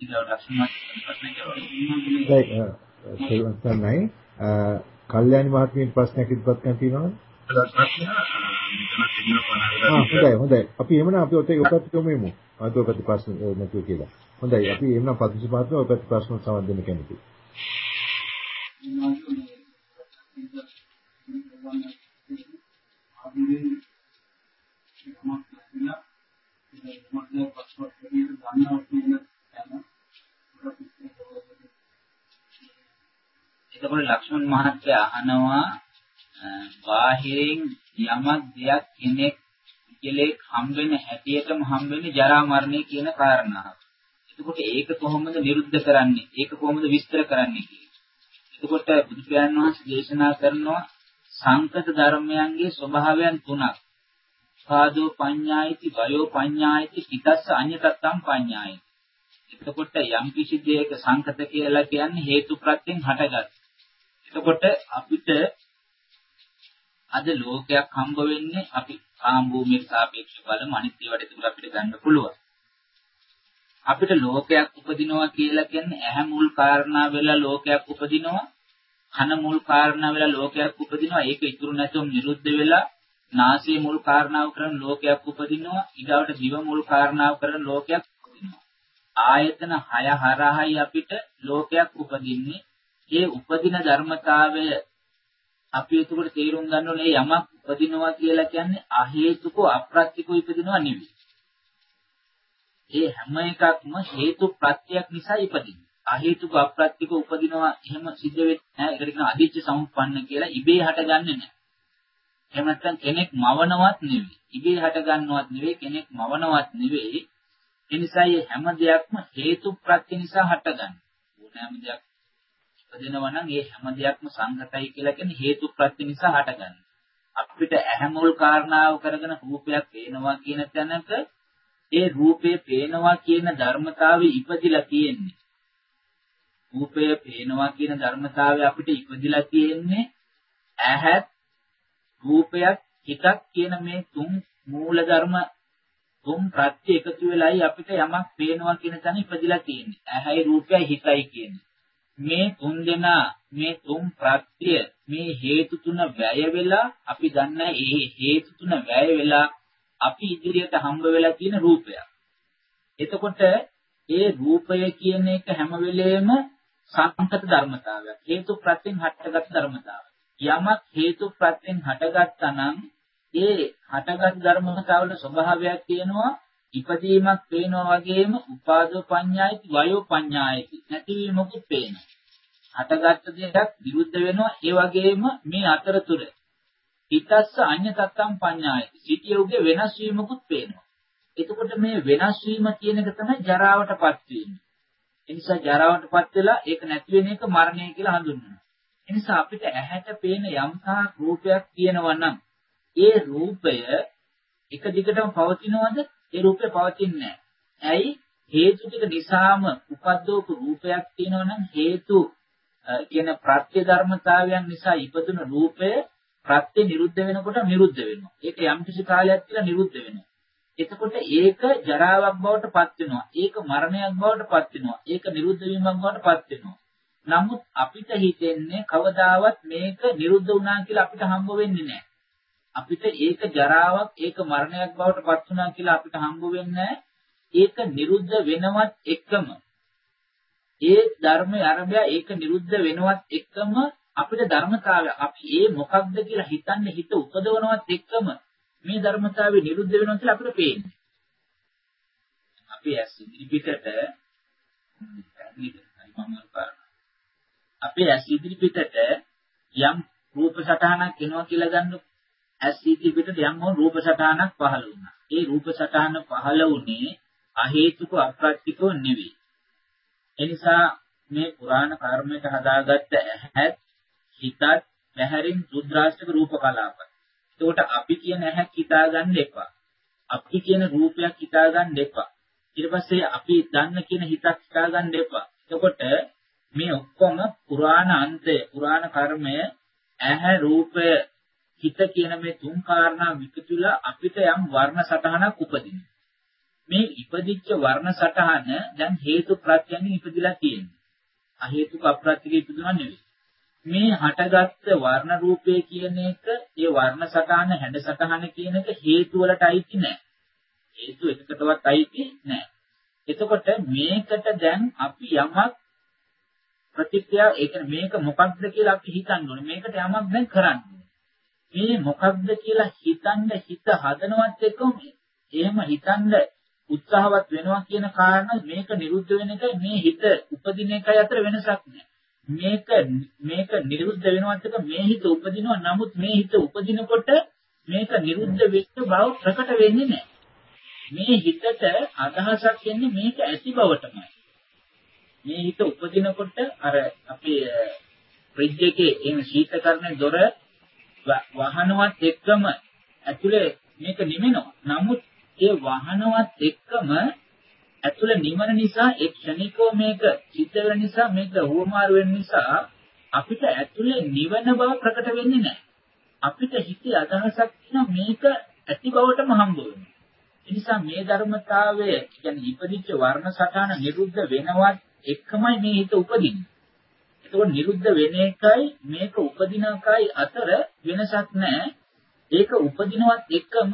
Speaker 1: ඊළඟ ලක්ෂණ ප්‍රශ්න
Speaker 2: කරනවා. කල්යාණි මහත්මියට ප්‍රශ්නයක් ඉදපත් කරන්න තියෙනවද? හොඳයි හොඳයි. අපි එහෙමනම් අපි ඔතේ ඔකට කොමෙමු. අද ඔකට ප්‍රශ්න නැතුව කියලා. හොඳයි. අපි එහෙමනම් පදිසි මහත්මිය ඔකට ප්‍රශ්න සමන් දෙන්න කැමතියි.
Speaker 1: එතකොට ලක්ෂ්මන් මහත්තයා අහනවා බාහිරින් යමක් දෙයක් කෙනෙක් පුද්ගලයෙක් හම්බෙන හැටියටම හම්බෙන්නේ ජරා මරණය කියන කාරණාව. එතකොට ඒක කොහොමද නිරුද්ධ කරන්නේ? ඒක කොහොමද විස්තර කරන්නේ එතකොට බුදු පියාණන් වහන්සේ දේශනා කරනවා සංකත ධර්මයන්ගේ ස්වභාවයන් තුනක්. පාදෝ පඤ්ඤායිති, වයෝ පඤ්ඤායිති, හිතස්ස අඤ්ඤතත්තම් පඤ්ඤායිති. එතකොට යම් කිසි දෙයක සංකත කියලා කියන්නේ හේතු ප්‍රත්‍යයෙන් හටගත්. එතකොට අපිට අද ලෝකයක් හම්බ වෙන්නේ අපි කාම භූමියට සාපේක්ෂව බලමු අනිත් ඒවාට ඒක අපිට ගන්න පුළුවන්. අපිට ලෝකයක් උපදිනවා කියලා කියන්නේ ඇහැ මුල් කාරණා වෙලා ලෝකයක් උපදිනවා. කන මුල් කාරණා වෙලා ලෝකයක් උපදිනවා. ඒක ඉතුරු නැතුව නිරුද්ධ වෙලා නාසය මුල් කාරණාව කරන ලෝකයක් උපදිනවා. ඊගාවට දිව මුල් කාරණාව කරන ලෝකයක් උපදිනවා. ආයතන 6 හරහායි අපිට ලෝකයක් උපදින්නේ. ඒ උපදින ධර්මතාවය අපි එතකොට තේරුම් ගන්න ඕනේ යමක් උපදිනවා කියලා කියන්නේ අහේතුක අප්‍රත්‍යිකව ඉපදිනවා නෙවෙයි. ඒ හැම එකක්ම හේතු ප්‍රත්‍යක් නිසා ඉපදිනවා. අහේතුක අප්‍රත්‍යික උපදිනවා එහෙම සිද්ධ වෙන්නේ නැහැ. ඒකට කියන අදිච්ච සමුප්පන්න කියලා ඉබේ හටගන්නේ නැහැ. එහෙම නැත්නම් කෙනෙක් මවනවත් නෙවෙයි. ඉබේ හටගන්නවත් නෙවෙයි කෙනෙක් මවනවත් නෙවෙයි. ඒ නිසා මේ හැම දෙයක්ම හේතු ප්‍රත්‍ය නිසා හටගන්නේ. ඕනෑම දෙයක් ඉපදෙනවා නම් ඒ හැම දෙයක්ම සංගතයි කියලා කියන්නේ හේතු ප්‍රත්‍ය නිසා හටගන්නේ. අපිට ඇහැමුල් කාරණාව කරගෙන රූපයක් පේනවා කියන තැනක ඒ රූපේ පේනවා කියන ධර්මතාවය ඉපදිලා තියෙන්නේ. රූපය පේනවා කියන ධර්මතාවය අපිට ඉපදිලා තියෙන්නේ ඇහත් රූපයක් හිතක් කියන මේ තුන් මූල ධර්ම තුන් ප්‍රත්‍ය එකතු වෙලයි අපිට යමක් පේනවා කියන තැන ඉපදිලා තියෙන්නේ. ඇහැයි රූපයයි හිතයි කියන්නේ. මේ තුන් දෙනා මේ තුන් ප්‍රත්‍ය මේ හේතු තුන වැය වෙලා අපි දන්න ඒ හේතු තුන වැය වෙලා අපි ඉදිරියට හම්බ වෙලා තියෙන රූපයක්. එතකොට ඒ රූපය කියන එක හැම වෙලේම සංකත ධර්මතාවයක්. හේතු ප්‍රත්‍යයෙන් හටගත් ධර්මතාවයක්. යමක් හේතු ප්‍රත්‍යයෙන් හටගත්තා නම් ඒ හටගත් ධර්මතාවවල ස්වභාවයක් තියෙනවා ඉපදීමක් පේනවා වගේම උපාදෝ පඤ්ඤායිති වයෝ පඤ්ඤායිති නැතිවීමකුත් පේනවා. හටගත්ත දෙයක් විරුද්ධ වෙනවා ඒ වගේම මේ අතරතුර හිතස්ස අඤ්‍ය තත්තම් පඤ්ඤායිති සිටියුගේ වෙනස් වීමකුත් පේනවා. එතකොට මේ වෙනස් වීම කියන එක තමයි ජරාවටපත් වීම. ඒ නිසා ජරාවටපත් වෙලා ඒක නැති වෙන එක මරණය කියලා හඳුන්වනවා. ඒ නිසා අපිට ඇහැට පේන යම්තා රූපයක් තියෙනවා නම් ඒ රූපය එක දිගටම පවතිනවද? ඒ රූපය පවතින්නේ නැහැ. ඇයි? හේතු ටික නිසාම උපද්දවපු රූපයක් තියෙනවා නම් හේතු කියන ප්‍රත්‍ය ධර්මතාවයන් නිසා ඉපදුන රූපය ප්‍රත්‍ය නිරුද්ධ වෙනකොට නිරුද්ධ වෙනවා. ඒක යම් කිසි කාලයක් කියලා නිරුද්ධ වෙනවා. එතකොට ඒක ජරාවක් බවට පත් වෙනවා. ඒක මරණයක් බවට පත් වෙනවා. ඒක නිරුද්ධ වීමක් බවට පත් වෙනවා. නමුත් අපිට හිතෙන්නේ කවදාවත් මේක නිරුද්ධ වුණා කියලා අපිට හම්බ වෙන්නේ නැහැ. අපිට ඒක ජරාවක්, ඒක මරණයක් බවට පත් වුණා කියලා අපිට හම්බ වෙන්නේ ඒක නිරුද්ධ වෙනවත් එකම ඒ ධර්මයේ අරබය ඒක නිරුද්ධ වෙනවත් එකම අපිට ධර්මතාවය අපි ඒ මොකක්ද කියලා හිතන්නේ හිත උපදවනවත් එක්කම මේ ධර්මතාවය නිරුද්ධ වෙනවා කියලා අපිට පේන්නේ. අපි ඇස් ඉදිරිපිටට අපි ඇස් ඉදිරිපිටට යම් රූප සටහනක් එනවා කියලා ගන්න ඇස් ඉදිරිපිටට යම් හෝ රූප සටහනක් පහළ වුණා. ඒ රූප සටහන පහළ වුණේ අහේතුක අප්‍රත්‍යිකව නෙවෙයි. එනිසා මේ පුරාණ කර්මයට හදාගත්ත ඇහත් හිතත් පැහැරින් රුද්‍රාෂ්ටක රූප කලාප. එතකොට අපි කියන ඇහක් හිතා ගන්න එපා. අපි කියන රූපයක් හිතා ගන්න එපා. ඊට පස්සේ අපි දන්න කියන හිතක් හිතා ගන්න එපා. එතකොට මේ ඔක්කොම පුරාණ අන්තය, පුරාණ කර්මය, ඇහැ රූපය, හිත කියන මේ තුන් කාරණා විකතුලා අපිට යම් වර්ණ සටහනක් උපදිනවා. මේ ඉපදිච්ච වර්ණ සටහන දැන් හේතු ප්‍රත්‍යයෙන් ඉපදිලා තියෙනවා. අ හේතුක අප්‍රත්‍යක ඉපදුනා නෙවෙයි. මේ හටගත්ත වර්ණ රූපය කියන එක ඒ වර්ණ සටහන හැඩ සටහන කියන එක හේතු වලට අයිති නෑ. හේතු එකකටවත් අයිති නෑ. එතකොට මේකට දැන් අපි යමක් ප්‍රතික්‍රියා ඒ කියන්නේ මේක මොකක්ද කියලා අපි හිතන්න ඕනේ. මේකට යමක් දැන් කරන්න මේ මොකක්ද කියලා හිතන්න හිත හදනවත් එක්කම එහෙම හිතන්න උත්සාහවත් වෙනවා කියන කාරණා මේක නිරුද්ධ වෙන එකයි මේ හිත උපදින එකයි අතර වෙනසක් නෑ. මේක මේක නිරුද්ධ වෙනවත් එක මේ හිත උපදිනවා නමුත් මේ හිත උපදිනකොට මේක නිරුද්ධ වෙච්ච බව ප්‍රකට වෙන්නේ නැහැ. මේ හිතට අදහසක් එන්නේ මේක ඇති බවටමයි. මේ හිත උපදිනකොට අර අපේ ෆ්‍රිජ් එකේ එන ශීතකරණයේ දොර වහනවත් එක්කම ඇතුලේ මේක නිවෙනවා. නමුත් ඒ වහනවත් එක්කම ඇතුළ නිවන නිසා ඒ ක්ෂණිකව මේක සිද්ධ වෙන නිසා මේක හුවමාරු වෙන නිසා අපිට ඇතුළේ නිවන බව ප්‍රකට වෙන්නේ නැහැ. අපිට හිතේ අදහසක් තියෙනවා මේක ඇති බවටම හම්බ වෙනවා. ඒ නිසා මේ ධර්මතාවය කියන්නේ ඉපදිච්ච වර්ණ සටහන නිරුද්ධ වෙනවත් එකමයි මේ හිත උපදින්නේ. ඒකෝ නිරුද්ධ වෙන එකයි මේක උපදින එකයි අතර වෙනසක් නැහැ. ඒක උපදිනවත් එකම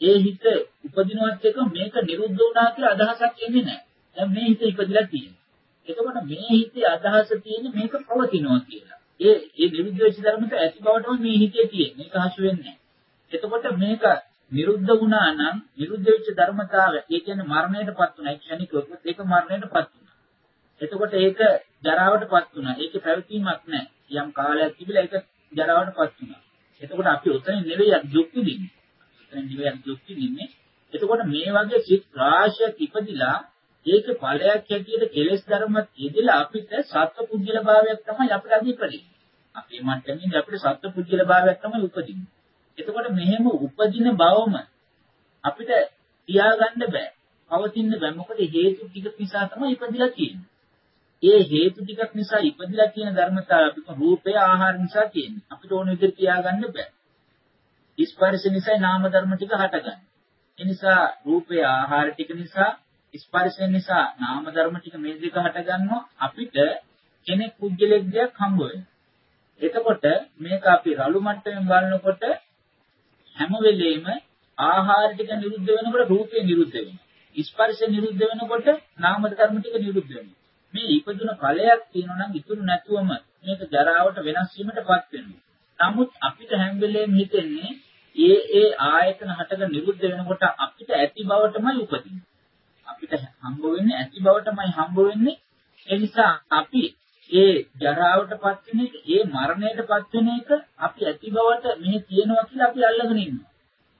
Speaker 1: ඒ හිත උපදිනවත් එක මේක නිරුද්ධ වුණා කියලා අදහසක් එන්නේ නැහැ. දැන් මේ හිත ඉපදිලා තියෙනවා. එතකොට මේ හිතේ අදහස තියෙන්නේ මේක පවතිනවා කියලා. ඒ ඒ නිරුද්ධ වෙච්ච ධර්මත ඇති බවටම මේ හිතේ තියෙන්නේ. මේක හසු වෙන්නේ එතකොට මේක නිරුද්ධ වුණා නම් නිරුද්ධ වෙච්ච ධර්මතාවය ඒ කියන්නේ මරණයටපත් වුණා. ක්ෂණිකව ඒක මරණයටපත් වුණා. එතකොට ඒක ජරාවටපත් වුණා. ඒකේ පැවතීමක් නැහැ. යම් කාලයක් තිබිලා ඒක ජරාවටපත් වුණා. එතකොට අපි උතනින් නෙවෙයි දුක් විඳින්නේ. උතනින් නෙවෙයි දුක් විඳින්නේ. එතකොට මේ වගේ සිත් රාශියක් ඉපදිලා ඒක ඵලයක් හැටියට කෙලෙස් ධර්මත් යෙදලා අපිට සත්ව පුජ්‍යල භාවයක් තමයි අපිට අධිපති. අපේ මට්ටමින් අපිට සත්ව පුජ්‍යල භාවයක් තමයි උපදින්නේ. එතකොට මෙහෙම උපදින බවම අපිට තියාගන්න බෑ. පවතින්න බෑ. මොකද හේතු ටික නිසා තමයි ඉපදිලා තියෙන්නේ. ඒ හේතු ටිකක් නිසා ඉපදිලා තියෙන ධර්මතාවය අපිට රූපය ආහාර නිසා තියෙන්නේ. අපිට ඕන විදිහට තියාගන්න බෑ. ස්පර්ශ නිසා නාම ධර්ම ටික හටගන්නේ. ඒ නිසා රූපය ආහාර ටික නිසා ස්පර්ශයෙන් නිසා නාම ධර්ම ටික මේ දෙක හටගන්නවා අපිට කෙනෙක් කුජලෙක් දෙයක් හම්බ වෙනවා. එතකොට මේක අපි රළු මට්ටමින් බලනකොට හැම වෙලෙම ආහාර ටික නිරුද්ධ වෙනකොට රූපය නිරුද්ධ වෙනවා. ස්පර්ශ නිරුද්ධ වෙනකොට නාම ධර්ම ටික නිරුද්ධ වෙනවා. මේ ඉපදුන ඵලයක් තියෙනවා නම් ඉතුරු නැතුවම මේක ජරාවට වෙනස් වීමටපත් වෙනවා. නමුත් අපිට හැම වෙලෙම හිතෙන්නේ ඒ ඒ ආයතන හටක නිරුද්ධ වෙනකොට අපිට ඇති බවටමයි උපදින්නේ. අපිට හම්බ වෙන්නේ ඇති බවටමයි හම්බ වෙන්නේ. ඒ නිසා අපි ඒ ජරාවටපත් වෙන එක, ඒ මරණයටපත් වෙන එක අපි ඇති බවට මෙහි තියෙනවා කියලා අපි අල්ලගෙන ඉන්නවා.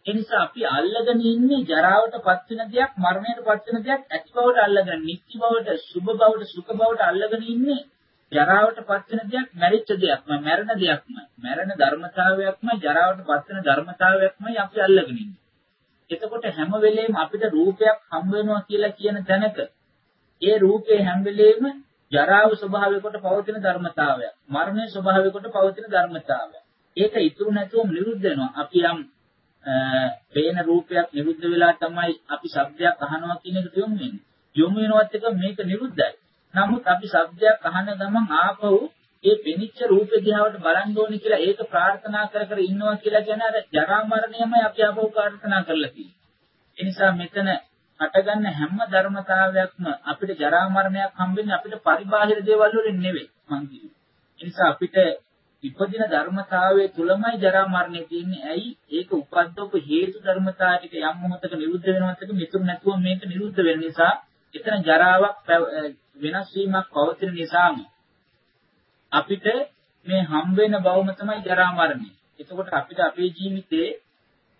Speaker 1: ඒ නිසා අපි අල්ලගෙන ඉන්නේ ජරාවටපත් වෙන දෙයක්, මරණයටපත් වෙන දෙයක් ඇති බවට අල්ලගෙන, නිත්‍ය බවට, සුභ බවට, සුඛ බවට අල්ලගෙන ඉන්නේ ජරාවටපත් වෙන දෙයක්, මැරිච්ච දෙයක්ම, මැරෙන දෙයක්ම, මැරෙන ධර්මතාවයක්ම, ජරාවටපත් වෙන ධර්මතාවයක්මයි අපි අල්ලගෙන ඉන්නේ. එතකොට හැම වෙලෙම අපිට රූපයක් හම් වෙනවා කියලා කියන තැනක ඒ රූපේ හැම වෙලෙම ජරාව ස්වභාවයකට පවතින ධර්මතාවයක් මරණය ස්වභාවයකට පවතින ධර්මතාවයක් ඒක ඉතුරු නැතුවම නිරුද්ධ වෙනවා අපි යම් පේන රූපයක් නිරුද්ධ වෙලා තමයි අපි ශබ්දයක් අහනවා කියන එකට යොමු වෙන්නේ යොමු වෙනවත් එක මේක නිරුද්ධයි නමුත් අපි ශබ්දයක් අහන ගමන් ආපහු ඒ පෙනිච්ච රූපේ දිහාවට බලන්න ඕනේ කියලා ඒක ප්‍රාර්ථනා කර කර ඉන්නවා කියලා කියන අර ජරා මරණයමයි අපි ආපහු ප්‍රාර්ථනා කරලා තියෙන්නේ. ඒ නිසා මෙතන හටගන්න හැම ධර්මතාවයක්ම අපිට ජරා මරණයක් හම්බෙන්නේ අපිට පරිබාහිර දේවල් වලින් නෙවෙයි මං කියන්නේ. ඒ නිසා අපිට ඉපදින ධර්මතාවයේ තුලමයි ජරා මරණය තියෙන්නේ. ඇයි? ඒක උපද්දවපු හේතු ධර්මතාව ටික යම් මොහොතක නිරුද්ධ වෙනවත් එක මිතුරු නැතුව මේක නිරුද්ධ වෙන නිසා එතන ජරාවක් වෙනස් වීමක් පවතින නිසාම අපිට මේ හම් වෙන බවම තමයි ජරා මරණය. එතකොට අපිට අපේ ජීවිතේ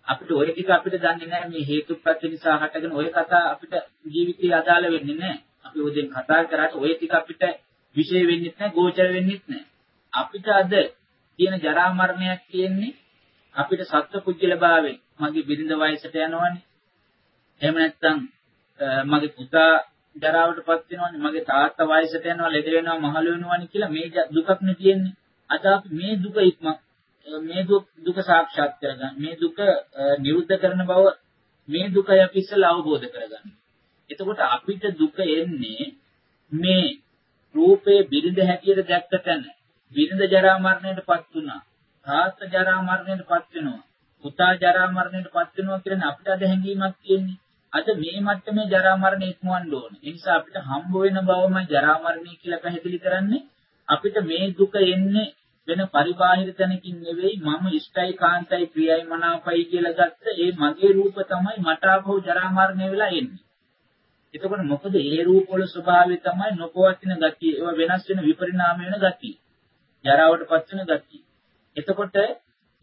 Speaker 1: අපිට ওই ටික අපිට දන්නේ නැහැ මේ හේතුප්‍රත්‍ය නිසා හටගෙන ওই කතා අපිට ජීවිතේ අදාළ වෙන්නේ නැහැ. අපි ඔය දැන් කතා කරාට ওই ටික අපිට විශේෂ වෙන්නේ නැහැ, ගෝචර වෙන්නේ නැහැ. අපිට අද තියෙන ජරා මරණයක් තියෙන්නේ අපිට සත්ව කුජලභාවයෙන් මගේ බිරිඳ වයසට යනවනේ. එහෙම නැත්නම් මගේ පුතා ජරාවටපත් වෙනවනේ මගේ තාත්තා වයසට යනවා ලෙඩ වෙනවා මහලු වෙනවනේ කියලා මේ දුකක් නේ තියෙන්නේ. අද අපි මේ දුක ඉක්ම මේ දුක සාක්ෂාත් කරගන්න මේ දුක නිරුද්ධ කරන බව මේ දුකයි අපි ඉස්සෙල්ලා අවබෝධ කරගන්න. එතකොට අපිට දුක එන්නේ මේ රූපේ බිරිඳ හැටියට දැක්ක තැන බිරිඳ ජරා මරණයටපත් වුණා. තාත්තා ජරා මරණයටපත් වෙනවා. පුතා ජරා මරණයටපත් වෙනවා කියන අපිට අද හැඟීමක් තියෙන්නේ. අද මේ මට්ටමේ ජරා මරණ ඉක්මවන්න ඕනේ. ඒ නිසා අපිට හම්බ වෙන බවම ජරා මරණය කියලා පැහැදිලි කරන්නේ අපිට මේ දුක එන්නේ වෙන පරිබාහිර තැනකින් නෙවෙයි මම ඉෂ්ටයි කාන්තයි ප්‍රියයි මනාපයි කියලා ගත්ත ඒ මගේ රූප තමයි මට ආපහු ජරා මරණය වෙලා එන්නේ. එතකොට මොකද ඒ රූප වල ස්වභාවය තමයි නොපවතින ගතිය. ඒවා වෙනස් වෙන විපරිණාම වෙන ගතිය. ජරාවටපත් වෙන ගතිය. එතකොට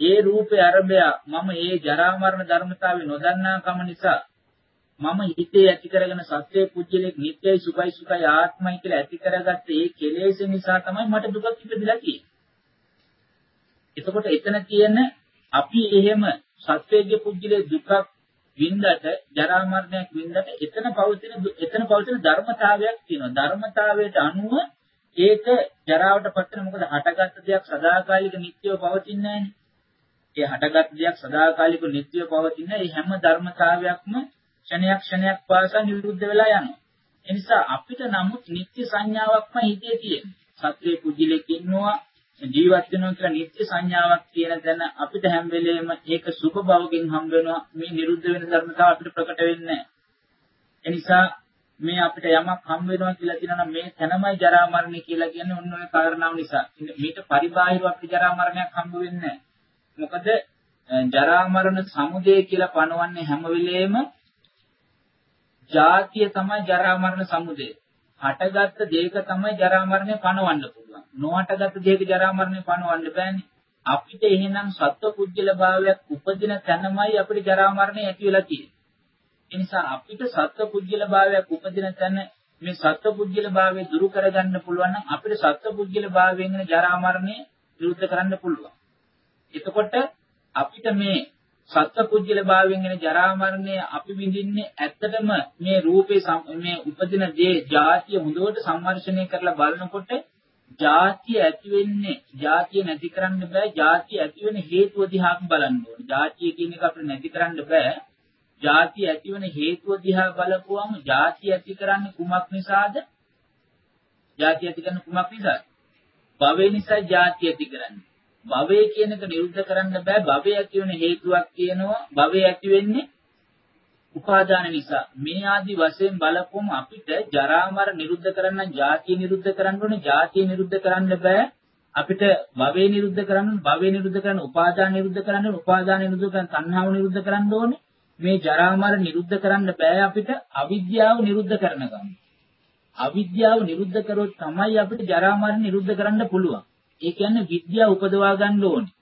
Speaker 1: ඒ රූපේ අරබය මම ඒ ජරා මරණ ධර්මතාවය නොදන්නාකම නිසා මම හිතේ ඇති කරගෙන සත්‍යයේ පුජ්‍යලෙක් නිත්‍යයි සුඛයි සුඛයි ආත්මයි කියලා ඇති කරගත්ත ඒ කෙලෙස් නිසා තමයි මට දුකක් ඉපදිලා තියෙන්නේ. එතකොට එතන තියෙන අපි එහෙම සත්‍යයේ පුජ්‍යලේ දුකක් වින්දට ජරා මරණයක් වින්දට එතන පවතින එතන පවතින ධර්මතාවයක් තියෙනවා. ධර්මතාවයට අනුව ඒක ජරාවට පත් වෙන මොකද හටගත්ත දෙයක් සදාකාලික නිට්ටයව පවතින්නේ නැහැනේ. ඒ හටගත් දෙයක් සදාකාලික නිට්ටයව පවතින ඒ හැම ධර්මතාවයක්ම ක්ෂණයක් ක්ෂණයක් පාසා නිරුද්ධ වෙලා යනවා. ඒ නිසා අපිට නමුත් නිට්ටය සංඥාවක්ම හිතේ තියෙනවා. සත්‍යයේ කුජිලෙක් ඉන්නවා ජීවත් වෙනවා කියලා නිත්‍ය සංඥාවක් කියන තැන අපිට හැම වෙලේම ඒක සුඛ භවකින් හම් වෙනවා මේ නිරුද්ධ වෙන ධර්මතාව අපිට ප්‍රකට වෙන්නේ නැහැ. නිසා මේ අපිට යමක් හම් වෙනවා කියලා කියනවා මේ තැනමයි ජරා මරණය කියලා කියන්නේ ඔන්න ඔය කාරණාව නිසා. මේට පරිබාහිරව අපිට ජරා මරණයක් හම්බ වෙන්නේ මොකද ජරා මරණ සමුදය කියලා පනවන්නේ හැම වෙලේම ජාතිය තමයි ජරා මරණ සමුදය. හටගත්ත දෙයක තමයි ජරා මරණය පනවන්න පුළුවන්. නොහටගත්ත දෙයක ජරා මරණය පනවන්න බෑනේ. අපිට එහෙනම් සත්ව පුජ්‍යල භාවයක් උපදින තැනමයි අපිට ජරා මරණය ඇති වෙලා තියෙන්නේ. එනිසා අපිට සත්පුද්ගල භාවයක් උපදින තැන මේ සත්පුද්ගල භාවය දුරු කරගන්න පුළුවන් නම් අපිට සත්පුද්ගල භාවයෙන් එන ජරා මරණය විරුද්ධ කරන්න පුළුවන්. එතකොට අපිට මේ සත්පුද්ගල භාවයෙන් එන ජරා මරණය අපි විඳින්නේ ඇත්තටම මේ රූපේ මේ උපදින දේ ಜಾතිය හොඳට සම්මර්ෂණය කරලා බලනකොට ಜಾතිය ඇති වෙන්නේ ಜಾතිය නැති කරන්න බෑ ಜಾතිය ඇති වෙන හේතුව දිහාක් බලන්න ඕනේ. ಜಾතිය කියන එක අපිට නැති කරන්න බෑ. ಜಾති ඇතිවන හේතුව දිහා බලපුවම ಜಾති ඇති කරන්නේ කුමක් නිසාද? ಜಾති ඇති කරන කුමක් නිසාද? භවය නිසා ಜಾති ඇති කරන්නේ. භවය කියන එක නිරුද්ධ කරන්න බෑ. භවය ඇති වෙන හේතුවක් කියනවා. භවය ඇති වෙන්නේ උපාදාන නිසා. මේ ආදි වශයෙන් බලපුවම අපිට ජරා මර නිරුද්ධ කරන්න, ಜಾති නිරුද්ධ කරන්න ඕනේ. ಜಾති නිරුද්ධ කරන්න බෑ. අපිට භවය නිරුද්ධ කරන්න, භවය නිරුද්ධ කරන්න, උපාදාන නිරුද්ධ කරන්න, උපාදාන නිරුද්ධ කරන්න, සංහාව නිරුද්ධ කරන්න ඕනේ. මේ ජරා මර නිරුද්ධ කරන්න බෑ අපිට අවිද්‍යාව නිරුද්ධ කරනකම් අවිද්‍යාව නිරුද්ධ කරොත් තමයි අපිට ජරා මර නිරුද්ධ කරන්න පුළුවන් ඒ කියන්නේ විද්‍යාව උපදවා ගන්න ඕනේ.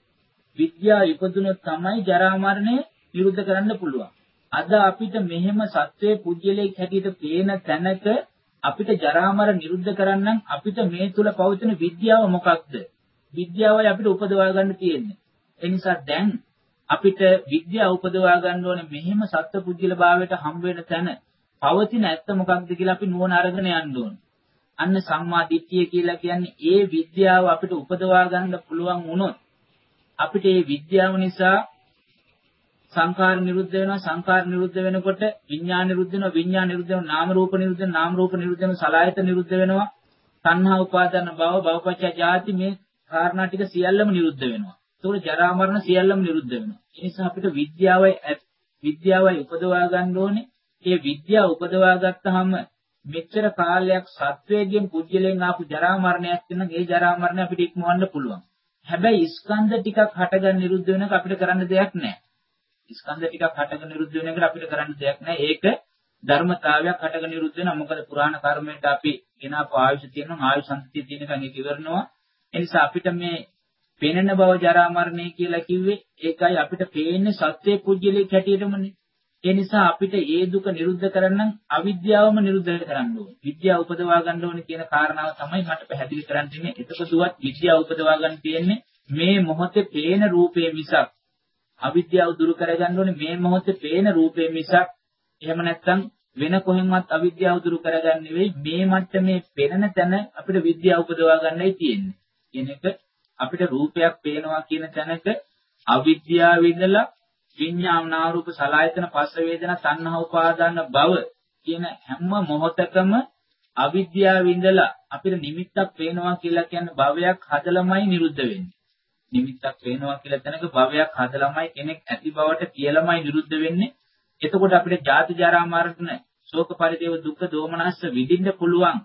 Speaker 1: විද්‍යාව ඉපදුනොත් තමයි ජරා මරණය විරුද්ධ කරන්න පුළුවන්. අද අපිට මෙහෙම සත්වයේ පුජ්‍යලයක් හැටියට පේන තැනක අපිට ජරා මරණ නිරුද්ධ කරන්න අපිට මේ තුල පවතින විද්‍යාව මොකක්ද? විද්‍යාවයි අපිට උපදවා ගන්න තියෙන්නේ. ඒ නිසා දැන් අපිට විද්‍යාව උපදවා ගන්න ඕනේ මෙහෙම සත්ව පුජ්‍යල භාවයට හම් වෙන තැන. පවතින ඇත්ත මොකක්ද කියලා අපි නුවණ අරගෙන යන්න ඕනේ. අන්න සම්මා දිට්ඨිය කියලා කියන්නේ ඒ විද්‍යාව අපිට උපදවා ගන්න පුළුවන් වුණොත් අපිට මේ විද්‍යාව නිසා සංකාර නිරුද්ධ වෙනවා. සංකාර නිරුද්ධ වෙනකොට විඥාන නිරුද්ධ වෙනවා. විඥාන නිරුද්ධ වෙනවා. නාම රූප නිරුද්ධ වෙනවා. නාම රූප නිරුද්ධ වෙනවා. සලආයත නිරුද්ධ වෙනවා. සංහා උපාදාන භව භවපච්ච ජාති මේ කාරණා ටික සියල්ලම නිරුද්ධ වෙනවා. ඒතකොට ජරා මරණ සියල්ලම නිරුද්ධ වෙනවා ඒ නිසා අපිට විද්‍යාවයි විද්‍යාවයි උපදවා ගන්න ඕනේ ඒ විද්‍යාව උපදවා ගත්තාම මෙච්චර කාලයක් සත්වයෙන් පුජ්‍යලෙන් ආපු ජරා මරණයක් වෙන ඒ ජරා මරණය අපිට ඉක්මවන්න පුළුවන්. හැබැයි ස්කන්ධ ටිකක් හටගන්න නිරුද්ධ වෙනක අපිට කරන්න දෙයක් නැහැ. ස්කන්ධ ටිකක් හටගන්න නිරුද්ධ වෙන එකට අපිට කරන්න දෙයක් නැහැ. ඒක ධර්මතාවයක් හටගන්න නිරුද්ධ වෙනවා. මොකද පුරාණ කර්මයට අපි එනාපු ආයුෂ තියෙනවා ආයුෂ සංස්කෘතිය තියෙනකන් ඒක ඉවරනවා. ඒ නිසා අපිට මේ පෙනෙන බව ජරා මරණය කියලා කිව්වේ ඒකයි අපිට පේන්නේ සත්‍ය පුජ්‍යලෙක් හැටියටමනේ. ඒ නිසා අපිට ඒ දුක නිරුද්ධ කරන්න අවිද්‍යාවම නිරුද්ධ කරන්න ඕනේ. විද්‍යාව උපදවා ගන්න ඕනේ කියන කාරණාව තමයි මට පැහැදිලි කරන්න තියෙන්නේ. එතකොටවත් විද්‍යාව උපදවා ගන්න තියෙන්නේ මේ මොහොතේ පේන රූපේ මිසක් අවිද්‍යාව දුරු කරගන්න ඕනේ මේ මොහොතේ පේන රූපේ මිසක් එහෙම නැත්නම් වෙන කොහෙන්වත් අවිද්‍යාව දුරු කරගන්න නෙවෙයි මේ මට්ටමේ පෙනෙන තැන අපිට විද්‍යාව උපදවා ගන්නයි තියෙන්නේ. කියන එක අපිට රූපයක් පේනවා කියන තැනක අවිද්‍යාව ඉඳලා විඤ්ඤාණ නාරූප සලායතන පස්ස වේදනා සංහා උපාදාන භව කියන හැම මොහොතකම අවිද්‍යාව ඉඳලා අපිට නිමිත්තක් පේනවා කියලා කියන්නේ භවයක් හදලමයි නිරුද්ධ වෙන්නේ. නිමිත්තක් පේනවා කියලා තැනක භවයක් හදලමයි කෙනෙක් ඇති බවට කියලාමයි නිරුද්ධ වෙන්නේ. එතකොට අපිට ජාති ජරා මරණ ශෝක පරිදේව දුක්ඛ දෝමනස්ස විඳින්න පුළුවන්.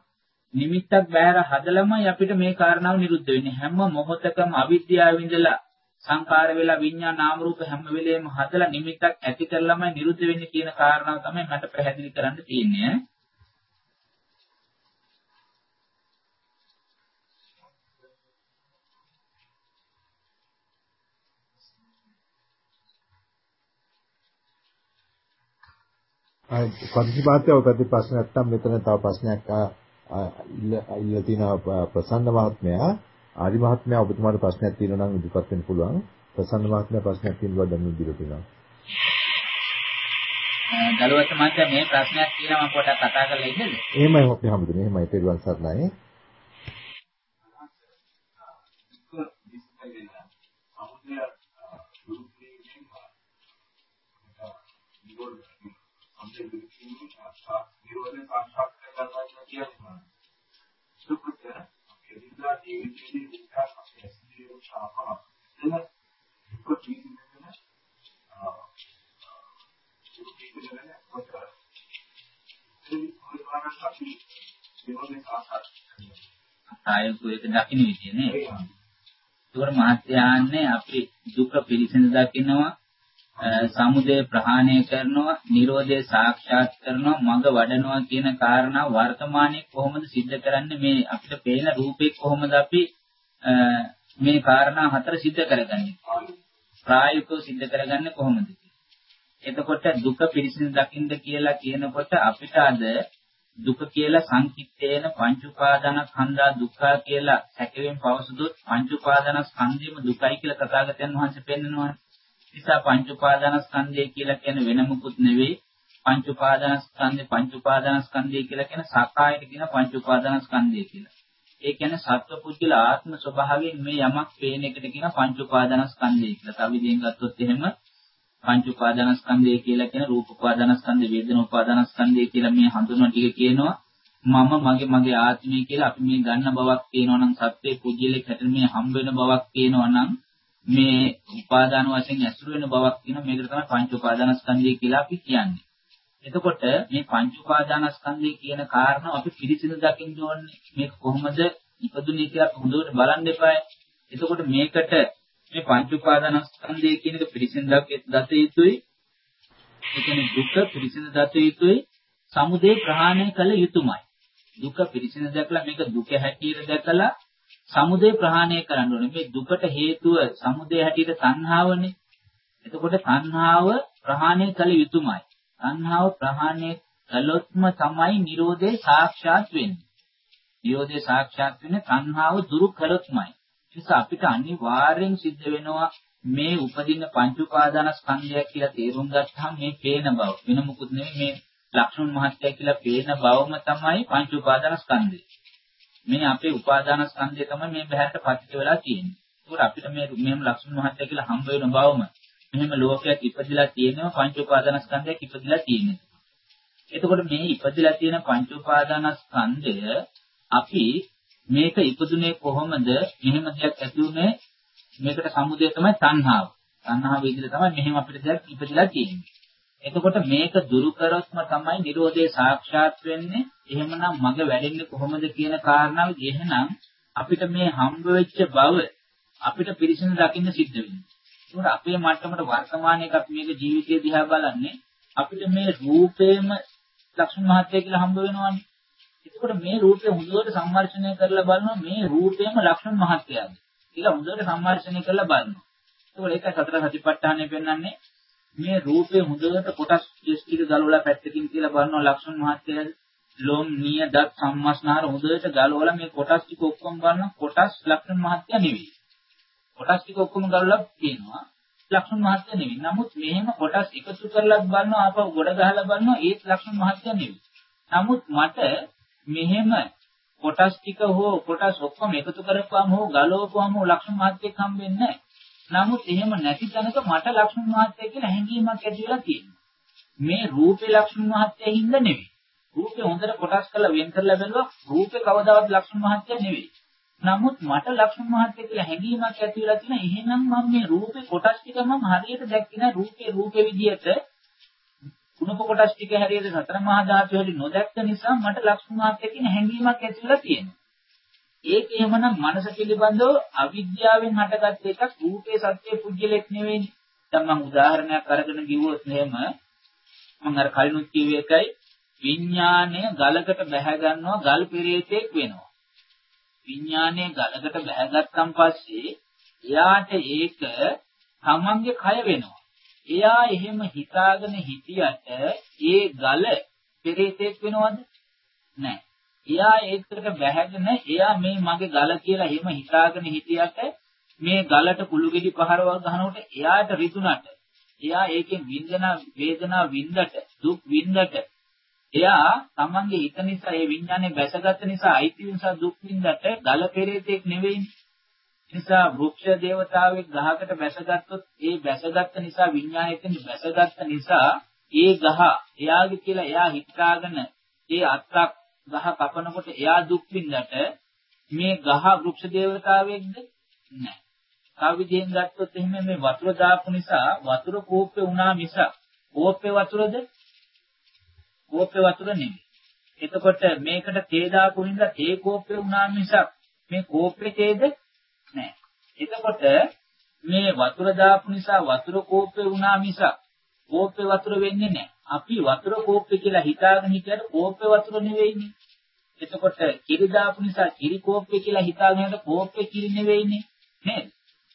Speaker 1: නිමිත්තක් බෑර හදලමයි අපිට මේ කාරණාව නිරුද්ධ වෙන්නේ. හැම මොහොතකම අවිද්‍යාව ඉඳලා සංකාර වෙලා විඤ්ඤාණ නාම රූප හැම වෙලෙම හදලා නිමිත්තක් ඇති කරලමයි නිරුද්ධ වෙන්නේ කියන කාරණාව තමයි මට පැහැදිලි කරන්න තියෙන්නේ.
Speaker 2: පරිසමාත්‍යව පැති ප්‍රශ්න නැත්තම් මෙතන තව ප්‍රශ්නයක් ආ ඉල්ල තියෙනවා ප්‍රසන්න මහත්මයා ආදි මහත්මයා ඔබතුමාට ප්‍රශ්නයක් තියෙනවා නම් ඉදිරිපත් වෙන්න පුළුවන්. ප්‍රසන්න මහත්මයා ප්‍රශ්නයක් තියෙනවා දැන් ඉදිරියට තියෙනවා
Speaker 1: දලුවත් මහත්තයා මේ ප්‍රශ්නයක් තියෙනවා මම පොඩ්ඩක් කතා කරලා ඉන්නද?
Speaker 2: එහෙමයි අපි හැමදෙම එහෙමයි. පෙරවන් සර්ණයි.
Speaker 3: නිරෝධය සාක්ෂාත් කරගන්නවා කියන්නේ. සුඛත කෙලිලා ජීවිතයේ විකාශ ඇස්තිරෝ ශාපා. එන දුක ජීවිතේ ආ සුඛිතනේ කොට. ඒ මොනවාට අපි නිරෝධය සාක්ෂාත්
Speaker 1: ආයතු එක දකින්න විදිය නේ. ඒකට මහත්යාන්නේ අපි දුක පිළිසඳ දකින්නවා සමුදය ප්‍රහාණය කරනවා, Nirodhe සාක්ෂාත් කරනවා, මඟ වඩනවා කියන කාරණා වර්තමානයේ කොහොමද सिद्ध කරන්නේ මේ අපිට පේන රූපේ කොහොමද අපි මේ කාරණා හතර सिद्ध කරගන්නේ? ප්‍රායෝගිකව सिद्ध කරගන්නේ කොහොමද? එතකොට දුක පිරිසිදු දකින්න කියලා කියනකොට අපිට අද දුක කියලා සංකිට්ඨේන පංච උපාදානස්කන්ධා දුක්ඛ කියලා සැකයෙන් පවසුදොත් පංච උපාදානස්කන්ධෙම දුකයි කියලා තථාගතයන් වහන්සේ පෙන්නනවා. නිසා පංච උපාදානස්කන්ධය කියලා කියන වෙන මුකුත් නෙවෙයි. පංච උපාදානස්කන්ධය පංච උපාදානස්කන්ධය කියලා කියන සකායට කියන පංච උපාදානස්කන්ධය කියලා. ඒ කියන්නේ සත්වපුද්ගල ආත්ම ස්වභාවයෙන් මේ යමක් පේන එකට කියන පංච උපාදානස්කන්ධය කියලා. තව විදිහෙන් ගත්තොත් එහෙම පංච උපාදානස්කන්ධය කියලා කියන රූප උපාදානස්කන්ධය, වේදනා උපාදානස්කන්ධය කියලා මේ හඳුන්වන ටික කියනවා. මම මගේ මගේ ආත්මය කියලා අපි මේ ගන්න බවක් තියෙනවා නම් සත්වේ පුජ්‍යලෙක් හැටියට මේ හම්බ වෙන බවක් තියෙනවා නම් මේ උපාදාන වශයෙන් ඇසුරු වෙන බවක් තියෙන මේකට තමයි පංච උපාදානස්කන්ධය කියලා අපි කියන්නේ. එතකොට මේ පංච උපාදානස්කන්ධය කියන කාරණා අපි පිළිසිඳ දකින්න ඕනේ. මේක කොහොමද ඉපදුනේ කියලා හොඳට බලන්න එපායි. එතකොට මේකට මේ පංච උපාදානස්කන්ධය කියන එක පිළිසිඳ දත යුතුයි. ඒ කියන්නේ දුක පිළිසිඳ දත යුතුයි. සමුදය ප්‍රහාණය කළ යුතුයමයි. දුක පිළිසිඳ දැකලා මේක දුක හැටියට දැකලා සමුදය ප්‍රහාණය කරන්න ඕනේ. මේ දුකට හේතුව සමුදය හැටියට තණ්හාවනේ. එතකොට තණ්හාව ප්‍රහාණය කළ යුතුමයි. තණ්හාව ප්‍රහාණය කළොත්ම තමයි Nirodhe සාක්ෂාත් වෙන්නේ. Nirodhe සාක්ෂාත් වෙන්නේ තණ්හාව දුරු කළොත්මයි. නිසා අපිට අනිවාර්යෙන් සිද්ධ වෙනවා මේ උපදින පංච උපාදානස්කන්ධය කියලා තේරුම් ගත්තාම මේ පේන බව වෙන මොකුත් නෙමෙයි මේ ලක්ෂණ මහත්ය කියලා පේන බවම තමයි පංච උපාදානස්කන්ධය. මේ අපේ උපාදාන ස්කන්ධය තමයි මේ බහැරට පතිත වෙලා තියෙන්නේ. ඒකට අපිට මේ මෙහෙම ලක්ෂණ මහත්ය කියලා හම්බ වෙන බවම මෙහෙම ලෝකයක් ඉපදිලා තියෙනවා පංච උපාදාන ස්කන්ධයක් ඉපදිලා තියෙනවා. එතකොට මේ ඉපදිලා තියෙන පංච උපාදාන ස්කන්ධය අපි මේක ඉපදුනේ කොහොමද? මෙහෙම දෙයක් ඇති උනේ මේකට සමුදය තමයි තණ්හාව. තණ්හාව විදිහට තමයි මෙහෙම අපිට දෙයක් ඉපදිලා තියෙන්නේ. එතකොට මේක දුරු කරොත්ම තමයි Nirodhe සාක්ෂාත් වෙන්නේ. එහෙමනම් මග වැඩෙන්නේ කොහොමද කියන කාරණාව එහෙනම් අපිට මේ හම්බ වෙච්ච බව අපිට පිරිසිදු දකින්න සිද්ධ වෙනවා. ඒකට අපේ මට්ටමට වර්තමානයේක අපි මේක ජීවිතය දිහා බලන්නේ අපිට මේ රූපේම ලක්ෂණ මහත්ය කියලා හම්බ වෙනවානේ. එතකොට මේ රූපය හොඳට සම්මර්ෂණය කරලා බලනවා මේ රූපේම ලක්ෂණ මහත්යද කියලා හොඳට සම්මර්ෂණය කරලා බලනවා. ඒකට ඒක සතර සතිපට්ඨානය පෙන්වන්නේ මේ රූපේ හොඳට කොටස් ටික ගලවලා පැත්තකින් කියලා බලනවා ලක්ෂණ මහත්ය ලෝම් නිය දත් සම්මස්නාර හොඳට ගලවලා මේ කොටස් ටික ඔක්කොම බලන කොටස් ලක්ෂණ මහත්ය නෙවෙයි. කොටස් ටික ඔක්කොම ගලවලා තියෙනවා ලක්ෂණ මහත්ය නෙවෙයි. නමුත් මෙහෙම කොටස් එකතු කරලා බලනවා ආපහු ගොඩ ගහලා බලනවා ඒත් ලක්ෂණ මහත්ය නෙවෙයි. නමුත් මට මෙහෙම කොටස් ටික හෝ කොටස් ඔක්කොම එකතු කරපුවාම හෝ ගලවපුවාම ලක්ෂණ මහත්යක් හම්බෙන්නේ නැහැ. නමුත් එහෙම නැති තැනක මට ලක්ෂණ මහත්ය කියලා හැඟීමක් ඇති වෙලා තියෙනවා. මේ රූපේ ලක්ෂණ මහත්ය හින්දා නෙවෙයි. රූපේ හොඳට කොටස් කරලා වෙන් කරලා බැලුවා රූපේ කවදාවත් ලක්ෂණ මහත්ය නෙවෙයි. නමුත් මට ලක්ෂණ මහත්ය කියලා හැඟීමක් ඇති වෙලා තියෙන එහෙනම් මම මේ රූපේ කොටස් ටික මම හරියට දැක්කේ නැහැ රූපේ රූපේ විදියට කුණප කොටස් ටික හැරියට සතර මහා ධාතු වල නොදැක්ක නිසා මට ලක්ෂණ මහත්ය කියන හැඟීමක් ඇති වෙලා තියෙනවා. ඒක එහෙමනම් මනස පිළිබඳව අවිද්‍යාවෙන් හටගත් එකක් රූපේ සත්‍ය පුජ්‍යලෙක් නෙවෙයි. දැන් මම උදාහරණයක් අරගෙන කිව්වොත් එහෙම මම අර කලිනුත් කිව්ව එකයි විඥාණය ගලකට බැහැ ගන්නවා ගල් පෙරේතෙක් වෙනවා. විඥාණය ගලකට බැහැගත්තන් පස්සේ එයාට ඒක තමන්ගේ කය වෙනවා. එයා එහෙම හිතාගෙන හිටියට ඒ ගල පෙරේතෙක් වෙනවද? නැහැ. එයා ඒකට බැහැගෙන එයා මේ මගේ ගල කියලා එහෙම හිතාගෙන හිටියට මේ ගලට කුළු ගෙඩි පහරවල් ගහනකොට එයාට රිතුනට එයා ඒකෙන් විඳනා වේදනා විඳට දුක් විඳට එයා තමන්ගේ හිත නිසා ඒ විඥානේ බැසගත් නිසා අයිති නිසා දුක් විඳට ගල පෙරේතෙක් නෙවෙයිනේ නිසා වෘක්ෂ දේවතාවෙක් ගහකට බැසගත්තොත් ඒ බැසගත්ත නිසා විඥාණයෙන් බැසගත්ත නිසා ඒ ගහ එයාගේ කියලා එයා හිතාගෙන ඒ අත්තක් ගහ කපනකොට එයා දුක් විඳට මේ ගහ වෘක්ෂ දේවතාවෙක්ද නැහැ. තව විදිහෙන් ගත්තොත් එහෙම මේ වතුර දාපු නිසා වතුර කෝප්පේ වුණා මිස කෝප්පේ වතුරද කෝප්පේ වතුර නෙමෙයි. එතකොට මේකට තේ දාපු හින්දා තේ කෝප්පේ වුණා මිස මේ කෝප්පේ තේද නැහැ. එතකොට මේ වතුර දාපු නිසා වතුර කෝප්පේ වුණා මිස කෝප්පේ වතුර වෙන්නේ නැහැ. අපි වතුර කෝප්පේ කියලා හිතාගෙන හිටියට කෝප්පේ වතුර නෙවෙයිනේ. එතකොට කිරි දාපු නිසා කිරි කෝප්පේ කියලා හිතාගෙන හිටියට කෝප්පේ කිරි නෙවෙයිනේ. නේද?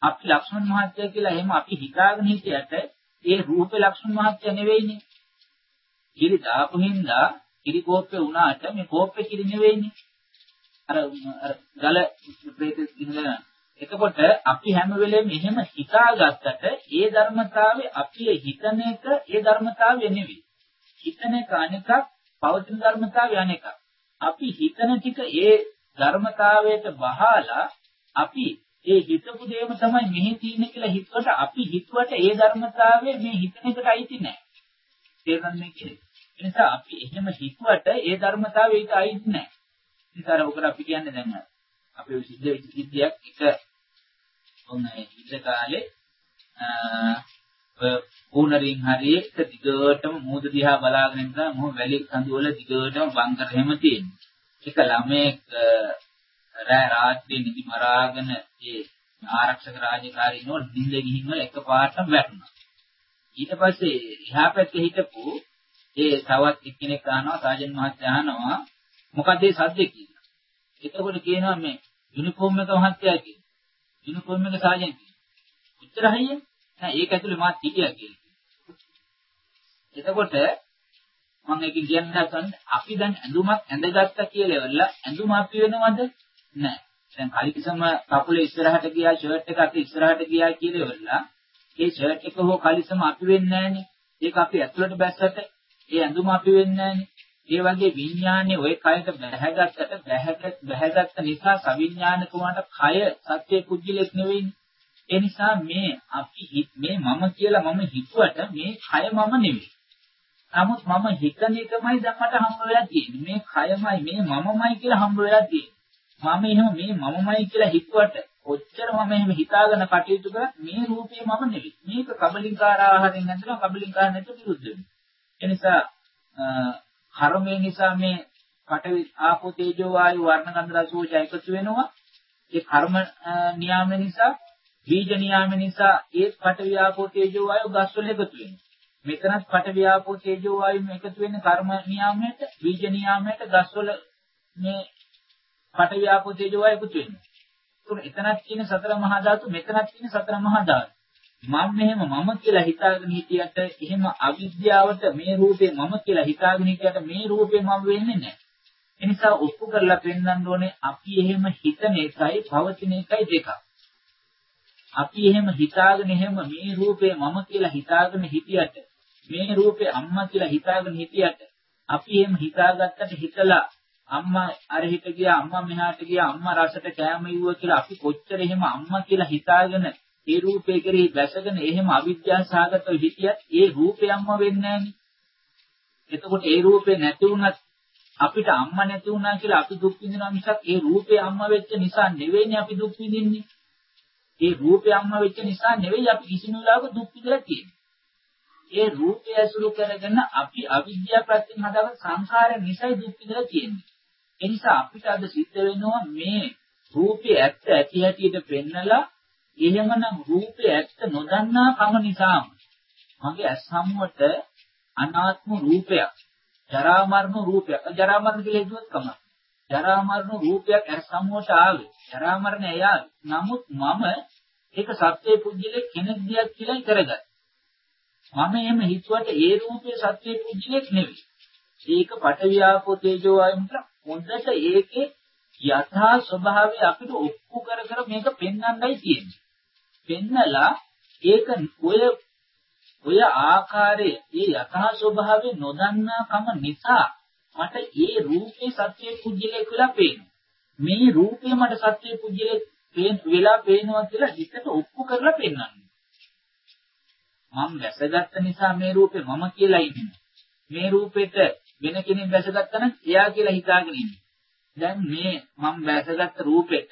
Speaker 1: අපි ලක්ෂ්මන් මහත්තයා කියලා එහෙම අපි හිතාගෙන හිටියට ඒ රූපේ ලක්ෂ්මන් මහත්තයා නෙවෙයිනේ. කිරි දාපු හින්දා කිරි කෝප්පේ වුණාට මේ කෝප්පේ කිරි නෙවෙයිනේ. අර අර ගල ප්‍රේතෙ ඉඳලා එතකොට අපි හැම වෙලේම එහෙම හිතාගත්තට ඒ ධර්මතාවය අපි හිතන එක ඒ ධර්මතාවය නෙවෙයි. හිතන එක අනෙකක්, පවතින ධර්මතාවය අනෙකක්. අපි හිතන ටික ඒ ධර්මතාවයට බහලා අපි ඒ හිතපු දේම තමයි මෙහි තියෙන්නේ කියලා හිතුවට අපි හිතුවට ඒ ධර්මතාවය මේ හිතන එකට අයිති නැහැ. තේරුණාද කියන්නේ? ඒ නිසා අපි එහෙම හිතුවට ඒ ධර්මතාවය ඊට අයිති නැහැ. ඒ නිසා ඔකට අපි කියන්නේ දැන් අපේ සිද්ධ වෙච්ච සිද්ධියක් එක ඔන්න ඉන්න කාලේ කෝනරින් හරිය එක දිගටම මූද දිහා බලාගෙන ඉඳලා මොහ වැලි කඳු වල දිගටම බංකර හැම තියෙනවා. එක ළමයෙක් රෑ රාත්‍රියේ නිදි මරාගෙන ඒ ආරක්ෂක රාජකාරී නෝ නිින්ද ගිහින් වල එකපාරටම වැටුණා. ඊට පස්සේ එහා පැත්තේ හිටපු ඒ තවත් එක්කෙනෙක් අහනවා සාජන් මහත්තයා අහනවා මොකද ඒ සද්දේ කියලා. එතකොට කියනවා මේ යුනිෆෝම් එක මහත්තයා කියලා. යුනිෆෝම් එක සාජන් උත්තර හයිය නෑ ඒක ඇතුලේ මාත් හිටියා කියලා. එතකොට මම ඒකෙන් කියන්න හදන්නේ අපි දැන් ඇඳුමක් ඇඳගත්තා කියලා ඉවරලා ඇඳුම අපි වෙනවද? නෑ. දැන් කලිසම කකුලේ ඉස්සරහට ගියා ෂර්ට් එක අත ඉස්සරහට ගියා කියලා ඉවරලා ඒ ෂර්ට් එක හෝ කලිසම අපි වෙන්නේ නෑනේ. ඒක අපි ඇතුළට බැස්සට ඒ ඇඳුම අපි වෙන්නේ නෑනේ. ඒ වගේ විඥානේ ওই කයට බැහැගත්තට බැහැගත් බැහැගත්ත නිසා සවිඥානික වුණාට කය සත්‍ය කුජලෙක් නෙවෙයිනේ. ඒ නිසා මේ අපි මේ මම කියලා මම හිතුවට මේ කය මම නෙවෙයි. නමුත් මම හිතන එකමයි දැන් මට හම්බ වෙලා තියෙන්නේ. මේ කයමයි මේ මමමයි කියලා හම්බ වෙලා තියෙන්නේ. මම එහෙම මේ මමමයි කියලා හිතුවට කොච්චර මම එහෙම හිතාගෙන කටයුතු කරත් මේ රූපේ මම නෙවෙයි. මේක කබලින්කාර ආහාරයෙන් නැත්නම් කබලින්කාර නැතුව විරුද්ධ වෙනවා. ඒ නිසා කර්මය නිසා මේ පඨවි ආපෝ තේජෝ වායු වර්ණ ගන්ධ රස ඕජ එකතු වෙනවා. ඒ කර්ම නියාම නිසා බීජ නියාම නිසා ඒ පඨවි ආපෝ තේජෝ වායු ගස්වල එකතු වෙනවා. මෙතනත් පඨවි ආපෝ තේජෝ වායු එකතු වෙන්නේ කර්ම නියාමයට බීජ නියාමයට ගස්වල මේ පඨවි ආපෝ තේජෝ වායු එකතු වෙනවා. එතනත් කියන සතර මහා ධාතු මෙතනත් කියන සතර මහා ධාතු. මම මෙහෙම මම කියලා හිතාගෙන හිටියට එහෙම අවිද්‍යාවට මේ රූපේ මම කියලා හිතාගෙන හිටියට මේ රූපේ මම වෙන්නේ නැහැ. ඒ නිසා ඔප්පු කරලා පෙන්වන්න ඕනේ අපි එහෙම හිතන එකයි පවතින එකයි දෙකක්. අපි එහෙම හිතාගෙන එහෙම මේ රූපේ මම කියලා හිතාගෙන හිටියට මේ රූපේ අම්මා කියලා හිතාගෙන හිටියට අපි එහෙම හිතාගත්තට හිතලා අම්මා අර හිට ගියා අම්මා මෙහාට ගියා අම්මා රසට කෑම ඉවුවා කියලා අපි කොච්චර එහෙම අම්මා කියලා හිතාගෙන ඒ රූපේ කෙරෙහි බැසගෙන එහෙම අවිද්‍යාව සාගතව හිටියත් ඒ රූපයක්ම වෙන්නේ නැහනේ. එතකොට ඒ රූපේ නැති වුණත් අපිට අම්මා නැති වුණා කියලා අපි දුක් විඳිනවා මිසක් ඒ රූපේ අම්මා වෙච්ච නිසා නෙවෙයිනේ අපි දුක් විඳින්නේ. ඒ රූපේ අම්මා වෙච්ච නිසා නෙවෙයි අපි කිසිම වෙලාවක දුක් විඳලා තියෙන්නේ. ඒ රූපය ඇසුරු කරගෙන අපි අවිද්‍යාව ප්‍රත්‍යයෙන් හදාගත් සංඛාරය නිසා දුක් විඳලා තියෙන්නේ. ඒ නිසා අපිට අද සිද්ධ වෙනවා මේ රූපේ ඇත්ත ඇති හැටියට පෙන්නලා එහෙමනම් රූපය ඇත්ත නොදන්නා කම නිසාම මගේ ඇස් සම්මුවට අනාත්ම රූපයක් ජරා මරණ රූපයක්. ජරා මරණ කියලා හිතුවත් කමක්. ජරා මරණ රූපයක් ඇස් සම්මුවට ආවේ. ජරා මරණ එයාවේ නමුත් මම ඒක සත්‍ය පුජ්‍යලේ කෙනෙක් දියක් කියලා කරගත්තා මම එහෙම හිතුවට ඒ රූපේ සත්‍ය පුජ්‍යයක් නෙවෙයි. ඒක පටවියාපෝ තේජෝ ආයුන්ට හොඳට ඒකේ යථා ස්වභාවය අපිට ඔප්පු කර කර මේක පෙන්වන්නයි තියෙන්නේ. පෙන්නලා ඒක ඔය ඔය ආකාරයේ ඒ යථා ස්වභාවය නොදන්නා කම නිසා මට ඒ රූපේ සත්‍ය පුජ්‍යලේ කියලා පේනවා. මේ රූපේ මට සත්‍ය පුජ්‍යලේ පේන වෙලා පේනවා කියලා හිතට ඔප්පු කරලා පෙන්වන්නේ. මම වැසගත්ත නිසා මේ රූපේ මම කියලා ඉන්නේ. මේ රූපෙට වෙන කෙනෙක් වැසගත්තා නම් එයා කියලා හිතාගෙන ඉන්නේ. දැන් මේ මම වැසගත්ත රූපෙට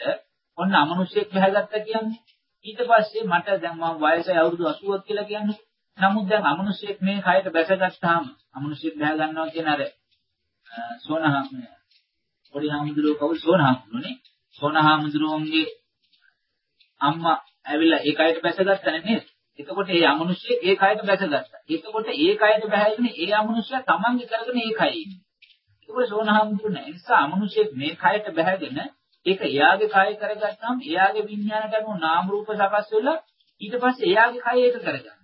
Speaker 1: ඔන්න අමනුෂ්‍යෙක් වැහගත්තා කියන්නේ. ඊට පස්සේ මට දැන් මම වයසයි අවුරුදු 80ක් කියලා කියන්නේ. නමුත් දැන් අමනුෂ්‍යෙක් මේ කයට වැසගත්තාම අමනුෂ්‍යෙක් වැහ ගන්නවා කියන අර සෝනහම් පොඩි හාමුදුරුවෝ කවුද සෝනහාමුදුරුවනේ සෝනහාමුදුරුවන්ගේ අම්මා ඇවිල්ලා ඒ කයට වැසගත්තා නේද? එතකොට ඒ අමනුෂ්‍යයෙක් ඒ කයට බැසගත්තා. එතකොට ඒ කයට බැහැගෙන ඒ අමනුෂ්‍යයා තමන්ගේ කරගෙන ඒ කයේ ඉන්නේ. ඒකෝ සෝනහම්දුර නැහැ. ඒ නිසා අමනුෂ්‍යයෙක් මේ කයට බැහැගෙන ඒක එයාගේ කය කරගත්තාම එයාගේ විඥානට අනුව නාම රූප සකස් වෙලා ඊට පස්සේ එයාගේ කය ඒක කරගන්නවා.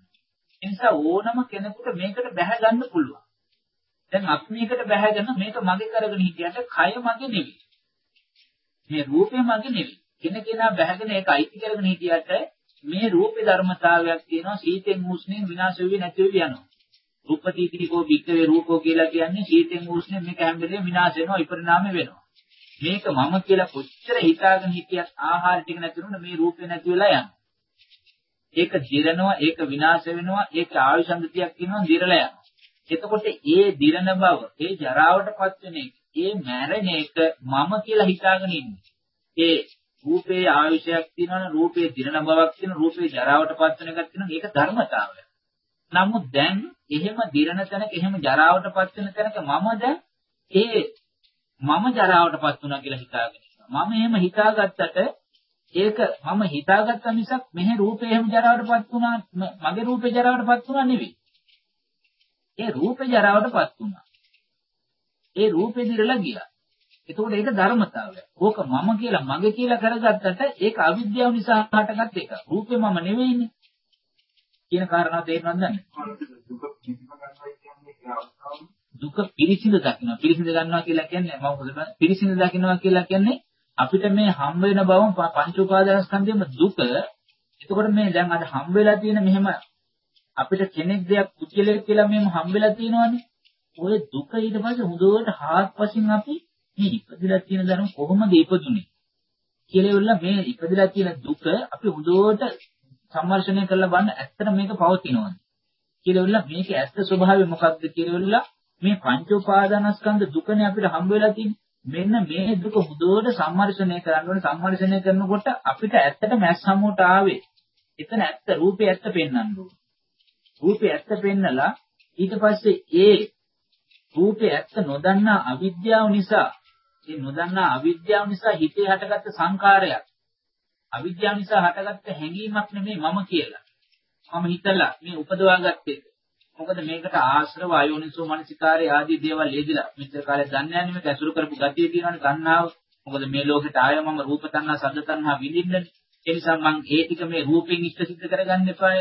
Speaker 1: ඒ නිසා ඕනම කෙනෙකුට මේකට බැහැ ගන්න පුළුවන්. දැන් අපි මේකට බැහැගෙන මේක මගේ කරගෙන හිටියට කය මගේ නෙවෙයි. මේ රූපය මගේ නෙවෙයි. කෙනකෙනා බැහැගෙන ඒක අයිති කරගෙන හිටියට මේ රූපේ ධර්මතාවයක් තියෙනවා සීතෙන් උෂ්ණයෙන් විනාශ වෙවි නැති වෙවි යනවා. රූපටීතිකෝ වික්කවේ රූපෝ කියලා කියන්නේ සීතෙන් උෂ්ණයෙන් මේක හැම වෙලේම විනාශ වෙනවා විපරිණාම වෙනවා. මේක මම කියලා කොච්චර හිතාගෙන හිටියත් ආහාර ටික නැතිවෙන්න මේ රූපේ නැති වෙලා යනවා. ඒක දිරනවා ඒක විනාශ වෙනවා ඒක ආයුෂන්දතියක් කියනවා දිරලා යනවා. එතකොට ඒ දිරන බව ඒ ජරාවටපත් වෙන එක ඒ මැරෙන එක මම කියලා හිතාගෙන ඉන්නේ. ඒ රූපේ ආයුෂයක් තියෙනවනේ රූපේ දිරන බවක් තියෙන රූපේ ජරාවටපත් වෙන එකක් තියෙනවා මේක ධර්මතාවය. නමුත් දැන් එහෙම දිරන තැනක එහෙම ජරාවටපත් වෙන තැනක මම දැන් ඒ මම ජරාවටපත් වුණා කියලා හිතාගෙන ඉන්නවා. මම එහෙම හිතාගත්තට ඒක මම හිතාගත්ත මිසක් මෙහි රූපේ එහෙම ජරාවටපත් වුණා මගේ රූපේ ජරාවටපත් වුණා නෙවෙයි. ඒ රූපේ ජරාවටපත් වුණා. ඒ රූපේ දිරලා ගියා. එතකොට ඒක ධර්මතාවය. ඕක මම කියලා මගේ කියලා කරගත්තට ඒක අවිද්‍යාව නිසා හටගත් එක. රූපේ මම නෙවෙයිනේ. කියන කාරණාව තේරෙනවද නැන්නේ? දුක පිරිසිදු දකින්න. පිරිසිදු ගන්නවා කියලා කියන්නේ මම මොකද පිරිසිදු දකින්නවා කියලා කියන්නේ අපිට මේ හම් වෙන බවම පංච උපාදානස්කන්ධයම දුක. එතකොට මේ දැන් අද හම් වෙලා තියෙන මෙහෙම අපිට කෙනෙක් දෙයක් කුචලයක් කියලා මෙහෙම හම් වෙලා තියෙනවනේ. ඔය දුක ඊට පස්සේ හොඳට හාත්පසින් අපි මේ ඉපදිලා තියෙන ධර්ම කොහොමද ඉපදුනේ කියලා ඉවරලා මේ ඉපදිලා තියෙන දුක අපි හොඳට සම්මර්ෂණය කරලා බලන්න ඇත්තට මේක පවතිනවද කියලා ඉවරලා මේකේ ඇත්ත ස්වභාවය මොකක්ද කියලා ඉවරලා මේ පංච උපාදානස්කන්ධ දුකනේ අපිට හම්බ වෙලා තියෙන්නේ මෙන්න මේ දුක හොඳට සම්මර්ෂණය කරන්න ඕනේ සම්මර්ෂණය කරනකොට අපිට ඇත්තටම ඇස් සමුවට ආවේ එතන ඇත්ත රූපේ ඇත්ත පෙන්වන්න ඕනේ රූපේ ඇත්ත පෙන්නලා ඊට පස්සේ ඒ රූපේ ඇත්ත නොදන්නා අවිද්‍යාව නිසා ඒ නොදන්නා අවිද්‍යාව නිසා හිතේ හටගත්ත සංකාරයක්. අවිද්‍යාව නිසා හටගත්ත හැඟීමක් නෙමෙයි මම කියලා. මම හිතලා මේ උපදවා ගත්තේ. මොකද මේකට ආශ්‍රව අයෝනිසෝ මනසිකාරය ආදී දේවල් ලේදිලා මෙච්චර කාලයක් දන්නේ නැහැ මේක ඇසුරු කරපු ගතිය තියෙනවනේ තණ්හාව. මොකද මේ ලෝකෙට ආය මම රූප තණ්හා, ශබ්ද තණ්හා විඳින්නනේ. ඒ නිසා මම ඒ ටික මේ රූපෙන් ඉෂ්ට සිද්ධ කරගන්න එපාය.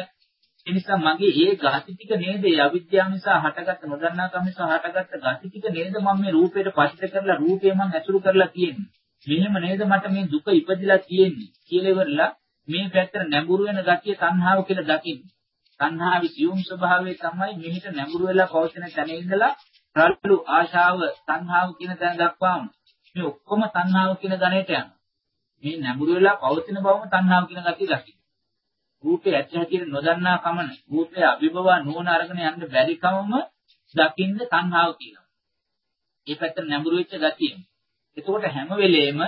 Speaker 1: ඒ නිසා මගේ ඒ ගති ටික නේද ඒ අවිද්‍යාව නිසා හටගත්ත නොදන්නාකම නිසා හටගත්ත ගති ටික නේද මම මේ රූපයට පරිත්‍ත කරලා රූපේ මම ඇසුරු කරලා තියෙන්නේ. මෙහෙම නේද මට මේ දුක ඉපදිලා තියෙන්නේ කියලා ඉවරලා මේ පැත්තට නැඹුරු වෙන ගතිය තණ්හාව කියලා දකින්නේ. තණ්හාවේ සියුම් ස්වභාවය තමයි මෙහිට නැඹුරු වෙලා පවතින තැන ඉඳලා රළු ආශාව තණ්හාව කියන තැන දක්වාම මේ ඔක්කොම තණ්හාව කියන ගණයට යනවා. මේ නැඹුරු වෙලා පවතින බවම තණ්හාව කියන ගතිය දකින්න. රූපේ ඇත්ත හැටියට නොදන්නා කමන රූපේ අභිභව නුවණ අරගෙන යන්න බැරි කමම දකින්න තණ්හාව කියනවා. ඒ පැත්තට නැඹුරු වෙච්ච ගතිය. එතකොට හැම වෙලේම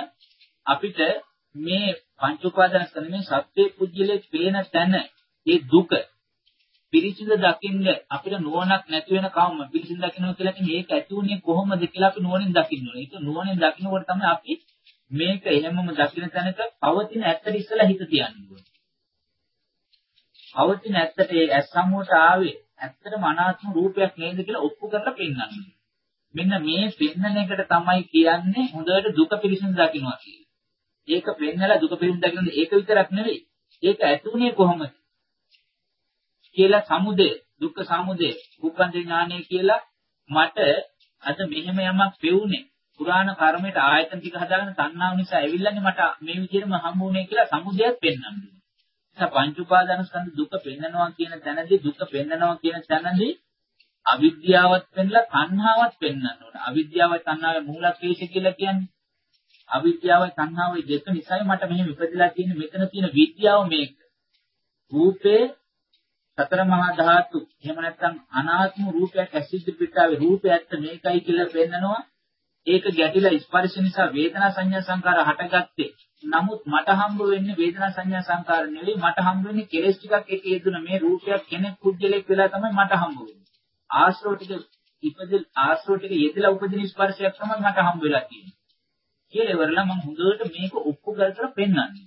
Speaker 1: අපිට මේ පංච උපාදාන ස්කන්ධ මේ සත්‍ය පුජ්‍යලේ පේන තැන ඒ දුක පිරිසිදු දකින්න අපිට නුවණක් නැති වෙන කවම පිරිසිදු දකින්නවා කියලා කියන්නේ ඒක ඇති උනේ කොහොමද කියලා අපි නුවණින් දකින්න ඕනේ. ඒක නුවණින් දකින්නකොට තමයි අපි මේක එහෙමම දකින්න තැනක පවතින ඇත්තට ඉස්සලා හිත තියන්නේ. පවතින ඇත්තට ඒ ඇස් සම්මුවට ආවේ ඇත්තටම අනාත්ම රූපයක් නේද කියලා ඔප්පු කරලා පෙන්වන්නේ. මෙන්න මේ පෙන්නන එකට තමයි කියන්නේ හොඳට දුක පිළිසින් දකින්නවා කියලා. ඒක පෙන්නලා දුක පිළිසින් දකින්න ඒක විතරක් නෙවෙයි. ඒක ඇතුනේ කොහොමද? කියලා සමුදය දුක්ඛ සමුදය උප්පන්ති ඥානය කියලා මට අද මෙහෙම යමක් පෙවුනේ පුරාණ කර්මයට ආයතන ටික හදාගෙන තණ්හාව නිසා ඇවිල්ලානේ මට මේ විදිහටම හම්බුනේ කියලා සමුදයක් පෙන්වන්න නිසා පංච උපාදාන ස්කන්ධ දුක පෙන්නනවා කියන තැනදී දුක පෙන්නනවා කියන තැනදී අවිද්‍යාවත් පෙන්නලා තණ්හාවත් පෙන්වන්න ඕන. අවිද්‍යාවයි තණ්හාවේ මූලකේශ කියලා කියන්නේ. අවිද්‍යාවයි තණ්හාවයි දෙක නිසායි මට මෙහෙම ඉපදලා තියෙන්නේ මෙතන තියෙන විද්‍යාව මේක. රූපේ සතර මහා ධාතු එහෙම නැත්නම් අනාත්ම රූපයක් ඇසිද්ද පිටාවේ රූපය ඇත්ත මේකයි කියලා පෙන්නනවා. ඒක ගැටිලා ස්පර්ශ නිසා වේදනා සංඥා සංකාර හටගත්තේ. නමුත් මට හම්බ වෙන්නේ වේදනා සංඥා සංකාර නෙවෙයි මට හම්බ වෙන්නේ කෙලෙස් ටිකක් එක යෙදුන මේ රූපයක් කෙනෙක් කුජලෙක් වෙලා තමයි මට හම්බ වෙන්නේ. ආශ්‍රව ටික ඉපදෙල් ආශ්‍රව ටික යෙදලා උපදින ස්පර්ශයක් තමයි මට හම්බ වෙලා තියෙන්නේ. කියලා ඉවරලා මම හොඳට මේක ඔප්පු කරලා පෙන්වන්නේ.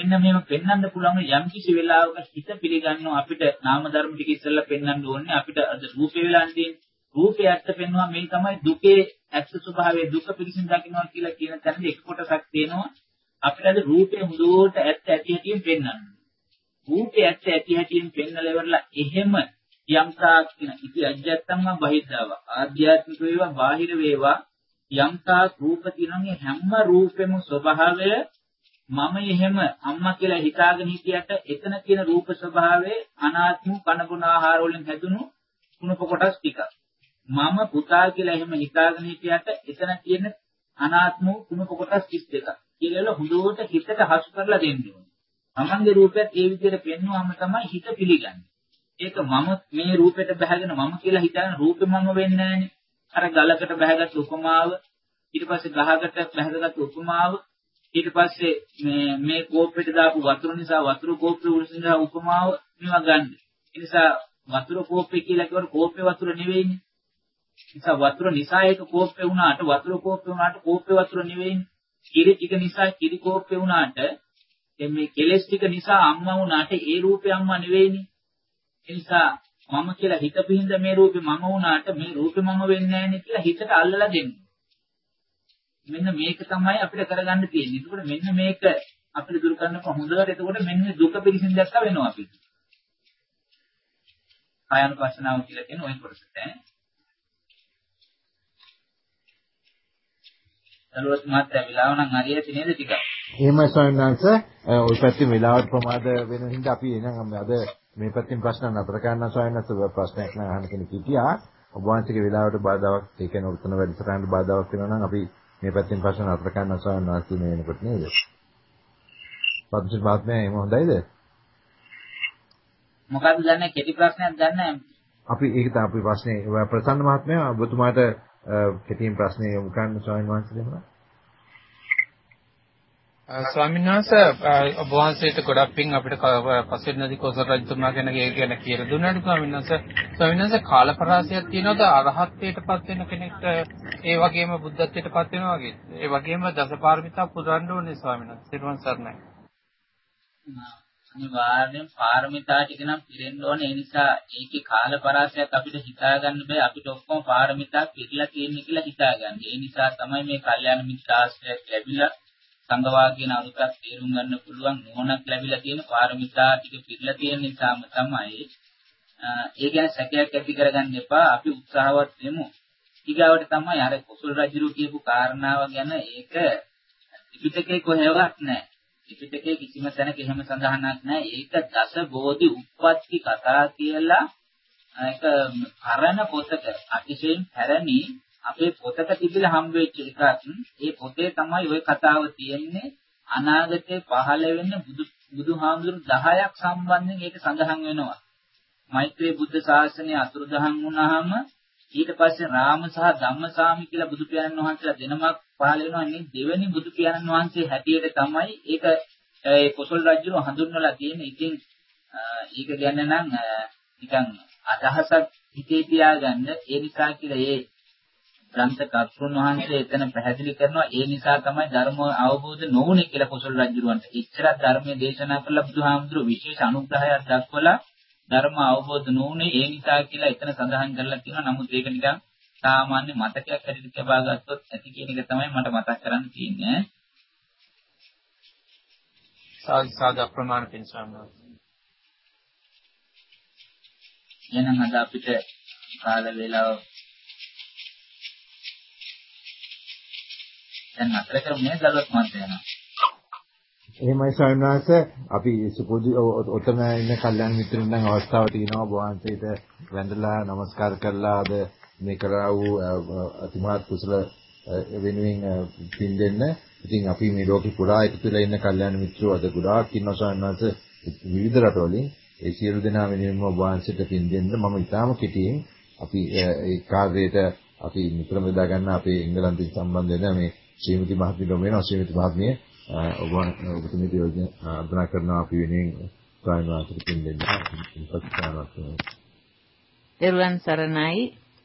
Speaker 1: මෙන්න මේව පෙන්වන්න පුළුවන් යම් කිසි වෙලාවක හිත පිළිගන්නවා අපිට නාම ධර්ම ටික ඉස්සෙල්ලා පෙන්වන්න ඕනේ අපිට අද රූපේ වෙලා තියෙන්නේ. රූපේ ඇත්ත පෙන්වනවා මේ තමයි දුකේ ඇත්ත ස්වභාවය දුක පිළිසින් දකින්නවා කියලා කියන තැනදී එක කොටසක් තියෙනවා. අපිට අද රූපේ හොඳට ඇත්ත ඇති හැටියෙන් පෙන්වන්න. රූපේ ඇත්ත ඇති හැටියෙන් පෙන්වලා ඉවරලා එහෙම යම් තාක් කියන ඉති අජ්ජත්තම්ම බහිද්ධාව ආධ්‍යාත්මික වේවා බාහිර වේවා යම් තාක් රූප තියෙනගේ හැම රූපෙම ස්වභාවය මම එහෙම අම්මා කියලා හිතාගෙන හිටියට එතන තියෙන රූප ස්වභාවයේ අනාත්ම කනගුණ ආහාර වලින් හැදුණු කුණප කොටස් ටික. මම පුතා කියලා එහෙම හිතාගෙන හිටියට එතන තියෙන අනාත්ම කුණප කොටස් 32ක්. කියලා හොඳට හිතට හසු කරලා දෙන්න ඕනේ. තමන්ගේ රූපයත් ඒ විදිහට පෙන්වුවාම තමයි හිත පිළිගන්නේ. ඒක මම මේ රූපෙට බහගෙන මම කියලා හිතාගෙන රූපෙ මම වෙන්නේ නැහනේ. අර ගලකට බහගත් උපමාව ඊට පස්සේ ගහකට බහගත් උපමාව ඊට පස්සේ මේ මේ කෝප්පෙට දාපු වතුර නිසා වතුර කෝප්පේ උරුසිනා උපමාව මේවා ගන්න. ඒ නිසා වතුර කෝප්පේ කියලා කියවල කෝප්පේ වතුර නෙවෙයිනේ. නිසා වතුර නිසා ඒක කෝප්පේ වුණාට වතුර කෝප්පේ වුණාට කෝප්පේ වතුර නෙවෙයිනේ. කිරි ටික නිසා කිරි කෝප්පේ වුණාට මේ කෙලස් ටික නිසා අම්මා වුණාට ඒ රූපේ අම්මා නෙවෙයිනේ. ඒ නිසා මම කියලා හිත පිහින්ද මේ රූපේ මම වුණාට මේ රූපේ මම වෙන්නේ නැහැ නේ කියලා හිතට අල්ලලා දෙන්න. මෙන්න මේක තමයි අපිට කරගන්න තියෙන්නේ. ඒකෝට මෙන්න මේක අපිට දුරු කරන්න හොඳට එතකොට මෙන්න දුක පිළිසින් දැක්ක වෙනවා අපිට. කායන වසනාව කියලා කියන ওই කොටසට. දලුවත් මාත්‍යා වෙලාව නම් හරියට නේද ටිකක්.
Speaker 2: එහෙමයි ස්වාමීන් වහන්සේ ඔය පැත්තේ වෙලාවට ප්‍රමාද වෙන හින්දා අපි එනනම් අද මේ පැත්තෙන් ප්‍රශ්න නතර කරන්න ස්වාමීන් වහන්සේ ප්‍රශ්නයක් නහන කෙනෙක් හිටියා. ඔබ වහන්සේගේ වෙලාවට බාධාවක් ඒ කියන්නේ උත්තර වැඩිසටහනට බාධාවක් වෙනවා නම් අපි මේ පැත්තෙන් ප්‍රශ්න නතර කරන්න ස්වාමීන් වහන්සේ මේ වෙනකොට නේද? පද්මසිරි මහත්මයා එහෙම හොඳයිද?
Speaker 1: මොකක්ද දන්නේ කෙටි ප්‍රශ්නයක් දන්නේ
Speaker 2: අපි ඒක තමයි අපි ප්‍රශ්නේ ප්‍රසන්න මහත්මයා ඔබතුමාට කෙටියෙන් ප්‍රශ්නේ යොමු කරන්න ස්වාමීන් වහන්සේ දෙනවා.
Speaker 8: ස්වාමීන් වහන්සේ ඔබ වහන්සේට ගොඩක් පිං අපිට පස්සේ නදී කොසල් රජතුමා ගැන කියන කියලා දුන්නාට ස්වාමීන් වහන්සේ. ස්වාමීන් වහන්සේ කාලපරාසයක් තියනවාද? අරහත්ත්වයටපත් වෙන කෙනෙක්ට ඒ වගේම බුද්ධත්වයටපත් වෙනවා වගේ? ඒ වගේම දසපාරමිතා පුරන්න ඕනේ ස්වාමීන් වහන්සේ. සිරුවන් සරණයි.
Speaker 1: අනිවාර්යෙන් පාරමිතා ටික නම් පිරෙන්න ඕනේ. ඒ නිසා ඒකේ කාලපරාසයක් අපිට හිතා ගන්න බෑ. අපිට ඔක්කොම පාරමිතා පිරලා තියෙන්නේ කියලා හිතා ගන්න. ඒ නිසා තමයි මේ කල්යාණ මිත්‍ර ආශ්‍රයයක් ලැබිලා සංගවා කියන අරුතක් තේරුම් ගන්න පුළුවන් නුවණක් ලැබිලා තියෙන පාරමිතා ටික පිළිලා තියෙන නිසාම තමයි ඒ ගැන සැකයක් ඇති කරගන්න එපා අපි උත්සාහවත් වෙමු. ඊගාවට තමයි අර කුසල රජුරු කියපු කාරණාව ගැන ඒක ත්‍රිපිටකේ කොහෙවත් නැහැ. ත්‍රිපිටකේ කිසිම තැනක එහෙම සඳහනක් නැහැ. ඒක දස බෝධි උප්පත්ති කතා කියලා ඒක පරණ පොතක අතිශයින් පැරණි අපේ පොතක තිබිලා හම්බ වෙච්ච එකක්. ඒ පොතේ තමයි ওই කතාව තියෙන්නේ. අනාගතේ පහළ වෙන්න බුදු බුදුහාමුදුරු 10ක් සම්බන්ධයෙන් ඒක සඳහන් වෙනවා. මෛත්‍රී බුද්ධ ශාසනය අතුරුදහන් වුණාම ඊට පස්සේ රාම සහ ධම්මසාමි කියලා බුදු පියාණන් වහන්සේලා දෙනමක් පහළ වෙනවා. මේ දෙවෙනි බුදු පියාණන් වහන්සේ හැටියට තමයි ඒක ඒ කොසල් රජුව හඳුන්වලා තියෙන්නේ. ඉතින් ඒක ගැන නම් නිකන් අදහසක් හිතේ තියාගන්න ඒ නිසා කියලා ඒ ග්‍රන්ථ කර්තෘන් වහන්සේ එතන පැහැදිලි කරනවා ඒ නිසා තමයි ධර්ම අවබෝධ නොවුනේ කියලා කොසල් රජුරවන්ට. ඉච්ඡර ධර්මයේ දේශනා කළ බුදුහාමුදුරුවෝ විශේෂ අනුග්‍රහයක් දක්වලා ධර්ම අවබෝධ නොවුනේ ඒ නිසා කියලා එතන සඳහන් කරලා තියෙනවා. නමුත් ඒක නිකන් සාමාන්‍ය මතකයක් හැටියට ලබා ගත්තොත් ඇති කියන එක තමයි මට මතක් කරන්න තියෙන්නේ.
Speaker 8: සාද සාද ප්‍රමාණ පින්සම්
Speaker 1: එහෙනම් අද අපිට කාල වේලාව දැන් අතර කරන්නේ දලුවත් මහත්තයා.
Speaker 2: එහෙමයි ස්වාමීන් වහන්සේ අපි සුපුදු ඔතන ඉන්න කල්යනා මිත්‍රුන් නම් අවස්ථාව තියෙනවා බෝවන්සේට වැඳලා নমස්කාර කරලා අද මේ කරා වූ අතිමහත් කුසල වෙනුවෙන් පින් දෙන්න. ඉතින් අපි මේ ලෝකේ පුරා එකතු වෙලා ඉන්න කල්යනා මිත්‍රෝ අද ගොඩාක් ඉන්නවා ස්වාමීන් වහන්සේ විවිධ රටවලින්. ඒ සියලු දෙනා වෙනුවෙන්ම ඔබ වහන්සේට පින් දෙන්න මම ඉතාම කෙටියෙන් අපි ඒ කාර්යයට අපි නිතරම දා ගන්න අපේ එංගලන්තයෙන් සම්බන්ධ වෙන මේ ශ්‍රීමති මහත්මිය වෙනවා ශ්‍රීමති මහත්මිය ඔබ ඔබතුමීට යෝජන අර්පණා කරනවා අපි වෙනුවෙන් ස්වාමීන් වහන්සේට පින් දෙන්න ප්‍රතිස්ථානවත්
Speaker 7: වෙනවා. සරණයි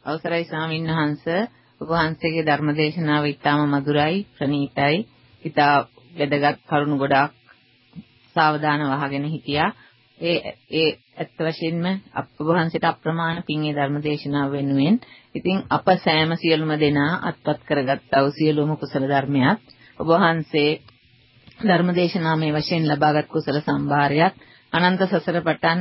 Speaker 7: අවසරයි ස්වාමීන් වහන්සේ ඔබ වහන්සේගේ ධර්මදේශනාව ඉතාම මధుරයි ප්‍රණීතයි. ඉතා වැදගත් කරුණු ගොඩාක් සාවධානව අහගෙන හිටියා. ඒ ඒ ඇත්ත වශයෙන්ම අප වහන්සේට අප්‍රමාණ පින් ඒ ධර්ම දේශනාව වෙනුවෙන් ඉතින් අප සෑම සියලුම දෙනා අත්පත් කරගත්තා වූ සියලුම කුසල ධර්මයක්. ඔබ වහන්සේ ධර්ම දේශනාමය වශයෙන් ලබාගත් කුසල සම්භාරයක් අනන්ත සසර පටන්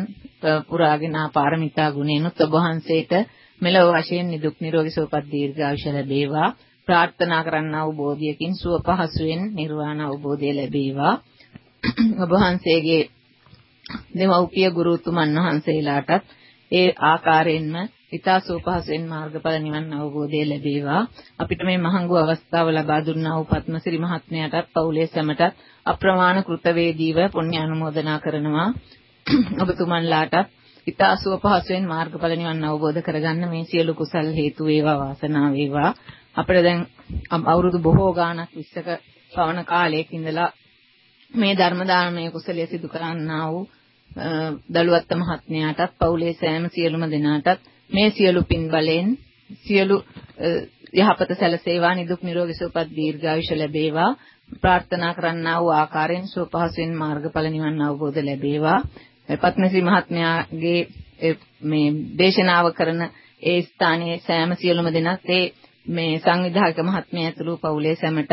Speaker 7: පුරාගෙන පාරමිතා ගුණෙනුත් ඔබ වහන්සේට මෙලොව වශයෙන් නිදුක් නිරෝගී සුවපත් දීර්ඝායුෂ ලැබේවා. ප්‍රාර්ථනා කරන්නා වූ බෝධියකින් සුව පහසුවෙන් නිර්වාණ අවබෝධය ලැබේවා. ඔබ වහන්සේගේ දෙමව්පිය ගුරුතුමන් වහන්සේලාටත් ඒ ආකාරයෙන්ම ඊතා සෝපහසෙන් මාර්ගඵල නිවන් අවබෝධය ලැබේවා. අපිට මේ මහඟු අවස්ථාව ලබා දුන්නා වූ පත්මසිරි මහත්මයාටත් පවුලේ සැමටත් අප්‍රමාණ කෘතවේදීව පුණ්‍ය අනුමෝදනා කරනවා. ඔබතුමන්ලාටත් ඊතා සෝපහසෙන් මාර්ගඵල නිවන් අවබෝධ කරගන්න මේ සියලු කුසල් හේතු වේවා වාසනාව වේවා. අපිට දැන් අවුරුදු බොහෝ ගාණක් විස්සක පවන කාලයක ඉඳලා මේ ධර්ම දානමය කුසලයේ සිදු කරන්නා වූ දලුවත් මහත්මයාටත් පවුලේ සෑම සියලුම දෙනාටත් මේ සියලු පින් බලෙන් සියලු යහපත සැලසේවා නිදුක් නිරෝගී සුවපත් දීර්ඝායුෂ ලැබේවා ප්‍රාර්ථනා කරන්නා වූ ආකාරයෙන් සුවපහසුවෙන් මාර්ගඵල නිවන් අවබෝධ ලැබේවා. පත්මසි මහත්මයාගේ මේ දේශනාව කරන ඒ ස්ථානයේ සෑම සියලුම දෙනාත් ඒ මේ සංවිධායක මහත්මයා ඇතුළු පවුලේ සැමටත්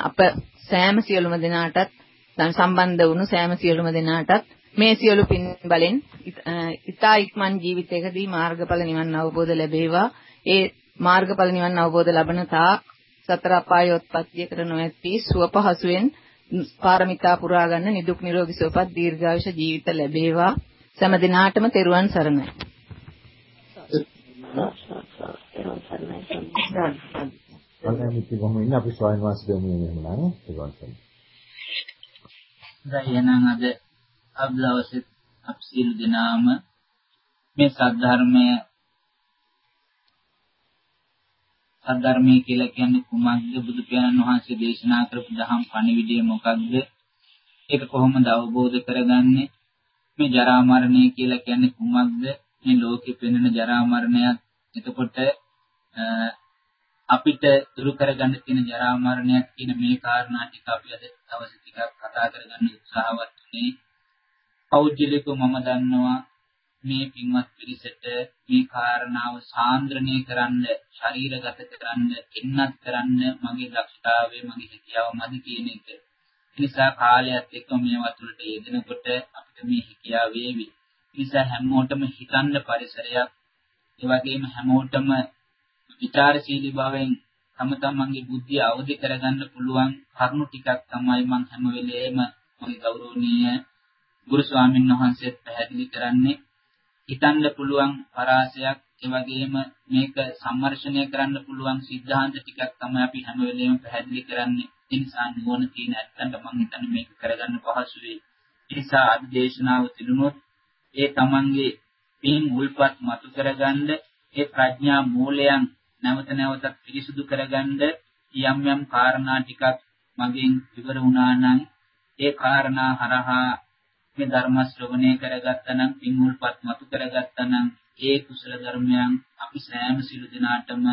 Speaker 7: අප සෑම සියලුම දෙනාටත් සම්බන්ධ වුණු සෑම සියලුම දෙනාටත් මේ සියලු පින් බලෙන් ඉතා ඉක්මන් ජීවිතයකදී මාර්ගඵල නිවන් අවබෝධ ලැබේවා. ඒ මාර්ගඵල නිවන් අවබෝධ ලබන තා සතර අපායෝත්පත්තිය කර නොඇති සුව පහසුවෙන් පාරමිතා පුරා ගන්න නිදුක් නිරෝගී සුවපත් දීර්ඝායුෂ ජීවිත ලැබේවා. සෑම දිනාටම තෙරුවන් සරණයි.
Speaker 2: අනේ මිත්‍ය කොහොම ඉන්නේ අපි ස්වාමීන් වහන්සේ දෙමු එහෙමනම් තෙරුවන් සරණයි.
Speaker 1: දැන් එනං අද අබ්ලවසෙත් අප සියලු දෙනාම මේ සද්ධර්මය සද්ධර්මය කියලා කියන්නේ කුමක්ද? බුදු පියාණන් වහන්සේ දේශනා කරපු දහම් පණිවිඩය මොකක්ද? ඒක කොහොමද අවබෝධ කරගන්නේ? මේ ජරා මරණය කියලා කියන්නේ කුමක්ද? මේ ලෝකෙ පෙනෙන ජරා මරණයත් එතකොට අපිට දුරු කරගන්න තියෙන ජරා මරණයක් කියන මේ කාරණා ටික අපි අද දවස් ටිකක් කතා කරගන්න උත්සාහවත් වුණේ පෞද්ගලිකව මම දන්නවා මේ පින්වත් පිරිසට මේ කාරණාව සාන්ද්‍රණය කරන්න, ශරීරගත කරන්න, එන්නත් කරන්න මගේ දක්ෂතාවය, මගේ හැකියාව මදි කියන එක. ඒ නිසා කාලයත් එක්ක මේ වතුරට යෙදෙනකොට අපිට මේ හැකියාව වේවි. ඒ නිසා හැමෝටම හිතන්න පරිසරයක්, ඒ වගේම හැමෝටම විචාරශීලී භාවයෙන් තම තමන්ගේ බුද්ධිය අවදි කරගන්න පුළුවන් කරුණු ටිකක් තමයි මම හැම වෙලේම මගේ ගෞරවනීය ගුරු ස්වාමීන් වහන්සේත් පැහැදිලි කරන්නේ. හිතන්න පුළුවන් පරාසයක් ඒ වගේම මේක සම්මර්ෂණය කරන්න පුළුවන් સિદ્ધාන්ත ටිකක් තමයි අපි හැම වෙලේම පැහැදිලි කරන්නේ. ඒ නිසා නුවණ තියෙන ඇත්තන්ට මම හිතන්නේ මේක කරගන්න පහසු වෙයි. ඒ නිසා අද දේශනාව තිබුණොත් ඒ තමන්ගේ පින් උල්පත් මතු කරගන්න ඒ ප්‍රඥා මූලයන් නැවත නැවතත් පිරිසුදු කරගන්න යම් යම් කාරණා ටිකක් මගෙන් විවර වුණා නම් ඒ කාරණා හරහා මේ ධර්ම ශ්‍රවණය කරගත්තා නම් පින්වල්පත් මතු කරගත්තා නම් ඒ කුසල ධර්මයන් අපි සෑම සිළු දිනාටම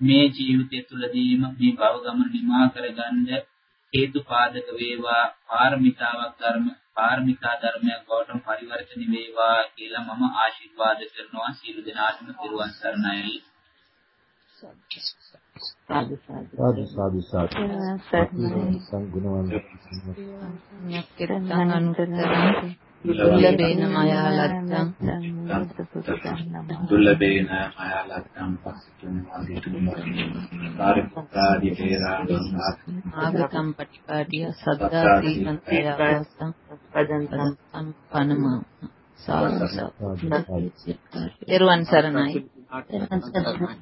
Speaker 1: මේ ජීවිතය තුළදීම මේ භව ගමන නිමා කරගන්න හේතු පාදක වේවා පාරමිතාවක් ධර්ම පාරමිතා ධර්මයක් බවට පරිවර්තන වේවා කියලා මම ආශිර්වාද කරනවා. සියලු දෙනාටම පිරුවන් සරණයි.
Speaker 2: සාදු සාදු සාදු සාදු සංගුණවන්ත
Speaker 7: නිත්‍යං අනුතරං දුර්ලභේන මයා ලද්දං
Speaker 9: දුර්ලභේන මයා ලද්දං පස්තුම් ආදිතුම් කාර්යකාදී වේරාණං
Speaker 7: ආගතම් පටිපාටිය සද්දා සීලන්තය අවස්තං පදන්තං සම්පනම සාසස එරුවන් සරණයි
Speaker 4: එරුවන්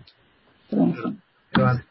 Speaker 4: Pronto. Pronto.